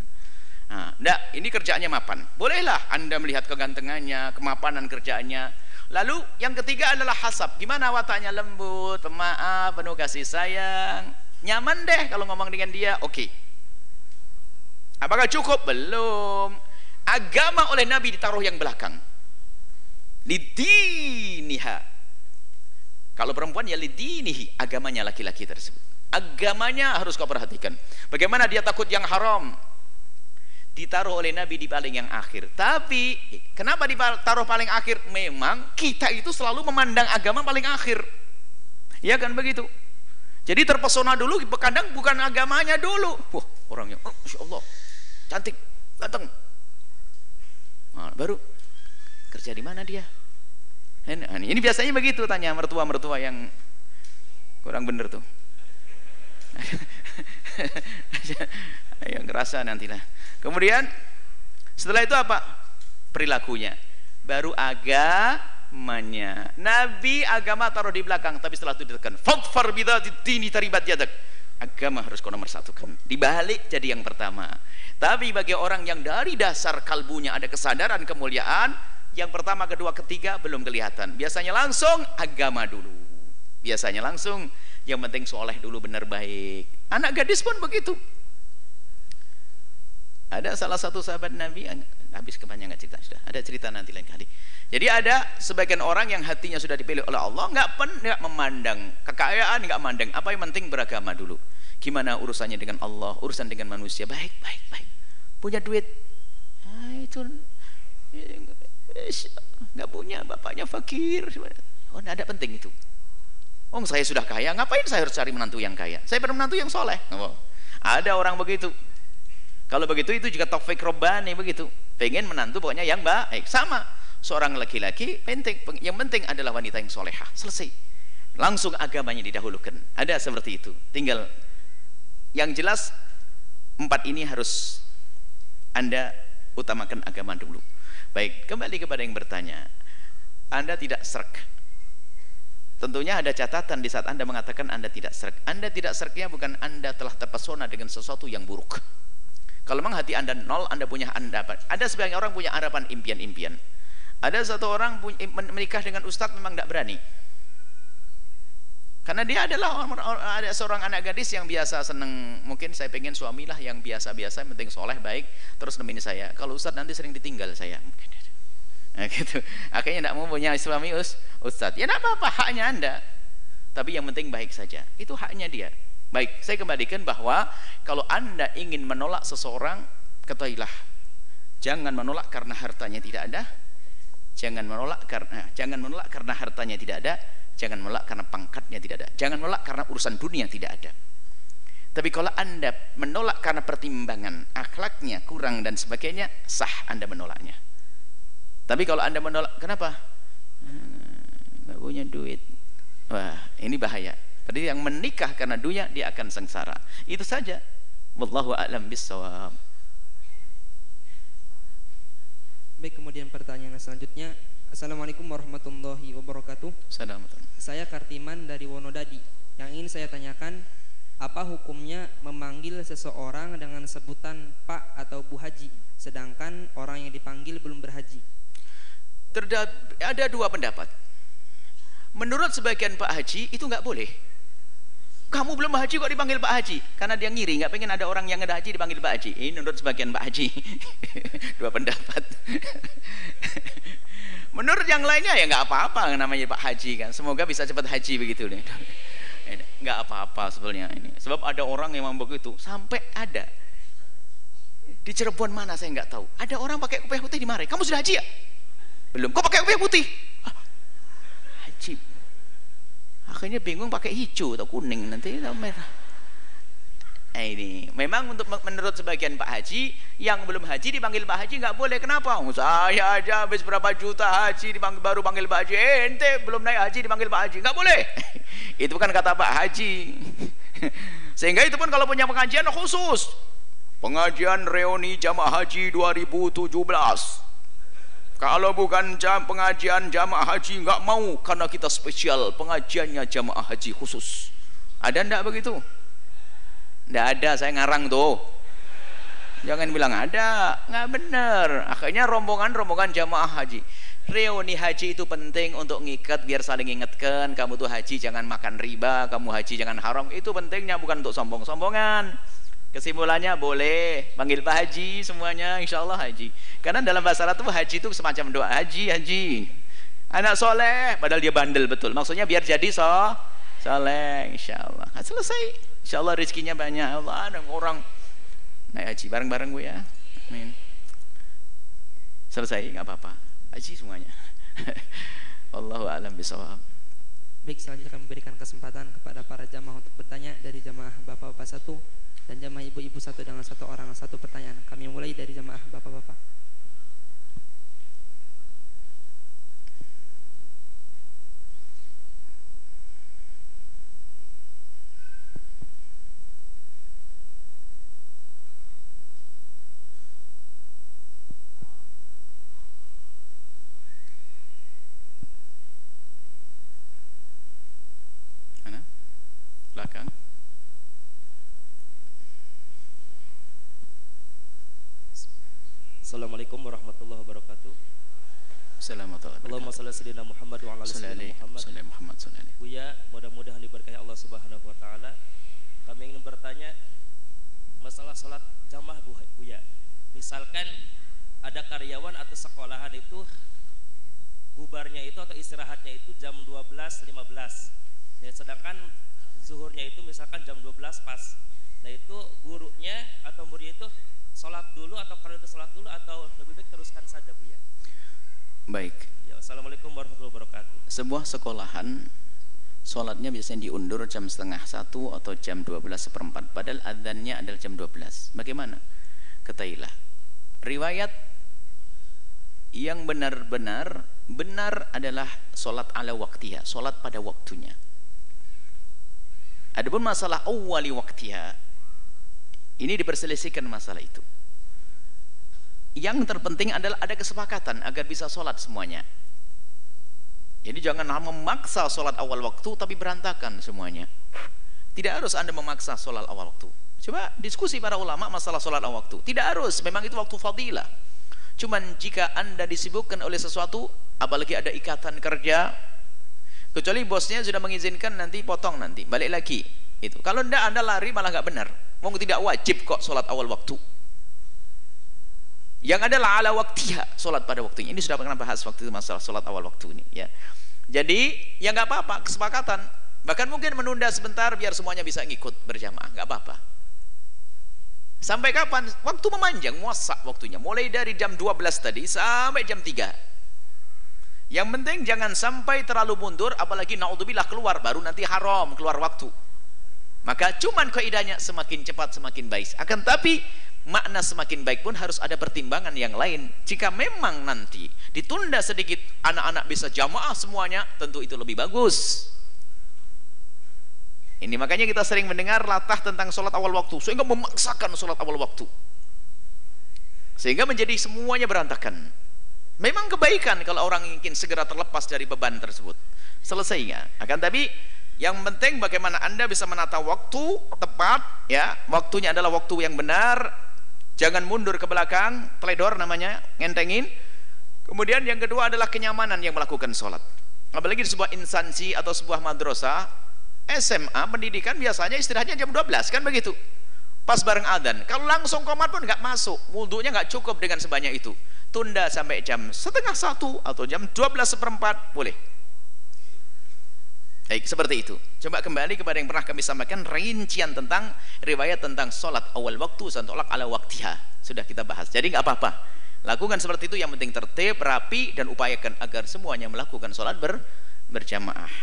nah, enggak ini kerjaannya mapan bolehlah anda melihat kegantengannya kemapanan kerjaannya Lalu yang ketiga adalah hasab. Gimana wataknya lembut, pemaaf, penuh kasih sayang. Nyaman deh kalau ngomong dengan dia, oke. Okay. Apakah cukup? Belum. Agama oleh Nabi ditaruh yang belakang. Lidiniha. Kalau perempuan ya lidinihi, agamanya laki-laki tersebut. Agamanya harus kau perhatikan. Bagaimana dia takut yang haram? ditaruh oleh Nabi di paling yang akhir. Tapi kenapa ditaruh paling akhir? Memang kita itu selalu memandang agama paling akhir. Ya kan begitu. Jadi terpesona dulu, kadang bukan agamanya dulu. Wah, orangnya, oh, Masya Allah, cantik, datang. Nah, baru kerja di mana dia? Ini, ini biasanya begitu tanya mertua-mertua yang kurang bener tuh. (laughs) yang ngerasa nantilah. Kemudian setelah itu apa? Perilakunya. Baru agamanya. Nabi agama taruh di belakang tapi setelah itu ditekan. Fadfar dini taribat yadak. Agama harus kau nomor satukan dibalik jadi yang pertama. Tapi bagi orang yang dari dasar kalbunya ada kesadaran kemuliaan yang pertama kedua ketiga belum kelihatan biasanya langsung agama dulu biasanya langsung yang penting soleh dulu benar baik anak gadis pun begitu ada salah satu sahabat Nabi habis kepanjangan cerita sudah. Ada cerita nanti lain kali. Jadi ada sebagian orang yang hatinya sudah dipilih oleh Allah nggak nggak memandang kekayaan, nggak memandang apa yang penting beragama dulu. Gimana urusannya dengan Allah, urusan dengan manusia baik baik baik. Punya duit, ah, itu nggak punya bapaknya fakir. Oh, nggak ada penting itu. Oh, saya sudah kaya, ngapain saya harus cari menantu yang kaya? Saya pernah menantu yang soleh. Oh, ada orang begitu kalau begitu itu juga taufik robbani begitu. Pengen menantu pokoknya yang baik. Sama. Seorang laki-laki penting yang penting adalah wanita yang solehah. Selesai. Langsung agamanya didahulukan. Ada seperti itu. Tinggal yang jelas empat ini harus Anda utamakan agama dulu. Baik, kembali kepada yang bertanya. Anda tidak serak. Tentunya ada catatan di saat Anda mengatakan Anda tidak serak. Anda tidak seraknya bukan Anda telah terpesona dengan sesuatu yang buruk kalau memang hati anda nol, anda punya anda Ada sebagian orang punya harapan impian-impian. Ada satu orang menikah dengan ustadz memang tidak berani. Karena dia adalah ada seorang anak gadis yang biasa seneng mungkin saya pengen suami lah yang biasa-biasa penting soleh baik terus nemenin saya. Kalau ustadz nanti sering ditinggal saya. Nah, (laughs) gitu. Akhirnya tidak mau punya suami us, ustadz. Ya tidak apa-apa haknya anda. Tapi yang penting baik saja. Itu haknya dia. Baik, saya kembalikan bahwa kalau Anda ingin menolak seseorang, ketahuilah jangan menolak karena hartanya tidak ada. Jangan menolak karena jangan menolak karena hartanya tidak ada, jangan menolak karena pangkatnya tidak ada. Jangan menolak karena urusan dunia tidak ada. Tapi kalau Anda menolak karena pertimbangan akhlaknya kurang dan sebagainya, sah Anda menolaknya. Tapi kalau Anda menolak, kenapa? Hmm, punya duit. Wah, ini bahaya. Jadi yang menikah karena dunia dia akan sengsara. Itu saja. Wallahu a'lam bissawab. Baik, kemudian pertanyaan selanjutnya. Assalamualaikum warahmatullahi wabarakatuh. Assalamualaikum. Saya Kartiman dari Wonodadi. Yang ingin saya tanyakan, apa hukumnya memanggil seseorang dengan sebutan Pak atau Bu Haji, sedangkan orang yang dipanggil belum berhaji? ada dua pendapat. Menurut sebagian Pak Haji itu nggak boleh. Kamu belum haji kok dipanggil Pak Haji? Karena dia ngiri, nggak pengen ada orang yang ada haji dipanggil Pak Haji. Ini menurut sebagian Pak Haji. (laughs) dua pendapat. (laughs) menurut yang lainnya ya nggak apa-apa namanya Pak Haji kan. Semoga bisa cepat haji begitu nih. Nggak apa-apa sebenarnya ini. Sebab ada orang yang memang begitu. Sampai ada di Cirebon mana saya nggak tahu. Ada orang pakai kopiah putih di mare. Kamu sudah haji ya? Belum. Kok pakai kopiah putih? haji akhirnya bingung pakai hijau atau kuning nanti atau merah eh, ini. Memang untuk menurut sebagian Pak Haji yang belum haji dipanggil Pak Haji nggak boleh. Kenapa? Oh, saya aja habis berapa juta haji dipanggil baru panggil Pak Haji. Eh, ente belum naik haji dipanggil Pak Haji. Nggak boleh. (laughs) Itu bukan kata Pak Haji. (laughs) Sehingga itu pun kalau punya pengajian khusus. Pengajian reuni jamaah haji 2017 kalau bukan jam pengajian jamaah haji nggak mau. Karena kita spesial pengajiannya jamaah haji khusus. Ada ndak begitu? Ndak ada, saya ngarang tuh. Jangan bilang ada, nggak benar. Akhirnya rombongan-rombongan jamaah haji. Reuni haji itu penting untuk ngikat biar saling ingatkan kamu tuh haji jangan makan riba, kamu haji jangan haram. Itu pentingnya bukan untuk sombong-sombongan. Kesimpulannya boleh panggil Pak Haji semuanya insya Allah haji. Karena dalam bahasa Arab itu haji itu semacam doa haji haji. Anak soleh padahal dia bandel betul. Maksudnya biar jadi so soleh insya Allah. Nah, selesai. Insya Allah rezekinya banyak. Allah ada orang naik haji bareng-bareng gue ya. Amin. Selesai nggak apa-apa. Haji semuanya. (laughs) Allahu a'lam bishawab. Baik, selanjutnya kami berikan kesempatan kepada para jamaah untuk bertanya dari jamaah Bapak-bapak satu dan jamaah ibu-ibu satu dengan satu orang satu pertanyaan. Kami mulai dari jamaah bapak-bapak. Assalamualaikum warahmatullahi wabarakatuh. Assalamualaikum Allahumma salli sayyidina Muhammad wa ala sayyidina Muhammad. Sallallahu Muhammad sallallahu Buya, mudah-mudahan diberkahi Allah Subhanahu wa taala. Kami ingin bertanya masalah salat jamaah Buya. Misalkan ada karyawan atau sekolahan itu bubarnya itu atau istirahatnya itu jam 12.15. Ya, sedangkan zuhurnya itu misalkan jam 12 pas. Nah, itu gurunya atau muridnya itu sholat dulu atau kalau itu sholat dulu atau lebih baik teruskan saja bu ya? Baik. Ya, assalamualaikum warahmatullahi wabarakatuh. Sebuah sekolahan sholatnya biasanya diundur jam setengah satu atau jam dua belas seperempat. Padahal adzannya adalah jam dua belas. Bagaimana? Ketailah riwayat yang benar-benar benar adalah sholat ala waktiha sholat pada waktunya adapun masalah awali waktiha ini diperselisihkan masalah itu. Yang terpenting adalah ada kesepakatan agar bisa sholat semuanya. Jadi jangan memaksa sholat awal waktu tapi berantakan semuanya. Tidak harus anda memaksa sholat awal waktu. Coba diskusi para ulama masalah sholat awal waktu. Tidak harus, memang itu waktu fadilah. Cuman jika anda disibukkan oleh sesuatu, apalagi ada ikatan kerja, kecuali bosnya sudah mengizinkan nanti potong nanti, balik lagi. Itu. Kalau tidak anda lari malah nggak benar. Mau tidak wajib kok sholat awal waktu. Yang adalah ala waktiha, sholat pada waktunya. Ini sudah pernah bahas waktu itu masalah sholat awal waktu ini. Ya. Jadi ya nggak apa-apa, kesepakatan. Bahkan mungkin menunda sebentar biar semuanya bisa ngikut berjamaah, nggak apa-apa. Sampai kapan? Waktu memanjang, muasak waktunya. Mulai dari jam 12 tadi sampai jam 3. Yang penting jangan sampai terlalu mundur, apalagi naudzubillah keluar, baru nanti haram keluar waktu. Maka cuman kaidahnya semakin cepat semakin baik. Akan tapi makna semakin baik pun harus ada pertimbangan yang lain. Jika memang nanti ditunda sedikit anak-anak bisa jamaah semuanya tentu itu lebih bagus. Ini makanya kita sering mendengar latah tentang sholat awal waktu sehingga memaksakan sholat awal waktu. Sehingga menjadi semuanya berantakan memang kebaikan kalau orang ingin segera terlepas dari beban tersebut selesainya akan tapi yang penting bagaimana Anda bisa menata waktu tepat ya. Waktunya adalah waktu yang benar. Jangan mundur ke belakang, teledor namanya, ngentengin. Kemudian yang kedua adalah kenyamanan yang melakukan sholat. Apalagi di sebuah instansi atau sebuah madrasah, SMA pendidikan biasanya istirahatnya jam 12 kan begitu. Pas bareng adzan. Kalau langsung komat pun nggak masuk. Wudhunya nggak cukup dengan sebanyak itu. Tunda sampai jam setengah satu atau jam 12 seperempat boleh. Baik, seperti itu. Coba kembali kepada yang pernah kami sampaikan rincian tentang riwayat tentang solat awal waktu dan tolak ala waktiha. Sudah kita bahas. Jadi nggak apa-apa. Lakukan seperti itu yang penting tertib, rapi dan upayakan agar semuanya melakukan solat ber, berjamaah.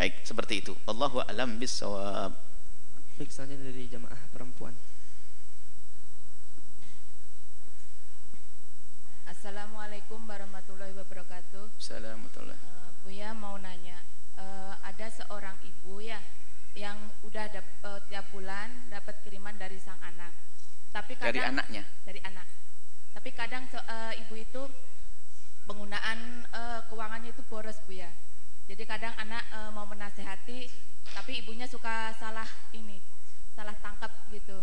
Baik, seperti itu. Allahu a'lam bissawab. Baik, dari jamaah perempuan. Assalamualaikum warahmatullahi wabarakatuh. Assalamualaikum. Uh, Buya mau nanya, uh, ada seorang ibu ya yang udah dap, uh, tiap bulan dapat kiriman dari sang anak. Tapi kadang Dari anaknya. Dari anak. Tapi kadang uh, ibu itu penggunaan uh, keuangannya itu boros bu ya. Jadi kadang anak mau menasehati, tapi ibunya suka salah ini, salah tangkap gitu.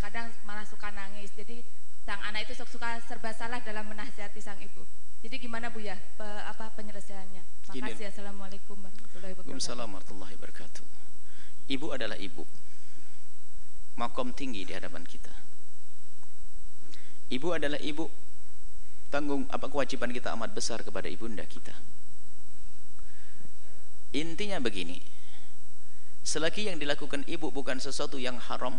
Kadang malah suka nangis. Jadi sang anak itu suka serba salah dalam menasehati sang ibu. Jadi gimana bu ya, pe- apa penyelesaiannya? Gini. Makasih. Assalamualaikum warahmatullahi wabarakatuh. Waalaikumsalam warahmatullahi wabarakatuh. Ibu adalah ibu. Makom tinggi di hadapan kita. Ibu adalah ibu. Tanggung apa kewajiban kita amat besar kepada ibunda kita. Intinya begini. Selagi yang dilakukan ibu bukan sesuatu yang haram,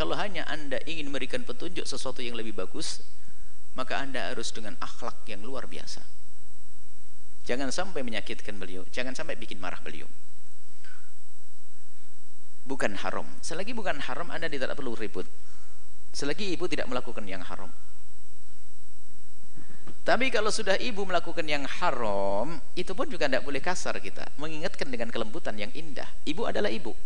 kalau hanya Anda ingin memberikan petunjuk sesuatu yang lebih bagus, maka Anda harus dengan akhlak yang luar biasa. Jangan sampai menyakitkan beliau, jangan sampai bikin marah beliau. Bukan haram. Selagi bukan haram, Anda tidak perlu ribut. Selagi ibu tidak melakukan yang haram. Tapi kalau sudah ibu melakukan yang haram, itu pun juga tidak boleh kasar kita. Mengingatkan dengan kelembutan yang indah. Ibu adalah ibu.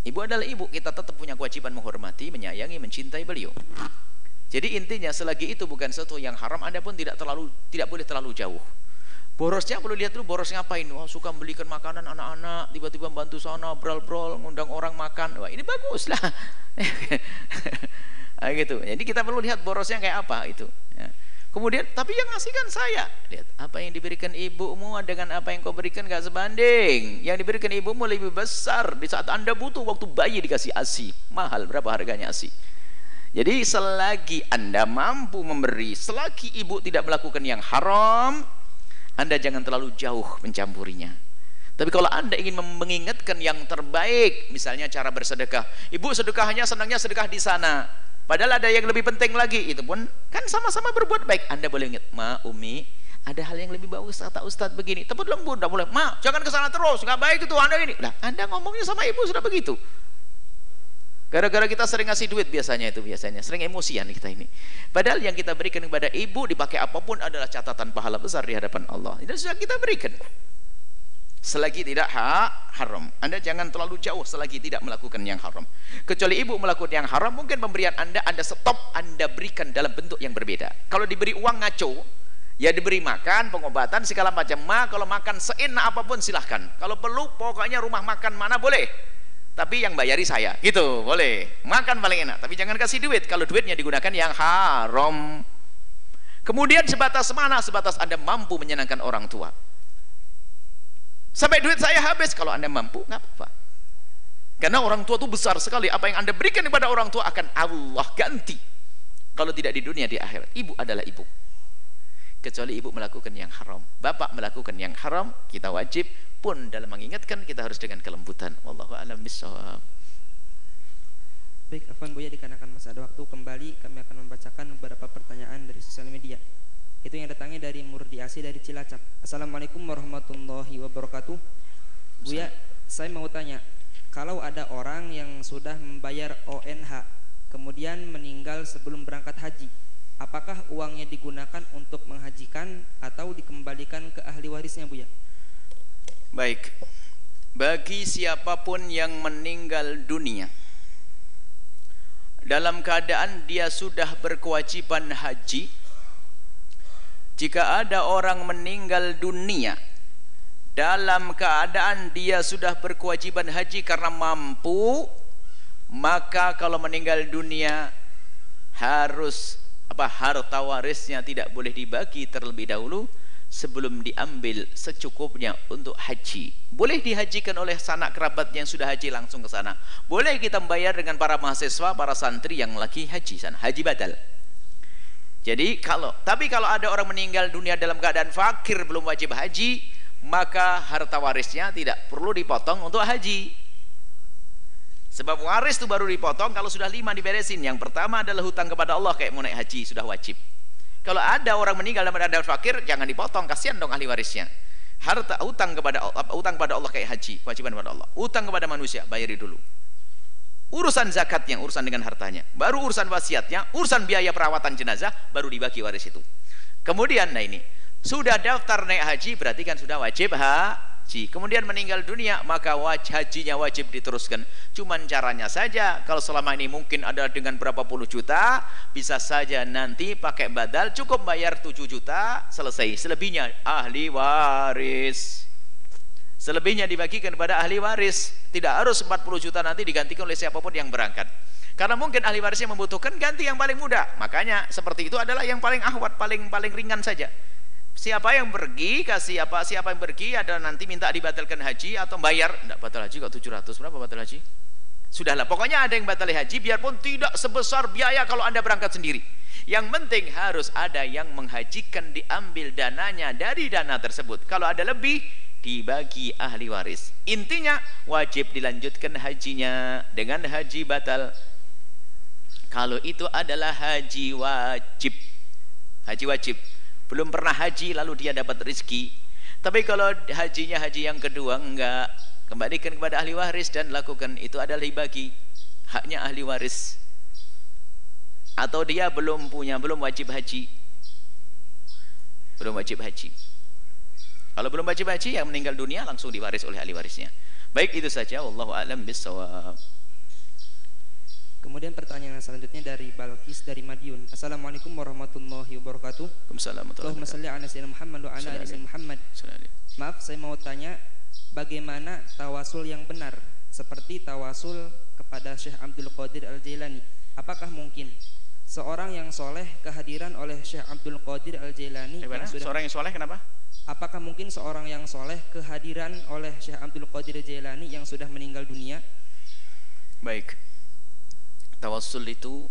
Ibu adalah ibu, kita tetap punya kewajiban menghormati, menyayangi, mencintai beliau. Jadi intinya selagi itu bukan sesuatu yang haram, Anda pun tidak terlalu tidak boleh terlalu jauh. Borosnya perlu lihat dulu boros ngapain. Wah, suka belikan makanan anak-anak, tiba-tiba bantu sana, brol-brol, ngundang orang makan. Wah, ini bagus lah. nah, (laughs) gitu. Jadi kita perlu lihat borosnya kayak apa itu. Ya. Kemudian, tapi yang ngasih kan saya. Lihat, apa yang diberikan ibumu dengan apa yang kau berikan gak sebanding. Yang diberikan ibumu lebih besar di saat anda butuh waktu bayi dikasih asi. Mahal berapa harganya asi? Jadi selagi anda mampu memberi, selagi ibu tidak melakukan yang haram, anda jangan terlalu jauh mencampurinya. Tapi kalau anda ingin mengingatkan yang terbaik, misalnya cara bersedekah, ibu sedekahnya senangnya sedekah di sana. Padahal ada yang lebih penting lagi, itu pun kan sama-sama berbuat baik. Anda boleh ingat, ma, umi, ada hal yang lebih bagus kata Ustadz begini. Tepuk lembut, tidak boleh. Ma, jangan ke sana terus, nggak baik itu anda ini. Lah, anda ngomongnya sama ibu sudah begitu. Gara-gara kita sering ngasih duit biasanya itu biasanya, sering emosian kita ini. Padahal yang kita berikan kepada ibu dipakai apa pun adalah catatan pahala besar di hadapan Allah. Itu sudah kita berikan. Selagi tidak ha, haram. Anda jangan terlalu jauh selagi tidak melakukan yang haram. Kecuali ibu melakukan yang haram, mungkin pemberian Anda Anda stop, Anda berikan dalam bentuk yang berbeda. Kalau diberi uang ngaco, ya diberi makan, pengobatan segala macam. Ma kalau makan seenak apa pun silahkan. Kalau perlu pokoknya rumah makan mana boleh tapi yang bayari saya gitu boleh makan paling enak tapi jangan kasih duit kalau duitnya digunakan yang haram kemudian sebatas mana sebatas anda mampu menyenangkan orang tua sampai duit saya habis. Kalau anda mampu nggak apa-apa. Karena orang tua itu besar sekali. Apa yang anda berikan kepada orang tua akan Allah ganti. Kalau tidak di dunia di akhirat. Ibu adalah ibu. Kecuali ibu melakukan yang haram. Bapak melakukan yang haram kita wajib pun dalam mengingatkan kita harus dengan kelembutan. Wallahu alam bisawab Baik, Afwan Buya dikarenakan masih ada waktu kembali kami akan membacakan beberapa pertanyaan dari sosial media. Itu yang datangnya dari Murdiasi dari Cilacap. Assalamualaikum warahmatullahi wabarakatuh. Buya, saya mau tanya, kalau ada orang yang sudah membayar ONH kemudian meninggal sebelum berangkat haji, apakah uangnya digunakan untuk menghajikan atau dikembalikan ke ahli warisnya, Buya? Baik. Bagi siapa pun yang meninggal dunia dalam keadaan dia sudah berkewajiban haji jika ada orang meninggal dunia dalam keadaan dia sudah berkewajiban haji karena mampu maka kalau meninggal dunia harus apa harta warisnya tidak boleh dibagi terlebih dahulu sebelum diambil secukupnya untuk haji. Boleh dihajikan oleh sanak kerabat yang sudah haji langsung ke sana. Boleh kita membayar dengan para mahasiswa, para santri yang lagi haji sana, haji batal. Jadi kalau tapi kalau ada orang meninggal dunia dalam keadaan fakir belum wajib haji, maka harta warisnya tidak perlu dipotong untuk haji. Sebab waris itu baru dipotong kalau sudah lima diberesin. Yang pertama adalah hutang kepada Allah kayak mau naik haji sudah wajib. Kalau ada orang meninggal dalam keadaan fakir, jangan dipotong, kasihan dong ahli warisnya. Harta utang kepada apa, utang kepada Allah kayak haji, kewajiban kepada Allah. Utang kepada manusia, bayari dulu. Urusan zakatnya, urusan dengan hartanya. Baru urusan wasiatnya, urusan biaya perawatan jenazah, baru dibagi waris itu. Kemudian, nah ini, sudah daftar naik haji, berarti kan sudah wajib ha haji kemudian meninggal dunia maka wajib hajinya wajib diteruskan cuman caranya saja kalau selama ini mungkin ada dengan berapa puluh juta bisa saja nanti pakai badal cukup bayar 7 juta selesai selebihnya ahli waris selebihnya dibagikan kepada ahli waris tidak harus 40 juta nanti digantikan oleh siapa pun yang berangkat karena mungkin ahli warisnya membutuhkan ganti yang paling mudah makanya seperti itu adalah yang paling ahwat paling paling ringan saja Siapa yang pergi kasih apa? Siapa yang pergi ada nanti minta dibatalkan haji atau bayar? Tidak batal haji kok 700 berapa batal haji? Sudahlah, pokoknya ada yang batal haji biarpun tidak sebesar biaya kalau Anda berangkat sendiri. Yang penting harus ada yang menghajikan diambil dananya dari dana tersebut. Kalau ada lebih dibagi ahli waris. Intinya wajib dilanjutkan hajinya dengan haji batal. Kalau itu adalah haji wajib. Haji wajib. Belum pernah haji lalu dia dapat rezeki. Tapi kalau hajinya haji yang kedua enggak. Kembalikan kepada ahli waris dan lakukan. Itu adalah dibagi. Haknya ahli waris. Atau dia belum punya belum wajib haji. Belum wajib haji kalau belum haji yang meninggal dunia langsung diwaris oleh ahli warisnya baik itu saja wallahu alam bisawab Kemudian pertanyaan selanjutnya dari Balkis dari Madiun. Assalamualaikum warahmatullahi wabarakatuh. Waalaikumsalam Allahumma salli ala Muhammad wa ala ali Muhammad. Maaf, saya mau tanya bagaimana tawasul yang benar seperti tawasul kepada Syekh Abdul Qadir Al-Jailani. Apakah mungkin seorang yang soleh kehadiran oleh Syekh Abdul Qadir Al-Jailani yang sudah Seorang yang soleh kenapa? Apakah mungkin seorang yang soleh kehadiran oleh Syekh Abdul Qadir Al-Jailani yang sudah meninggal dunia? Baik Tawasul itu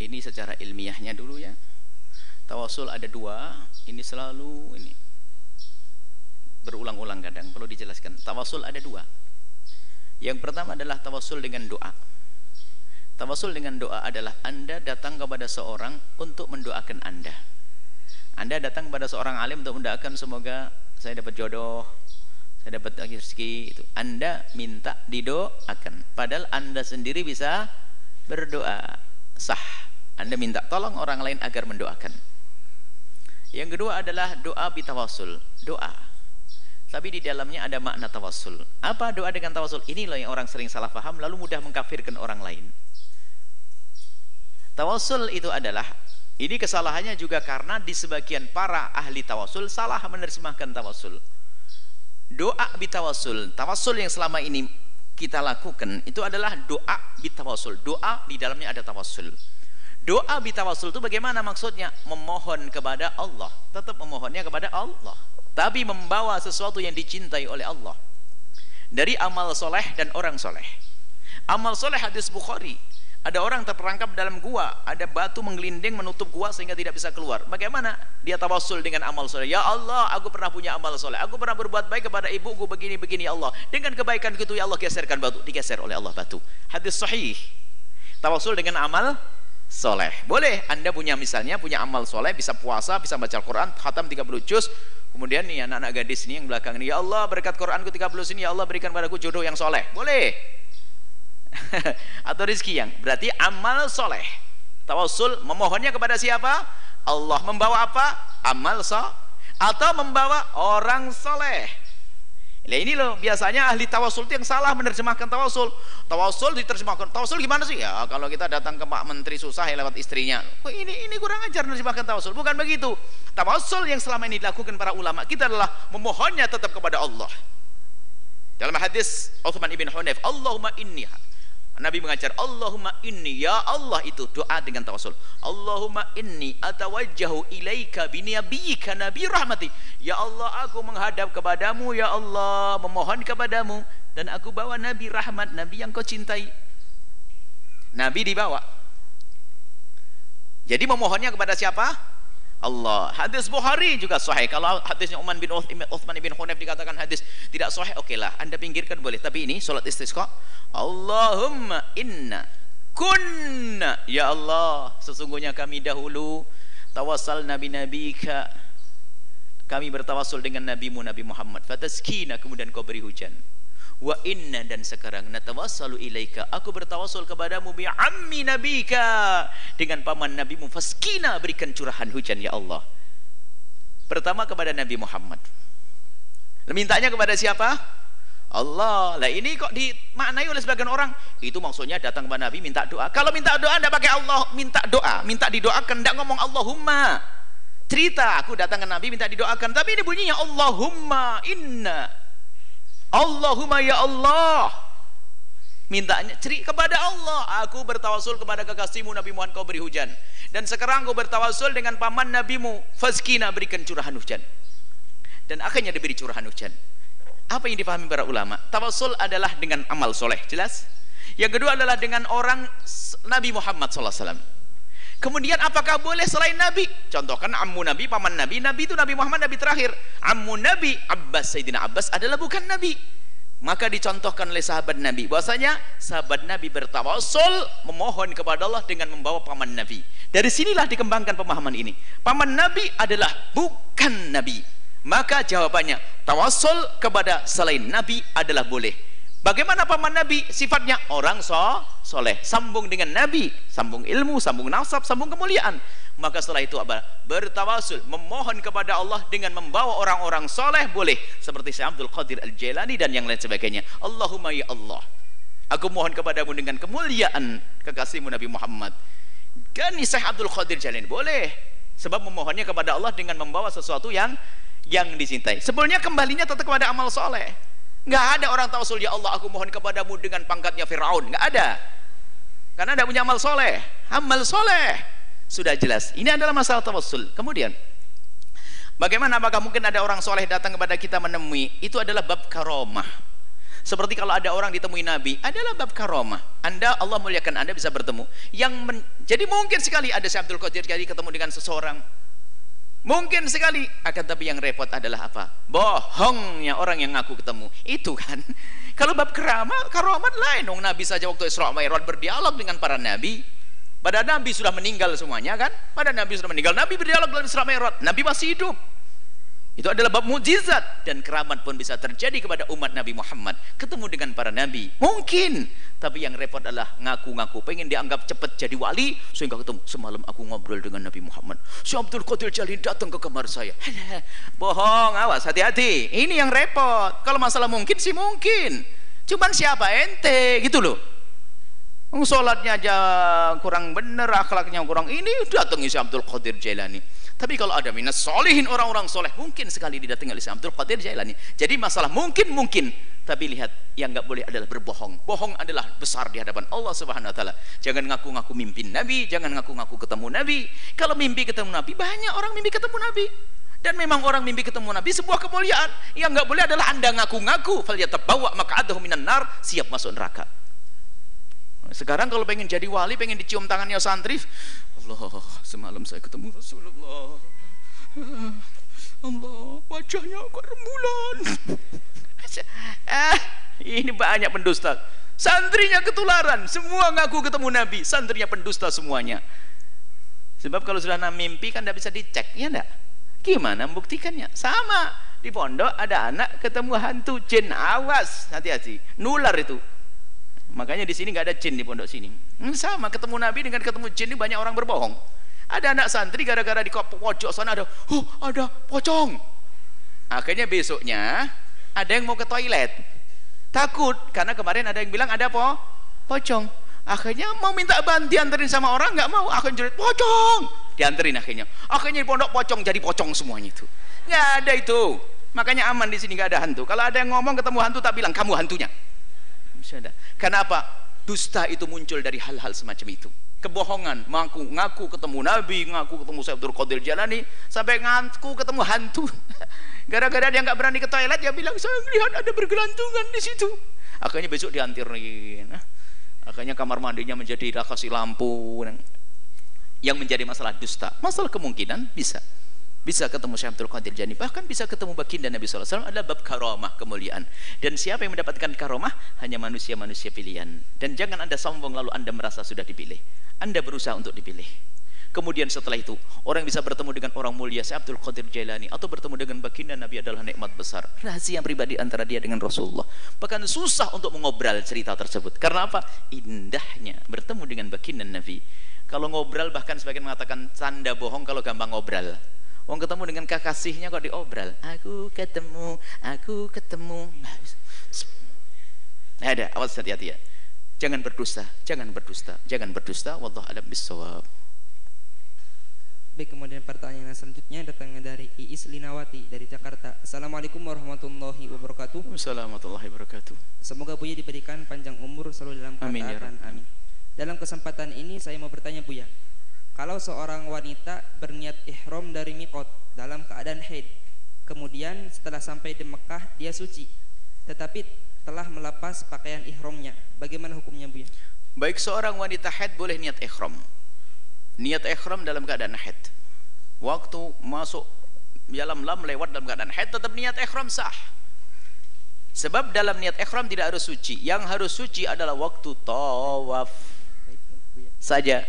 ini secara ilmiahnya dulu ya. Tawasul ada dua, ini selalu ini berulang-ulang kadang perlu dijelaskan. Tawasul ada dua. Yang pertama adalah tawasul dengan doa. Tawasul dengan doa adalah Anda datang kepada seorang untuk mendoakan Anda. Anda datang kepada seorang alim untuk mendoakan semoga saya dapat jodoh, saya dapat rezeki itu. Anda minta didoakan. Padahal Anda sendiri bisa berdoa. Sah. Anda minta tolong orang lain agar mendoakan. Yang kedua adalah doa bitawasul doa. Tapi di dalamnya ada makna tawasul apa doa dengan tawasul inilah yang orang sering salah paham lalu mudah mengkafirkan orang lain. Tawasul itu adalah ini kesalahannya juga karena di sebagian para ahli tawasul salah menerjemahkan tawasul doa bitawasul tawasul yang selama ini kita lakukan itu adalah doa bitawasul. Doa di dalamnya ada tawasul. Doa bitawasul itu bagaimana maksudnya? Memohon kepada Allah. Tetap memohonnya kepada Allah. Tapi membawa sesuatu yang dicintai oleh Allah. Dari amal soleh dan orang soleh. Amal soleh hadis Bukhari ada orang terperangkap dalam gua, ada batu menggelinding menutup gua sehingga tidak bisa keluar. Bagaimana dia tawasul dengan amal soleh? Ya Allah, aku pernah punya amal soleh. Aku pernah berbuat baik kepada ibuku begini-begini ya Allah. Dengan kebaikan itu ya Allah geserkan batu, digeser oleh Allah batu. Hadis sahih. Tawasul dengan amal soleh. Boleh Anda punya misalnya punya amal soleh, bisa puasa, bisa baca Al-Quran, khatam 30 juz. Kemudian nih anak-anak gadis ini yang belakang ini, ya Allah berkat Quranku 30 ini, ya Allah berikan padaku jodoh yang soleh. Boleh (laughs) atau rizki yang berarti amal soleh tawasul memohonnya kepada siapa Allah membawa apa amal so atau membawa orang soleh Nah ini loh biasanya ahli tawasul itu yang salah menerjemahkan tawasul. Tawasul diterjemahkan. Tawasul gimana sih? Ya kalau kita datang ke Pak Menteri susah ya lewat istrinya. Oh, ini ini kurang ajar menerjemahkan tawasul. Bukan begitu. Tawasul yang selama ini dilakukan para ulama kita adalah memohonnya tetap kepada Allah. Dalam hadis Uthman ibn Hunayf, Allahumma inni Nabi mengajar Allahumma inni ya Allah itu doa dengan tawasul. Allahumma inni atawajjahu ilaika binabiyika nabi rahmati. Ya Allah aku menghadap kepadamu ya Allah memohon kepadamu dan aku bawa nabi rahmat nabi yang kau cintai. Nabi dibawa. Jadi memohonnya kepada siapa? Allah. Hadis Bukhari juga sahih. Kalau hadisnya Uman bin Uthman bin Hunayf dikatakan hadis tidak sahih, oke lah. Anda pinggirkan boleh. Tapi ini solat istisqa. Allahumma inna kunna ya Allah sesungguhnya kami dahulu tawasal nabi-nabi kami bertawasul dengan nabimu Nabi Muhammad fataskina kemudian kau beri hujan wa inna dan sekarang natawassalu ilaika. Aku bertawasul kepadamu bi ammi nabika. Dengan paman nabimu faskina berikan curahan hujan ya Allah. Pertama kepada Nabi Muhammad. Mintanya kepada siapa? Allah. Lah ini kok dimaknai oleh sebagian orang? Itu maksudnya datang kepada Nabi minta doa. Kalau minta doa tidak pakai Allah minta doa. Minta didoakan tidak ngomong Allahumma. Cerita aku datang ke Nabi minta didoakan. Tapi ini bunyinya Allahumma inna Allahumma ya Allah. Mintanya ceri kepada Allah. Aku bertawasul kepada kekasihmu Nabi Muhammad kau beri hujan. Dan sekarang kau bertawasul dengan paman nabimu. Fazkina berikan curahan hujan. Dan akhirnya diberi curahan hujan. Apa yang dipahami para ulama? Tawasul adalah dengan amal soleh jelas? Yang kedua adalah dengan orang Nabi Muhammad SAW kemudian apakah boleh selain Nabi? Contohkan ammu Nabi paman Nabi. Nabi itu Nabi Muhammad Nabi terakhir. Ammu Nabi Abbas Sayyidina Abbas adalah bukan Nabi. Maka dicontohkan oleh sahabat Nabi. Bahwasanya sahabat Nabi bertawasul memohon kepada Allah dengan membawa paman Nabi. Dari sinilah dikembangkan pemahaman ini. Paman Nabi adalah bukan Nabi. Maka jawabannya tawasul kepada selain Nabi adalah boleh bagaimana paman Nabi? Sifatnya orang so soleh. Sambung dengan Nabi. Sambung ilmu sambung nasab sambung kemuliaan. Maka setelah itu apa? bertawasul. Memohon kepada Allah dengan membawa orang-orang soleh. Boleh. Seperti Syekh Abdul Qadir Al-Jailani dan yang lain sebagainya. Allahumma ya Allah. Aku mohon kepadamu dengan kemuliaan kekasihmu Nabi Muhammad. Kan Syekh Abdul Qadir Jailani boleh. Sebab memohonnya kepada Allah dengan membawa sesuatu yang yang dicintai. Sebelumnya kembalinya tetap kepada amal soleh nggak ada orang tawasul ya Allah aku mohon kepadamu dengan pangkatnya Fir'aun. Nggak ada. Karena tidak punya amal soleh. Amal soleh. Sudah jelas. Ini adalah masalah tawassul kemudian bagaimana apakah mungkin ada orang soleh datang kepada kita menemui? Itu adalah bab karomah. Seperti kalau ada orang ditemui Nabi adalah bab karomah. Anda Allah muliakan anda bisa bertemu. Yang men, jadi mungkin sekali ada Syekh Abdul Qadir kali ketemu dengan seseorang mungkin sekali akan tapi yang repot adalah apa bohongnya orang yang ngaku ketemu itu kan (laughs) kalau bab keramat karomat lain dong Nabi saja waktu Isra Mi'raj berdialog dengan para nabi pada Nabi sudah meninggal semuanya kan? Pada Nabi sudah meninggal. Nabi berdialog dalam Isra Mi'raj. Nabi masih hidup. Itu adalah bab mujizat dan keramat pun bisa terjadi kepada umat Nabi Muhammad. Ketemu dengan para nabi. Mungkin. Tapi yang repot adalah ngaku-ngaku pengen dianggap cepat jadi wali sehingga ketemu semalam aku ngobrol dengan Nabi Muhammad. Si Abdul Qadir Jalil datang ke kamar saya. (laughs) Bohong, awas hati-hati. Ini yang repot. Kalau masalah mungkin sih mungkin. Cuman siapa ente gitu loh. Sholatnya aja kurang benar, akhlaknya kurang ini datangi si Abdul Qadir Jailani. Tapi kalau ada minus solihin orang-orang soleh, mungkin sekali didatangi oleh Abdul Qadir Jailani. Jadi masalah mungkin mungkin, tapi lihat yang nggak boleh adalah berbohong. Bohong adalah besar di hadapan Allah Subhanahu Wa Taala. Jangan ngaku-ngaku mimpin Nabi, jangan ngaku-ngaku ketemu Nabi. Kalau mimpi ketemu Nabi, banyak orang mimpi ketemu Nabi. Dan memang orang mimpi ketemu Nabi sebuah kemuliaan. Yang nggak boleh adalah anda ngaku-ngaku. Fal yatabawa maka ada minan nar siap masuk neraka. Sekarang kalau pengen jadi wali, pengen dicium tangannya santri, Allah, semalam saya ketemu Rasulullah. Allah, wajahnya kok rembulan. eh, ini banyak pendusta. Santrinya ketularan, semua ngaku ketemu Nabi, santrinya pendusta semuanya. Sebab kalau sudah mimpi kan tidak bisa dicek, ya enggak? Gimana membuktikannya? Sama di pondok ada anak ketemu hantu jin, awas, hati-hati, nular itu Makanya di sini nggak ada jin di pondok sini. Hmm, sama ketemu Nabi dengan ketemu jin ini banyak orang berbohong. Ada anak santri gara-gara di pojok sana ada, oh ada pocong. Akhirnya besoknya ada yang mau ke toilet. Takut karena kemarin ada yang bilang ada po pocong. Akhirnya mau minta bantu anterin sama orang nggak mau. Akhirnya jerit pocong. Dianterin akhirnya. Akhirnya di pondok pocong jadi pocong semuanya itu. Nggak ada itu. Makanya aman di sini nggak ada hantu. Kalau ada yang ngomong ketemu hantu tak bilang kamu hantunya. Kenapa? dusta itu muncul dari hal-hal semacam itu? Kebohongan ngaku ngaku ketemu nabi ngaku ketemu Syekh Abdul Qadir Jalani sampai ngaku ketemu hantu. (laughs) Gara-gara dia nggak berani ke toilet dia bilang saya melihat ada bergelantungan di situ. Akhirnya besok diantirin akhirnya kamar mandinya menjadi kasih lampu. Yang menjadi masalah dusta. Masalah kemungkinan bisa bisa ketemu Syekh Abdul Qadir Jani. Bahkan bisa ketemu baginda Nabi SAW adalah bab karomah kemuliaan. Dan siapa yang mendapatkan karomah hanya manusia-manusia pilihan. Dan jangan anda sombong lalu anda merasa sudah dipilih. Anda berusaha untuk dipilih. Kemudian setelah itu orang bisa bertemu dengan orang mulia Syekh Abdul Qadir Jailani atau bertemu dengan baginda Nabi adalah nikmat besar. Rahasia pribadi antara dia dengan Rasulullah. Bahkan susah untuk mengobrol cerita tersebut. Karena apa? indahnya bertemu dengan baginda Nabi. Kalau ngobrol bahkan sebagian mengatakan canda bohong kalau gampang ngobrol Wong ketemu dengan kekasihnya kok diobral. Aku ketemu, aku ketemu. Nah, ada, awas hati-hati ya. Jangan berdusta, jangan berdusta, jangan berdusta. Wallahu alam bisawab. Baik, kemudian pertanyaan selanjutnya datangnya dari Iis Linawati dari Jakarta. Assalamualaikum warahmatullahi wabarakatuh. Assalamualaikum warahmatullahi wabarakatuh. Semoga Buya diberikan panjang umur selalu dalam Amin, ya. Amin. Dalam kesempatan ini saya mau bertanya Buya, kalau seorang wanita berniat ihram dari mikot dalam keadaan haid, kemudian setelah sampai di Mekah dia suci, tetapi telah melepas pakaian ihramnya, bagaimana hukumnya Bu? Baik seorang wanita haid boleh niat ihram. Niat ihram dalam keadaan haid. Waktu masuk dalam lam lewat dalam keadaan haid tetap niat ihram sah. Sebab dalam niat ihram tidak harus suci. Yang harus suci adalah waktu tawaf saja.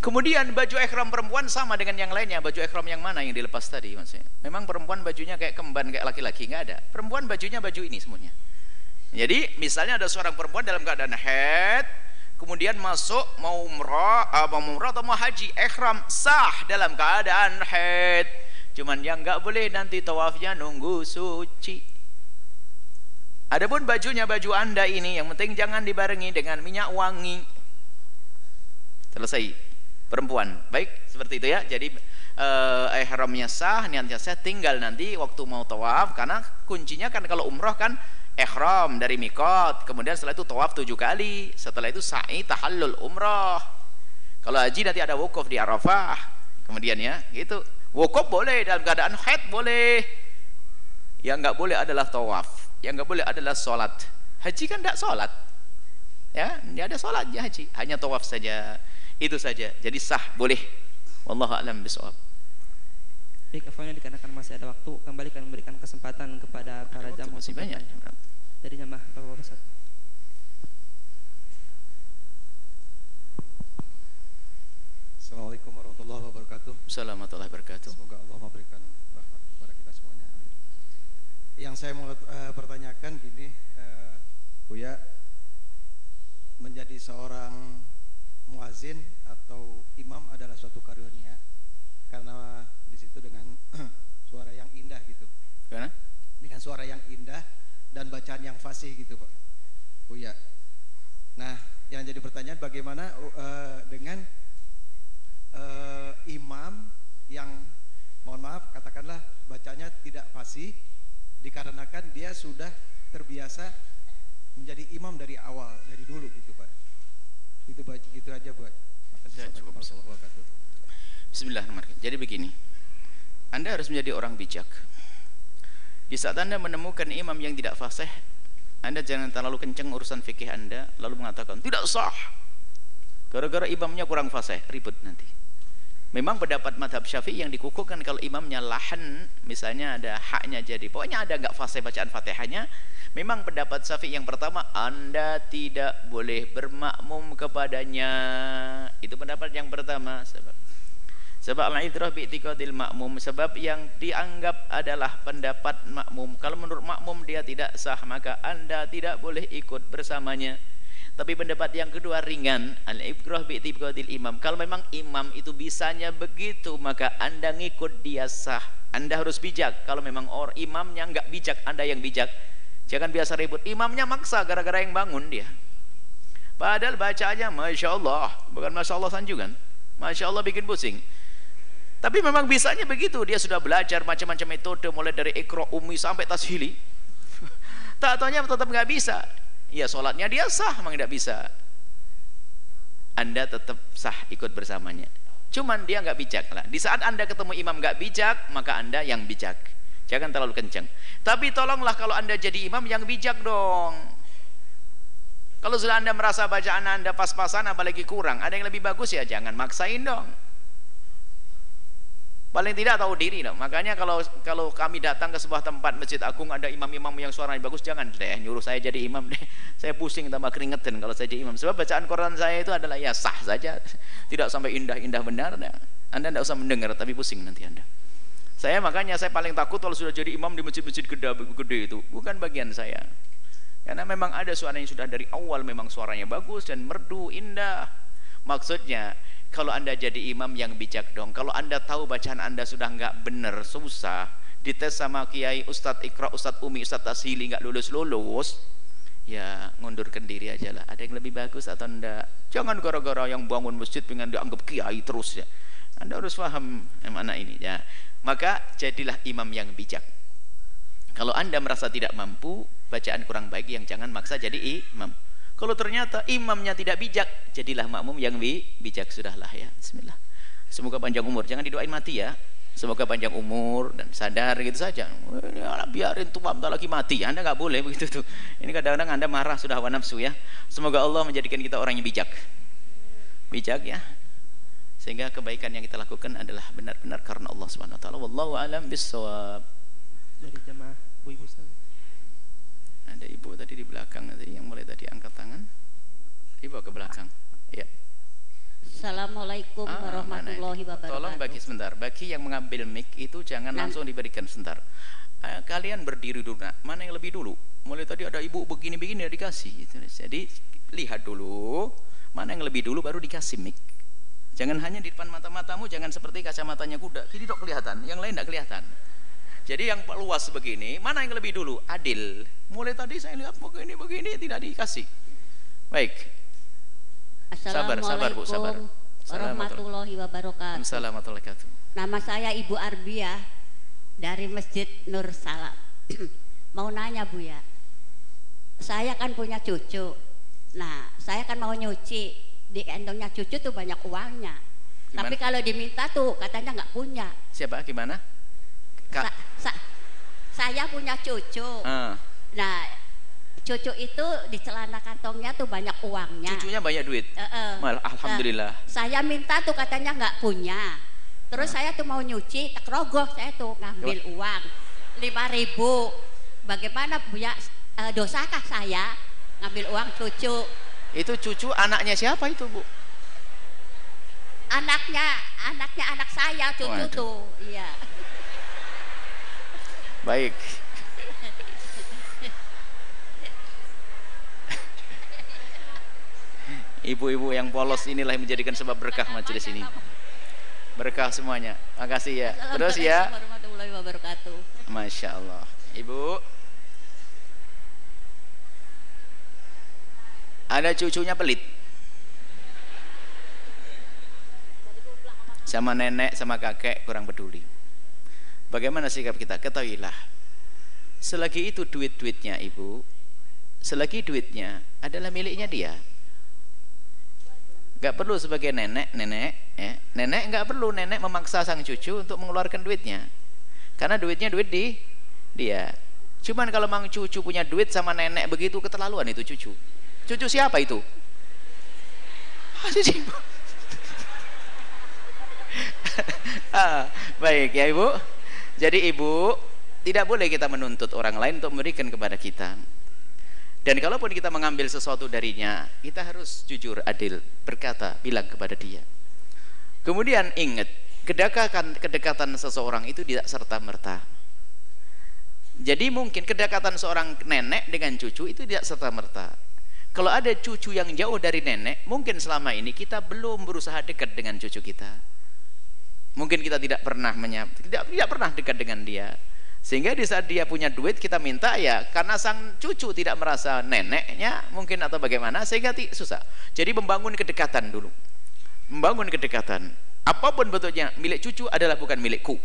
Kemudian baju ihram perempuan sama dengan yang lainnya. Baju ihram yang mana yang dilepas tadi maksudnya? Memang perempuan bajunya kayak kemban kayak laki-laki nggak ada. Perempuan bajunya baju ini semuanya. Jadi misalnya ada seorang perempuan dalam keadaan haid, kemudian masuk mau umrah, uh, mau umrah atau mau haji, ihram sah dalam keadaan haid. Cuman yang nggak boleh nanti tawafnya nunggu suci. Adapun bajunya baju anda ini, yang penting jangan dibarengi dengan minyak wangi. Selesai perempuan. Baik, seperti itu ya. Jadi eh, ihramnya sah, niatnya sah, tinggal nanti waktu mau tawaf karena kuncinya kan kalau umroh kan ihram dari mikot, kemudian setelah itu tawaf tujuh kali, setelah itu sa'i tahallul umroh. Kalau haji nanti ada wukuf di Arafah, kemudian ya, gitu. Wukuf boleh dalam keadaan haid boleh. Yang nggak boleh adalah tawaf, yang nggak boleh adalah sholat. Haji kan tidak sholat, ya, tidak ada sholatnya haji, hanya tawaf saja. Itu saja. Jadi sah, boleh. Wallahu a'lam bishawab. Baik, Afanya dikarenakan masih ada waktu, kembali kami memberikan kesempatan kepada para jamaah masih banyak. Dari jamaah Bapak Ustaz. Assalamualaikum warahmatullahi wabarakatuh. Assalamualaikum warahmatullahi wabarakatuh. Semoga Allah memberikan rahmat kepada kita semuanya. Amin. Yang saya mau uh, pertanyakan gini, uh, Buya, menjadi seorang muazin atau imam adalah suatu karunia karena di situ dengan (clears throat) suara yang indah gitu. Karena? Dengan suara yang indah dan bacaan yang fasih gitu, Pak. Buya. Nah, yang jadi pertanyaan bagaimana uh, dengan uh, imam yang mohon maaf katakanlah bacanya tidak fasih dikarenakan dia sudah terbiasa menjadi imam dari awal dari dulu gitu Pak. Itu gitu aja buat. Ya, Bismillahirrahmanirrahim. Jadi begini. Anda harus menjadi orang bijak. Di saat Anda menemukan imam yang tidak fasih, Anda jangan terlalu kencang urusan fikih Anda lalu mengatakan tidak sah. Gara-gara imamnya kurang fasih, ribut nanti. Memang pendapat madhab syafi'i yang dikukuhkan kalau imamnya lahan, misalnya ada haknya jadi, pokoknya ada nggak fasih bacaan fatihahnya, Memang pendapat Syafi'i yang pertama Anda tidak boleh bermakmum kepadanya. Itu pendapat yang pertama sebab sebab al-idrah bi makmum sebab yang dianggap adalah pendapat makmum. Kalau menurut makmum dia tidak sah maka Anda tidak boleh ikut bersamanya. Tapi pendapat yang kedua ringan al-ibrah bi imam. Kalau memang imam itu bisanya begitu maka Anda ngikut dia sah. Anda harus bijak. Kalau memang orang imamnya enggak bijak, Anda yang bijak Jangan biasa ribut. Imamnya maksa gara-gara yang bangun dia. Padahal bacanya Masya Allah. Bukan Masya Allah sanjungan. Masya Allah bikin pusing. Tapi memang bisanya begitu. Dia sudah belajar macam-macam metode. Mulai dari ikro umi sampai tashili. (laughs) Tak tanya tetap nggak bisa. Ya sholatnya dia sah memang tidak bisa. Anda tetap sah ikut bersamanya. Cuman dia nggak bijak lah. Di saat anda ketemu imam nggak bijak maka anda yang bijak. Jangan terlalu kencang tapi tolonglah kalau anda jadi imam yang bijak dong. Kalau sudah anda merasa bacaan anda pas-pasan apalagi kurang ada yang lebih bagus ya jangan maksain dong paling tidak tahu diri dong makanya kalau kalau kami datang ke sebuah tempat masjid agung ada imam-imam yang suaranya bagus jangan deh nyuruh saya jadi imam deh. (laughs) Saya pusing tambah keringetan kalau saya jadi imam. Sebab bacaan Quran saya itu adalah ya sah saja. Tidak sampai indah-indah benar nah. anda tidak usah mendengar tapi pusing nanti anda. Saya makanya saya paling takut kalau sudah jadi imam di masjid-masjid gede, gede itu. Bukan bagian saya. Karena memang ada suara yang sudah dari awal memang suaranya bagus dan merdu indah. Maksudnya kalau anda jadi imam yang bijak dong. Kalau anda tahu bacaan anda sudah nggak benar susah. Dites sama kiai ustadz ikra ustadz umi ustadz tasili nggak lulus lulus. Ya ngundurkan diri aja lah. Ada yang lebih bagus atau enggak jangan gara-gara yang bangun masjid pengen dianggap kiai terus ya. Anda harus paham mana ini ya. Maka jadilah imam yang bijak. Kalau anda merasa tidak mampu bacaan kurang baik yang jangan maksa jadi imam kalau ternyata imamnya tidak bijak, jadilah makmum yang bi bijak sudahlah ya. Bismillah. Semoga panjang umur. Jangan didoain mati ya. Semoga panjang umur dan sadar gitu saja. Ya, biarin tua bentar lagi mati. Anda nggak boleh begitu tuh. Ini kadang-kadang Anda marah sudah hawa nafsu ya. Semoga Allah menjadikan kita orang yang bijak. Bijak ya. Sehingga kebaikan yang kita lakukan adalah benar-benar karena Allah Subhanahu wa taala. Wallahu alam bisawab. Dari jamaah Bu Ibu ada ibu tadi di belakang tadi yang mulai tadi angkat tangan. Ibu ke belakang. Ya. Assalamualaikum ah, warahmatullahi wabarakatuh tolong bagi sebentar. Bagi yang mengambil mic itu jangan nah. langsung diberikan sebentar. Uh, kalian berdiri dulu. Nah, mana yang lebih dulu? Mulai tadi ada ibu begini-begini ya dikasih. Jadi lihat dulu. Mana yang lebih dulu baru dikasih mic. Jangan hanya di depan mata-matamu jangan seperti kacamatanya kuda. Jadi dok kelihatan yang lain tidak kelihatan jadi yang luas begini, mana yang lebih dulu? Adil. Mulai tadi saya lihat begini begini tidak dikasih. Baik. Sabar, sabar Bu, sabar. Warahmatullahi wabarakatuh. Assalamualaikum wabarakatuh. Nama saya Ibu Arbia dari Masjid Nur Salam. (clears throat) mau nanya Bu ya. Saya kan punya cucu. Nah, saya kan mau nyuci di endongnya cucu tuh banyak uangnya. Gimana? Tapi kalau diminta tuh katanya nggak punya. Siapa? Gimana? Sa saya punya cucu. Uh. Nah, cucu itu di celana kantongnya tuh banyak uangnya. Cucunya banyak duit. Uh -uh. Mal, alhamdulillah. Uh, saya minta tuh katanya nggak punya. Terus uh. saya tuh mau nyuci, tak rogoh saya tuh ngambil Coba. uang lima ribu. Bagaimana bu ya uh, dosakah saya ngambil uang cucu? Itu cucu anaknya siapa itu bu? Anaknya, anaknya anak saya cucu Waduh. tuh, iya. Baik. Ibu-ibu yang polos inilah yang menjadikan sebab berkah majelis ini. Berkah semuanya. Makasih ya. Terus ya. Masya Allah. Ibu. Ada cucunya pelit. Sama nenek, sama kakek kurang peduli. Bagaimana sikap kita? Ketahuilah. Selagi itu duit-duitnya ibu, selagi duitnya adalah miliknya dia. Gak perlu sebagai nenek, nenek, ya. nenek gak perlu nenek memaksa sang cucu untuk mengeluarkan duitnya, karena duitnya duit di dia. Cuman kalau mang cucu punya duit sama nenek begitu keterlaluan itu cucu. Cucu siapa itu? (laughs) (laughs) ah, baik ya ibu. Jadi ibu, tidak boleh kita menuntut orang lain untuk memberikan kepada kita. Dan kalaupun kita mengambil sesuatu darinya, kita harus jujur, adil, berkata, bilang kepada dia. Kemudian ingat, kedekatan kedekatan seseorang itu tidak serta merta. Jadi mungkin kedekatan seorang nenek dengan cucu itu tidak serta merta. Kalau ada cucu yang jauh dari nenek, mungkin selama ini kita belum berusaha dekat dengan cucu kita. Mungkin kita tidak pernah menyap, tidak tidak pernah dekat dengan dia. Sehingga di saat dia punya duit kita minta ya karena sang cucu tidak merasa neneknya mungkin atau bagaimana sehingga susah. Jadi membangun kedekatan dulu. Membangun kedekatan. Apa pun bentuknya milik cucu adalah bukan milikku.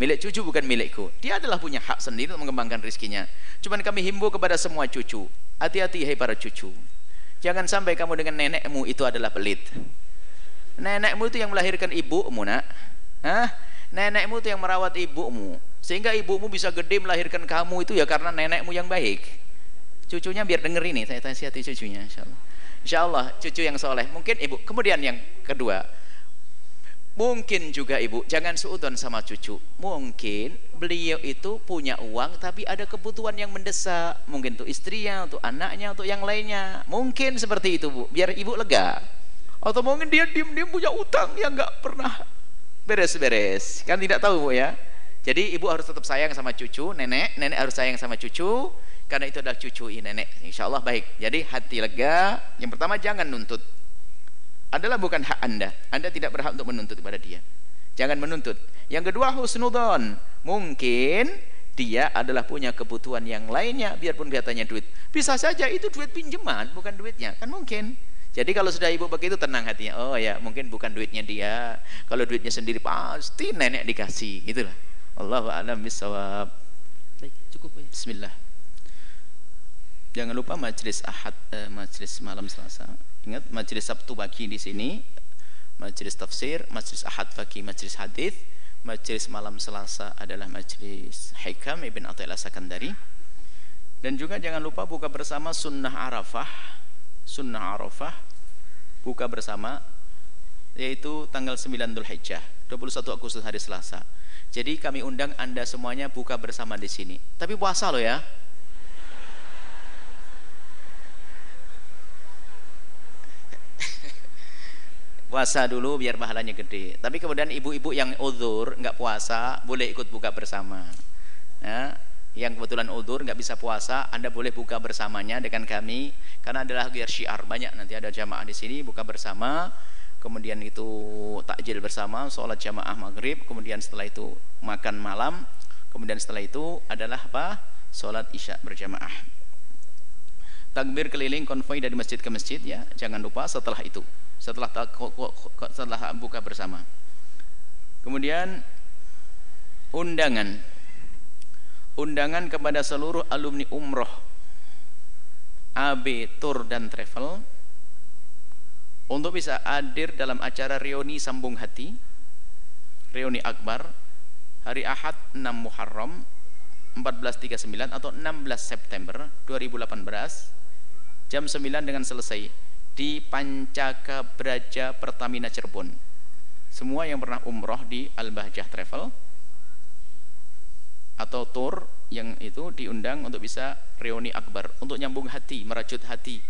Milik cucu bukan milikku. Dia adalah punya hak sendiri untuk mengembangkan rizkinya. Cuman kami himbau kepada semua cucu. Hati-hati hai para cucu. Jangan sampai kamu dengan nenekmu itu adalah pelit. Nenekmu itu yang melahirkan ibumu nak. Hah? Nenekmu itu yang merawat ibumu. Sehingga ibumu bisa gede melahirkan kamu itu ya karena nenekmu yang baik. Cucunya biar denger ini, saya hati cucunya insya Allah. Insya Allah cucu yang soleh. Mungkin ibu. Kemudian yang kedua, Mungkin juga ibu, jangan seudon sama cucu. Mungkin beliau itu punya uang tapi ada kebutuhan yang mendesak. Mungkin untuk istrinya, untuk anaknya, untuk yang lainnya. Mungkin seperti itu bu, biar ibu lega. Atau mungkin dia diam-diam punya utang yang nggak pernah beres-beres. Kan tidak tahu bu ya. Jadi ibu harus tetap sayang sama cucu, nenek, nenek harus sayang sama cucu. Karena itu adalah cucu nenek. Insya Allah baik. Jadi hati lega. Yang pertama jangan nuntut adalah bukan hak anda anda tidak berhak untuk menuntut kepada dia jangan menuntut yang kedua husnudon mungkin dia adalah punya kebutuhan yang lainnya biarpun kelihatannya duit bisa saja itu duit pinjaman bukan duitnya kan mungkin jadi kalau sudah ibu begitu tenang hatinya. Oh ya mungkin bukan duitnya dia. Kalau duitnya sendiri pasti nenek dikasih. Itulah. Allah a'lam bisawab baik cukup ya. Bismillah. Jangan lupa majelis ahad eh, majelis malam selasa. Ingat majelis Sabtu pagi di sini, majelis tafsir, majelis Ahad pagi, majelis hadis, majelis malam Selasa adalah majelis Hikam Ibn Athaillah Sakandari. Dan juga jangan lupa buka bersama sunnah Arafah, sunnah Arafah buka bersama yaitu tanggal 9 Dhul Hijjah, 21 Agustus hari Selasa. Jadi kami undang Anda semuanya buka bersama di sini. Tapi puasa loh ya. (laughs) puasa dulu biar pahalanya gede tapi kemudian ibu-ibu yang uzur nggak puasa boleh ikut buka bersama ya, yang kebetulan uzur nggak bisa puasa anda boleh buka bersamanya dengan kami karena adalah biar syiar. Banyak nanti ada jamaah di sini buka bersama kemudian itu takjil bersama sholat jamaah maghrib kemudian setelah itu makan malam kemudian setelah itu adalah apa? Sholat isya berjamaah. Takbir keliling konvoi dari masjid ke masjid ya. Jangan lupa setelah itu setelah setelah buka bersama. Kemudian undangan undangan kepada seluruh alumni umroh AB Tour dan Travel untuk bisa hadir dalam acara reuni sambung hati reuni akbar hari Ahad 6 Muharram 1439 atau 16 September 2018 jam 9 dengan selesai di Pancaka Braja Pertamina Cirebon. Semua yang pernah umroh di Al-Bahjah Travel atau tour yang itu diundang untuk bisa reuni akbar untuk nyambung hati, merajut hati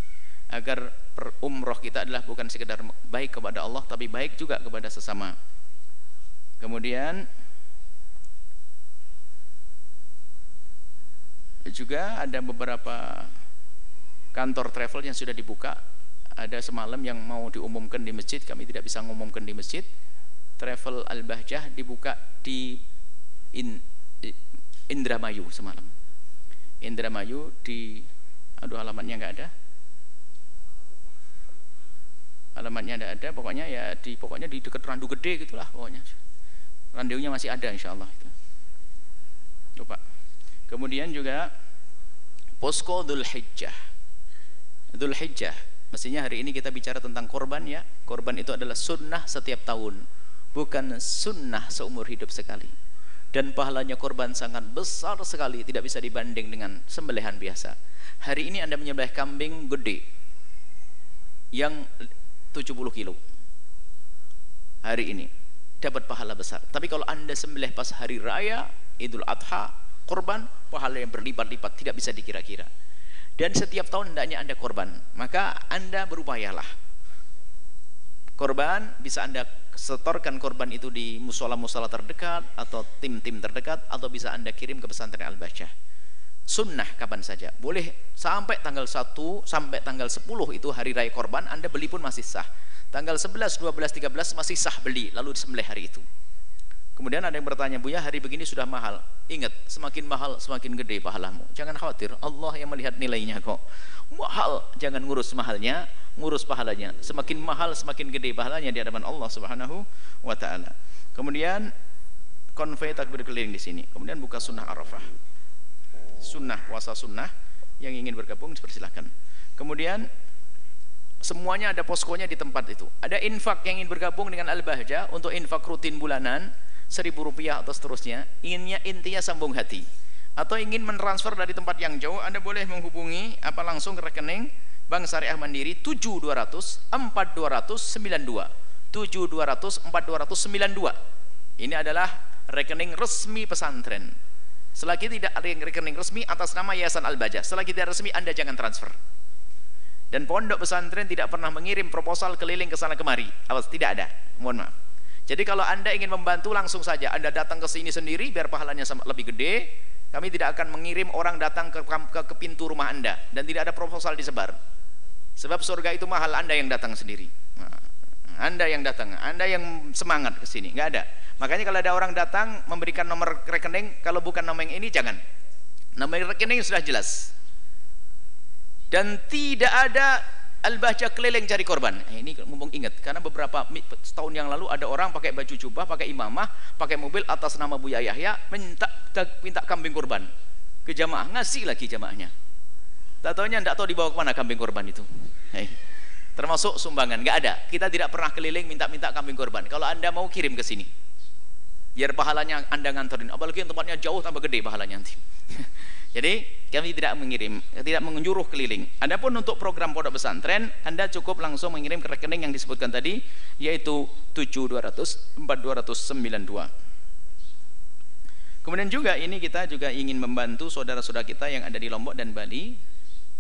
agar umroh kita adalah bukan sekedar baik kepada Allah tapi baik juga kepada sesama. Kemudian juga ada beberapa kantor travel yang sudah dibuka ada semalam yang mau diumumkan di masjid kami tidak bisa mengumumkan di masjid travel al-bahjah dibuka di in, Indramayu semalam. Indramayu di aduh alamatnya nggak ada. Alamatnya tidak ada pokoknya ya di pokoknya di dekat Randu Gede gitulah pokoknya. Randiunya masih ada insya Allah itu. Coba kemudian juga posko Dhul Hijjah Dhul Hijjah Mestinya hari ini kita bicara tentang korban ya. Korban itu adalah sunnah setiap tahun, bukan sunnah seumur hidup sekali. Dan pahalanya korban sangat besar sekali, tidak bisa dibanding dengan sembelihan biasa. Hari ini Anda menyembelih kambing gede yang 70 kilo. Hari ini dapat pahala besar. Tapi kalau Anda sembelih pas hari raya, Idul Adha, korban pahala yang berlipat-lipat tidak bisa dikira-kira dan setiap tahun hendaknya Anda korban maka Anda berupayalah korban bisa Anda setorkan korban itu di musola-musola terdekat atau tim-tim terdekat atau bisa Anda kirim ke pesantren Al-Basyah sunnah kapan saja boleh sampai tanggal 1 sampai tanggal 10 itu hari raya korban Anda beli pun masih sah tanggal 11, 12, 13 masih sah beli lalu disembelih hari itu Kemudian ada yang bertanya, Buya hari begini sudah mahal. Ingat, semakin mahal semakin gede pahalamu. Jangan khawatir, Allah yang melihat nilainya kok. Mahal, jangan ngurus mahalnya, ngurus pahalanya. Semakin mahal semakin gede pahalanya di hadapan Allah Subhanahu wa taala. Kemudian konvoy takbir keliling di sini. Kemudian buka sunnah arafah. Sunnah puasa sunnah yang ingin bergabung dipersilahkan. Kemudian semuanya ada poskonya di tempat itu. Ada infak yang ingin bergabung dengan al-bahja untuk infak rutin bulanan seribu rupiah atau seterusnya. Inginnya intinya sambung hati. Atau ingin mentransfer dari tempat yang jauh Anda boleh menghubungi apa langsung ke rekening Bank Syariah Mandiri 7200 4292 7200 4292 ini adalah rekening resmi pesantren. Selagi tidak ada rekening resmi atas nama Yayasan Al-Baja selagi tidak resmi Anda jangan transfer. Dan pondok pesantren tidak pernah mengirim proposal keliling ke sana kemari. Awas tidak ada. Mohon maaf. Jadi kalau anda ingin membantu langsung saja. Anda datang ke sini sendiri biar pahalanya lebih gede. Kami tidak akan mengirim orang datang ke, ke, ke pintu rumah anda. Dan tidak ada proposal disebar sebab surga itu mahal anda yang datang sendiri. Anda yang datang anda yang semangat ke sini. Nggak ada. Makanya kalau ada orang datang memberikan nomor rekening kalau bukan nomor yang ini jangan. Nomor rekening sudah jelas. Dan tidak ada al-bahja keliling cari korban. Eh, ini ngomong ingat karena beberapa tahun yang lalu ada orang pakai baju jubah, pakai imamah, pakai mobil atas nama Buya Yahya minta minta kambing korban ke jamaah, ngasih lagi jamaahnya. Tak tahunya tidak tahu dibawa ke mana kambing korban itu. Eh, termasuk sumbangan, nggak ada. Kita tidak pernah keliling minta-minta kambing korban. Kalau anda mau kirim ke sini, biar pahalanya anda nganterin. Apalagi tempatnya jauh tambah gede pahalanya nanti. (laughs) Jadi kami tidak mengirim, tidak menjuruh keliling. Adapun untuk program pondok pesantren, Anda cukup langsung mengirim ke rekening yang disebutkan tadi, yaitu 7200 4292. Kemudian juga ini kita juga ingin membantu saudara-saudara kita yang ada di Lombok dan Bali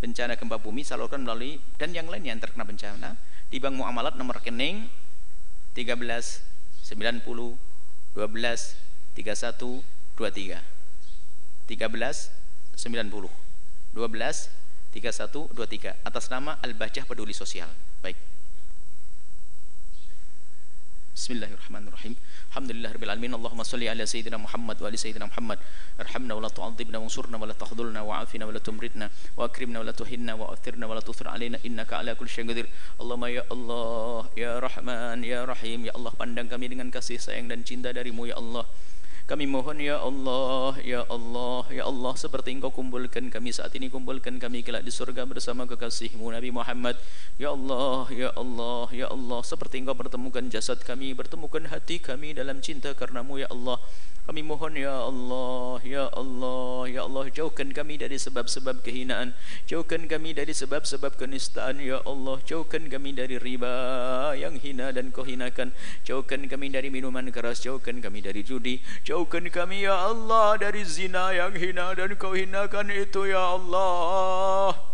bencana gempa bumi salurkan melalui dan yang lain yang terkena bencana di Bank Muamalat nomor rekening 13 90 12 31 23 13 90 12 31 23 atas nama Al-Bajah Peduli Sosial. Baik. Bismillahirrahmanirrahim. Alhamdulillah rabbil alamin. Allahumma salli ala sayyidina Muhammad wa ali sayyidina Muhammad. Arhamna wa la tu'adzibna wa ansurna wa la takhdhulna wa afina wa la tumritna wa akrimna wa la tuhinna wa athirna wa la tuthir alaina innaka ala kulli syai'in qadir. Allahumma ya Allah, ya Rahman, ya Rahim, ya Allah pandang kami dengan kasih sayang dan cinta darimu ya Allah. Kami mohon ya Allah, ya Allah, ya Allah seperti engkau kumpulkan kami saat ini kumpulkan kami kelak di surga bersama kekasihmu Nabi Muhammad. Ya Allah, ya Allah, ya Allah seperti engkau pertemukan jasad kami, pertemukan hati kami dalam cinta karenamu ya Allah. Kami mohon ya Allah, ya Allah, ya Allah jauhkan kami dari sebab-sebab kehinaan, jauhkan kami dari sebab-sebab kenistaan ya Allah, jauhkan kami dari riba yang hina dan kau jauhkan kami dari minuman keras, jauhkan kami dari judi, jauhkan kami ya Allah dari zina yang hina dan kau hinakan itu ya Allah.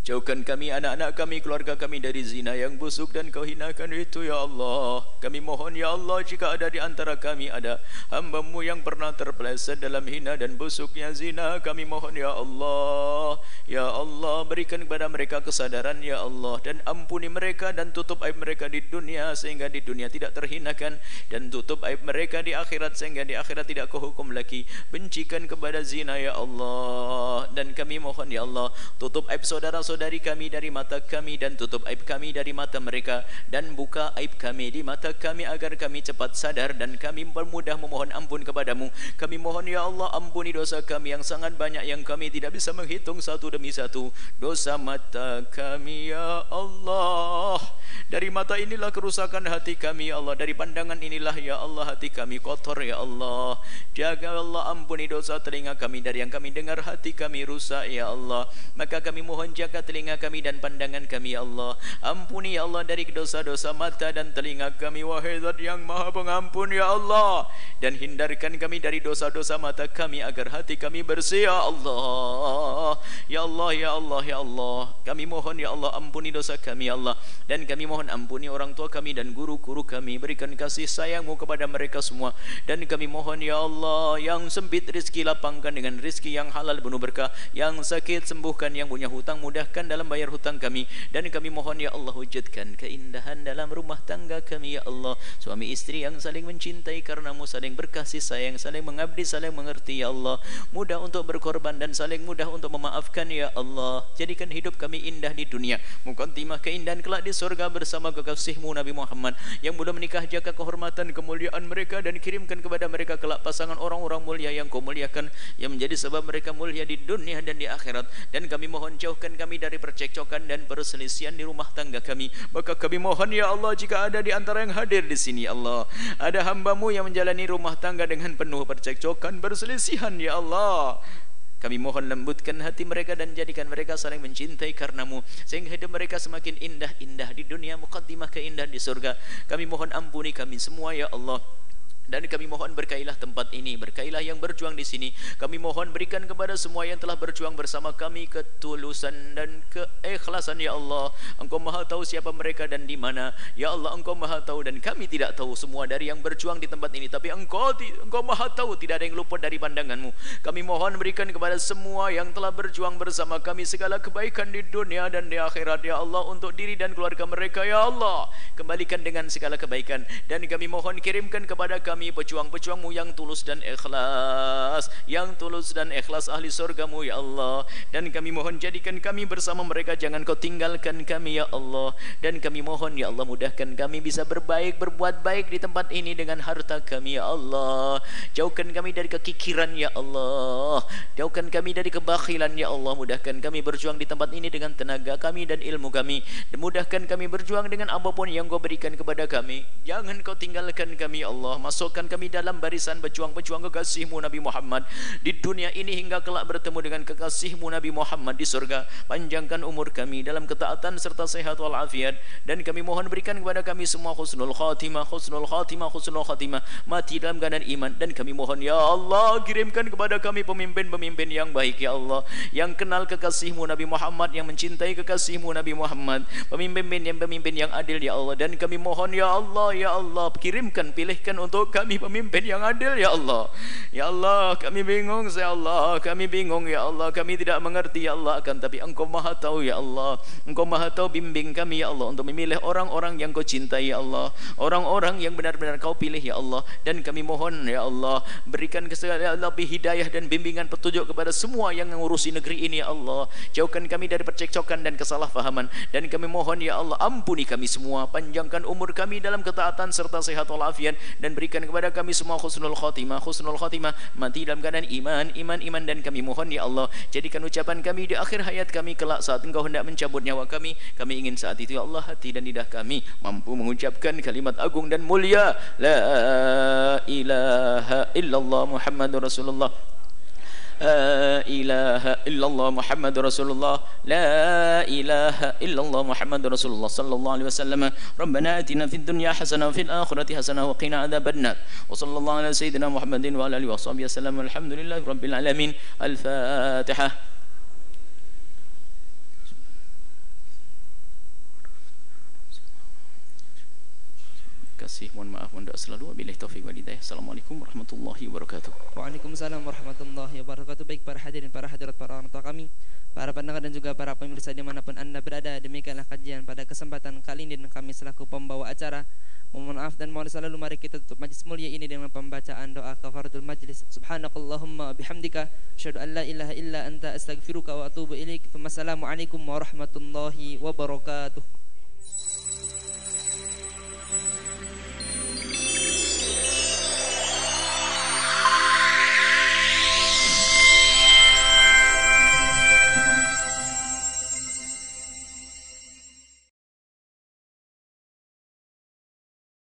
Jauhkan kami, anak-anak kami, keluarga kami dari zina yang busuk dan kau hinakan itu ya Allah. Kami mohon ya Allah jika ada di antara kami ada hambamu yang pernah terpeleset dalam hina dan busuknya zina. Kami mohon ya Allah. Ya Allah berikan kepada mereka kesadaran ya Allah. Dan ampuni mereka dan tutup aib mereka di dunia sehingga di dunia tidak terhinakan. Dan tutup aib mereka di akhirat sehingga di akhirat tidak kau hukum lagi. Bencikan kepada zina ya Allah. Dan kami mohon ya Allah tutup aib saudara saudari kami dari mata kami dan tutup aib kami dari mata mereka dan buka aib kami di mata kami agar kami cepat sadar dan kami bermudah memohon ampun kepadamu. Kami mohon ya Allah ampuni dosa kami yang sangat banyak yang kami tidak bisa menghitung satu demi satu. Dosa mata kami ya Allah. Dari mata inilah kerusakan hati kami ya Allah. Dari pandangan inilah ya Allah hati kami kotor ya Allah. Jaga Allah ampuni dosa telinga kami. Dari yang kami dengar hati kami rusak ya Allah. Maka kami mohon jaga telinga kami dan pandangan kami ya Allah. Ampuni ya Allah dari dosa-dosa mata dan telinga kami wahai zat yang maha pengampun ya Allah. Dan hindarkan kami dari dosa-dosa mata kami agar hati kami bersih ya Allah. Ya Allah ya Allah ya Allah. Kami mohon ya Allah ampuni dosa kami ya Allah. Dan kami mohon ampuni orang tua kami dan guru-guru kami. Berikan kasih sayangmu kepada mereka semua. Dan kami mohon ya Allah yang sempit rizki lapangkan dengan rizki yang halal penuh berkah yang sakit sembuhkan yang punya hutang mudah dalam bayar hutang kami. Dan kami mohon ya Allah wujudkan keindahan dalam rumah tangga kami ya Allah. Suami istri yang saling mencintai karenamu saling berkasih sayang saling mengabdi saling mengerti ya Allah. Mudah untuk berkorban dan saling mudah untuk memaafkan ya Allah. Jadikan hidup kami indah di dunia. Mukaddimah keindahan kelak di surga bersama kekasihmu Nabi Muhammad yang belum menikah jaga kehormatan kemuliaan mereka dan kirimkan kepada mereka kelak pasangan orang-orang mulia yang kau muliakan yang menjadi sebab mereka mulia di dunia dan di akhirat. Dan kami mohon jauhkan kami dari percekcokan dan perselisihan di rumah tangga kami. Maka kami mohon ya Allah jika ada di antara yang hadir di sini Allah ada hambamu yang menjalani rumah tangga dengan penuh percekcokan perselisihan ya Allah. Kami mohon lembutkan hati mereka dan jadikan mereka saling mencintai karenamu sehingga hidup mereka semakin indah-indah di dunia mukaddimah keindahan di surga. Kami mohon ampuni kami semua ya Allah dan kami mohon berkailah tempat ini berkailah yang berjuang di sini. Kami mohon berikan kepada semua yang telah berjuang bersama kami ketulusan dan keikhlasan ya Allah. Engkau maha tahu siapa mereka dan di mana. Ya Allah engkau maha tahu dan kami tidak tahu semua dari yang berjuang di tempat ini. Tapi engkau engkau maha tahu tidak ada yang luput dari pandanganmu. Kami mohon berikan kepada semua yang telah berjuang bersama kami segala kebaikan di dunia dan di akhirat ya Allah untuk diri dan keluarga mereka ya Allah. Kembalikan dengan segala kebaikan. Dan kami mohon kirimkan kepada kami kami pejuang-pejuangmu yang tulus dan ikhlas. Yang tulus dan ikhlas ahli surgamu ya Allah. Dan kami mohon jadikan kami bersama mereka. Jangan kau tinggalkan kami ya Allah. Dan kami mohon ya Allah mudahkan kami bisa berbaik berbuat baik di tempat ini dengan harta kami ya Allah. Jauhkan kami dari kekikiran ya Allah. Jauhkan kami dari kebakhilan ya Allah. Mudahkan kami berjuang di tempat ini dengan tenaga kami dan ilmu kami. Dan mudahkan kami berjuang dengan apa pun yang kau berikan kepada kami. Jangan kau tinggalkan kami ya Allah. Masuk masukkan kami dalam barisan pejuang-pejuang kekasihmu Nabi Muhammad. Di dunia ini hingga kelak bertemu dengan kekasihmu Nabi Muhammad di surga. Panjangkan umur kami dalam ketaatan serta sehat walafiat. Dan kami mohon berikan kepada kami semua khusnul khatimah khusnul khatimah khusnul khatimah. Mati dalam keadaan iman. Dan kami mohon ya Allah kirimkan kepada kami pemimpin-pemimpin yang baik ya Allah. Yang kenal kekasihmu Nabi Muhammad. Yang mencintai kekasihmu Nabi Muhammad. Pemimpin yang pemimpin yang adil ya Allah. Dan kami mohon ya Allah ya Allah kirimkan pilihkan untuk kami pemimpin yang adil ya Allah. Ya Allah kami bingung ya Allah. Kami bingung ya Allah. Kami tidak mengerti ya Allah. Akan tapi engkau maha tahu ya Allah. Engkau maha tahu bimbing kami ya Allah untuk memilih orang-orang yang kau cintai ya Allah. Orang-orang yang benar-benar kau pilih ya Allah. Dan kami mohon ya Allah berikan kesalahan lebih hidayah dan bimbingan petunjuk kepada semua yang mengurusi negeri ini ya Allah. Jauhkan kami dari percekcokan dan kesalahfahaman dan kami mohon ya Allah ampuni kami semua. Panjangkan umur kami dalam ketaatan serta sehat walafiat. Dan berikan kepada kami semua khusnul khatimah. Khusnul khatimah mati dalam keadaan iman iman iman dan kami mohon ya Allah jadikan ucapan kami di akhir hayat kami kelak saat engkau hendak mencabut nyawa kami. Kami ingin saat itu ya Allah hati dan lidah kami mampu mengucapkan kalimat agung dan mulia. La ilaha illallah muhammadur rasulullah إله إلا الله محمد رسول الله. لا إله إلا الله محمد رسول الله صلى الله عليه وسلم. ربنا آتنا في الدنيا حسنة وفي الآخرة حسنة وقنا عذاب النار. وصلى الله على سيدنا محمد وعلى آله وصحبه وسلم. الحمد لله رب العالمين. الفاتحة. Kasih mohon maaf mohon doa selalu wabillahi assalamualaikum warahmatullahi wabarakatuh Waalaikumsalam warahmatullahi wabarakatuh baik para hadirin para hadirat para orang tua kami para pendengar dan juga para pemirsa di mana pun anda berada demikianlah kajian pada kesempatan kali ini dan kami selaku pembawa acara Mohon maaf dan mohon selalu mari kita tutup majlis mulia ini dengan pembacaan doa kafaratul majlis. Subhanakallahumma bihamdika asyhadu an la ilaha illa anta astaghfiruka wa atubu ilaik. Wassalamualaikum warahmatullahi wabarakatuh.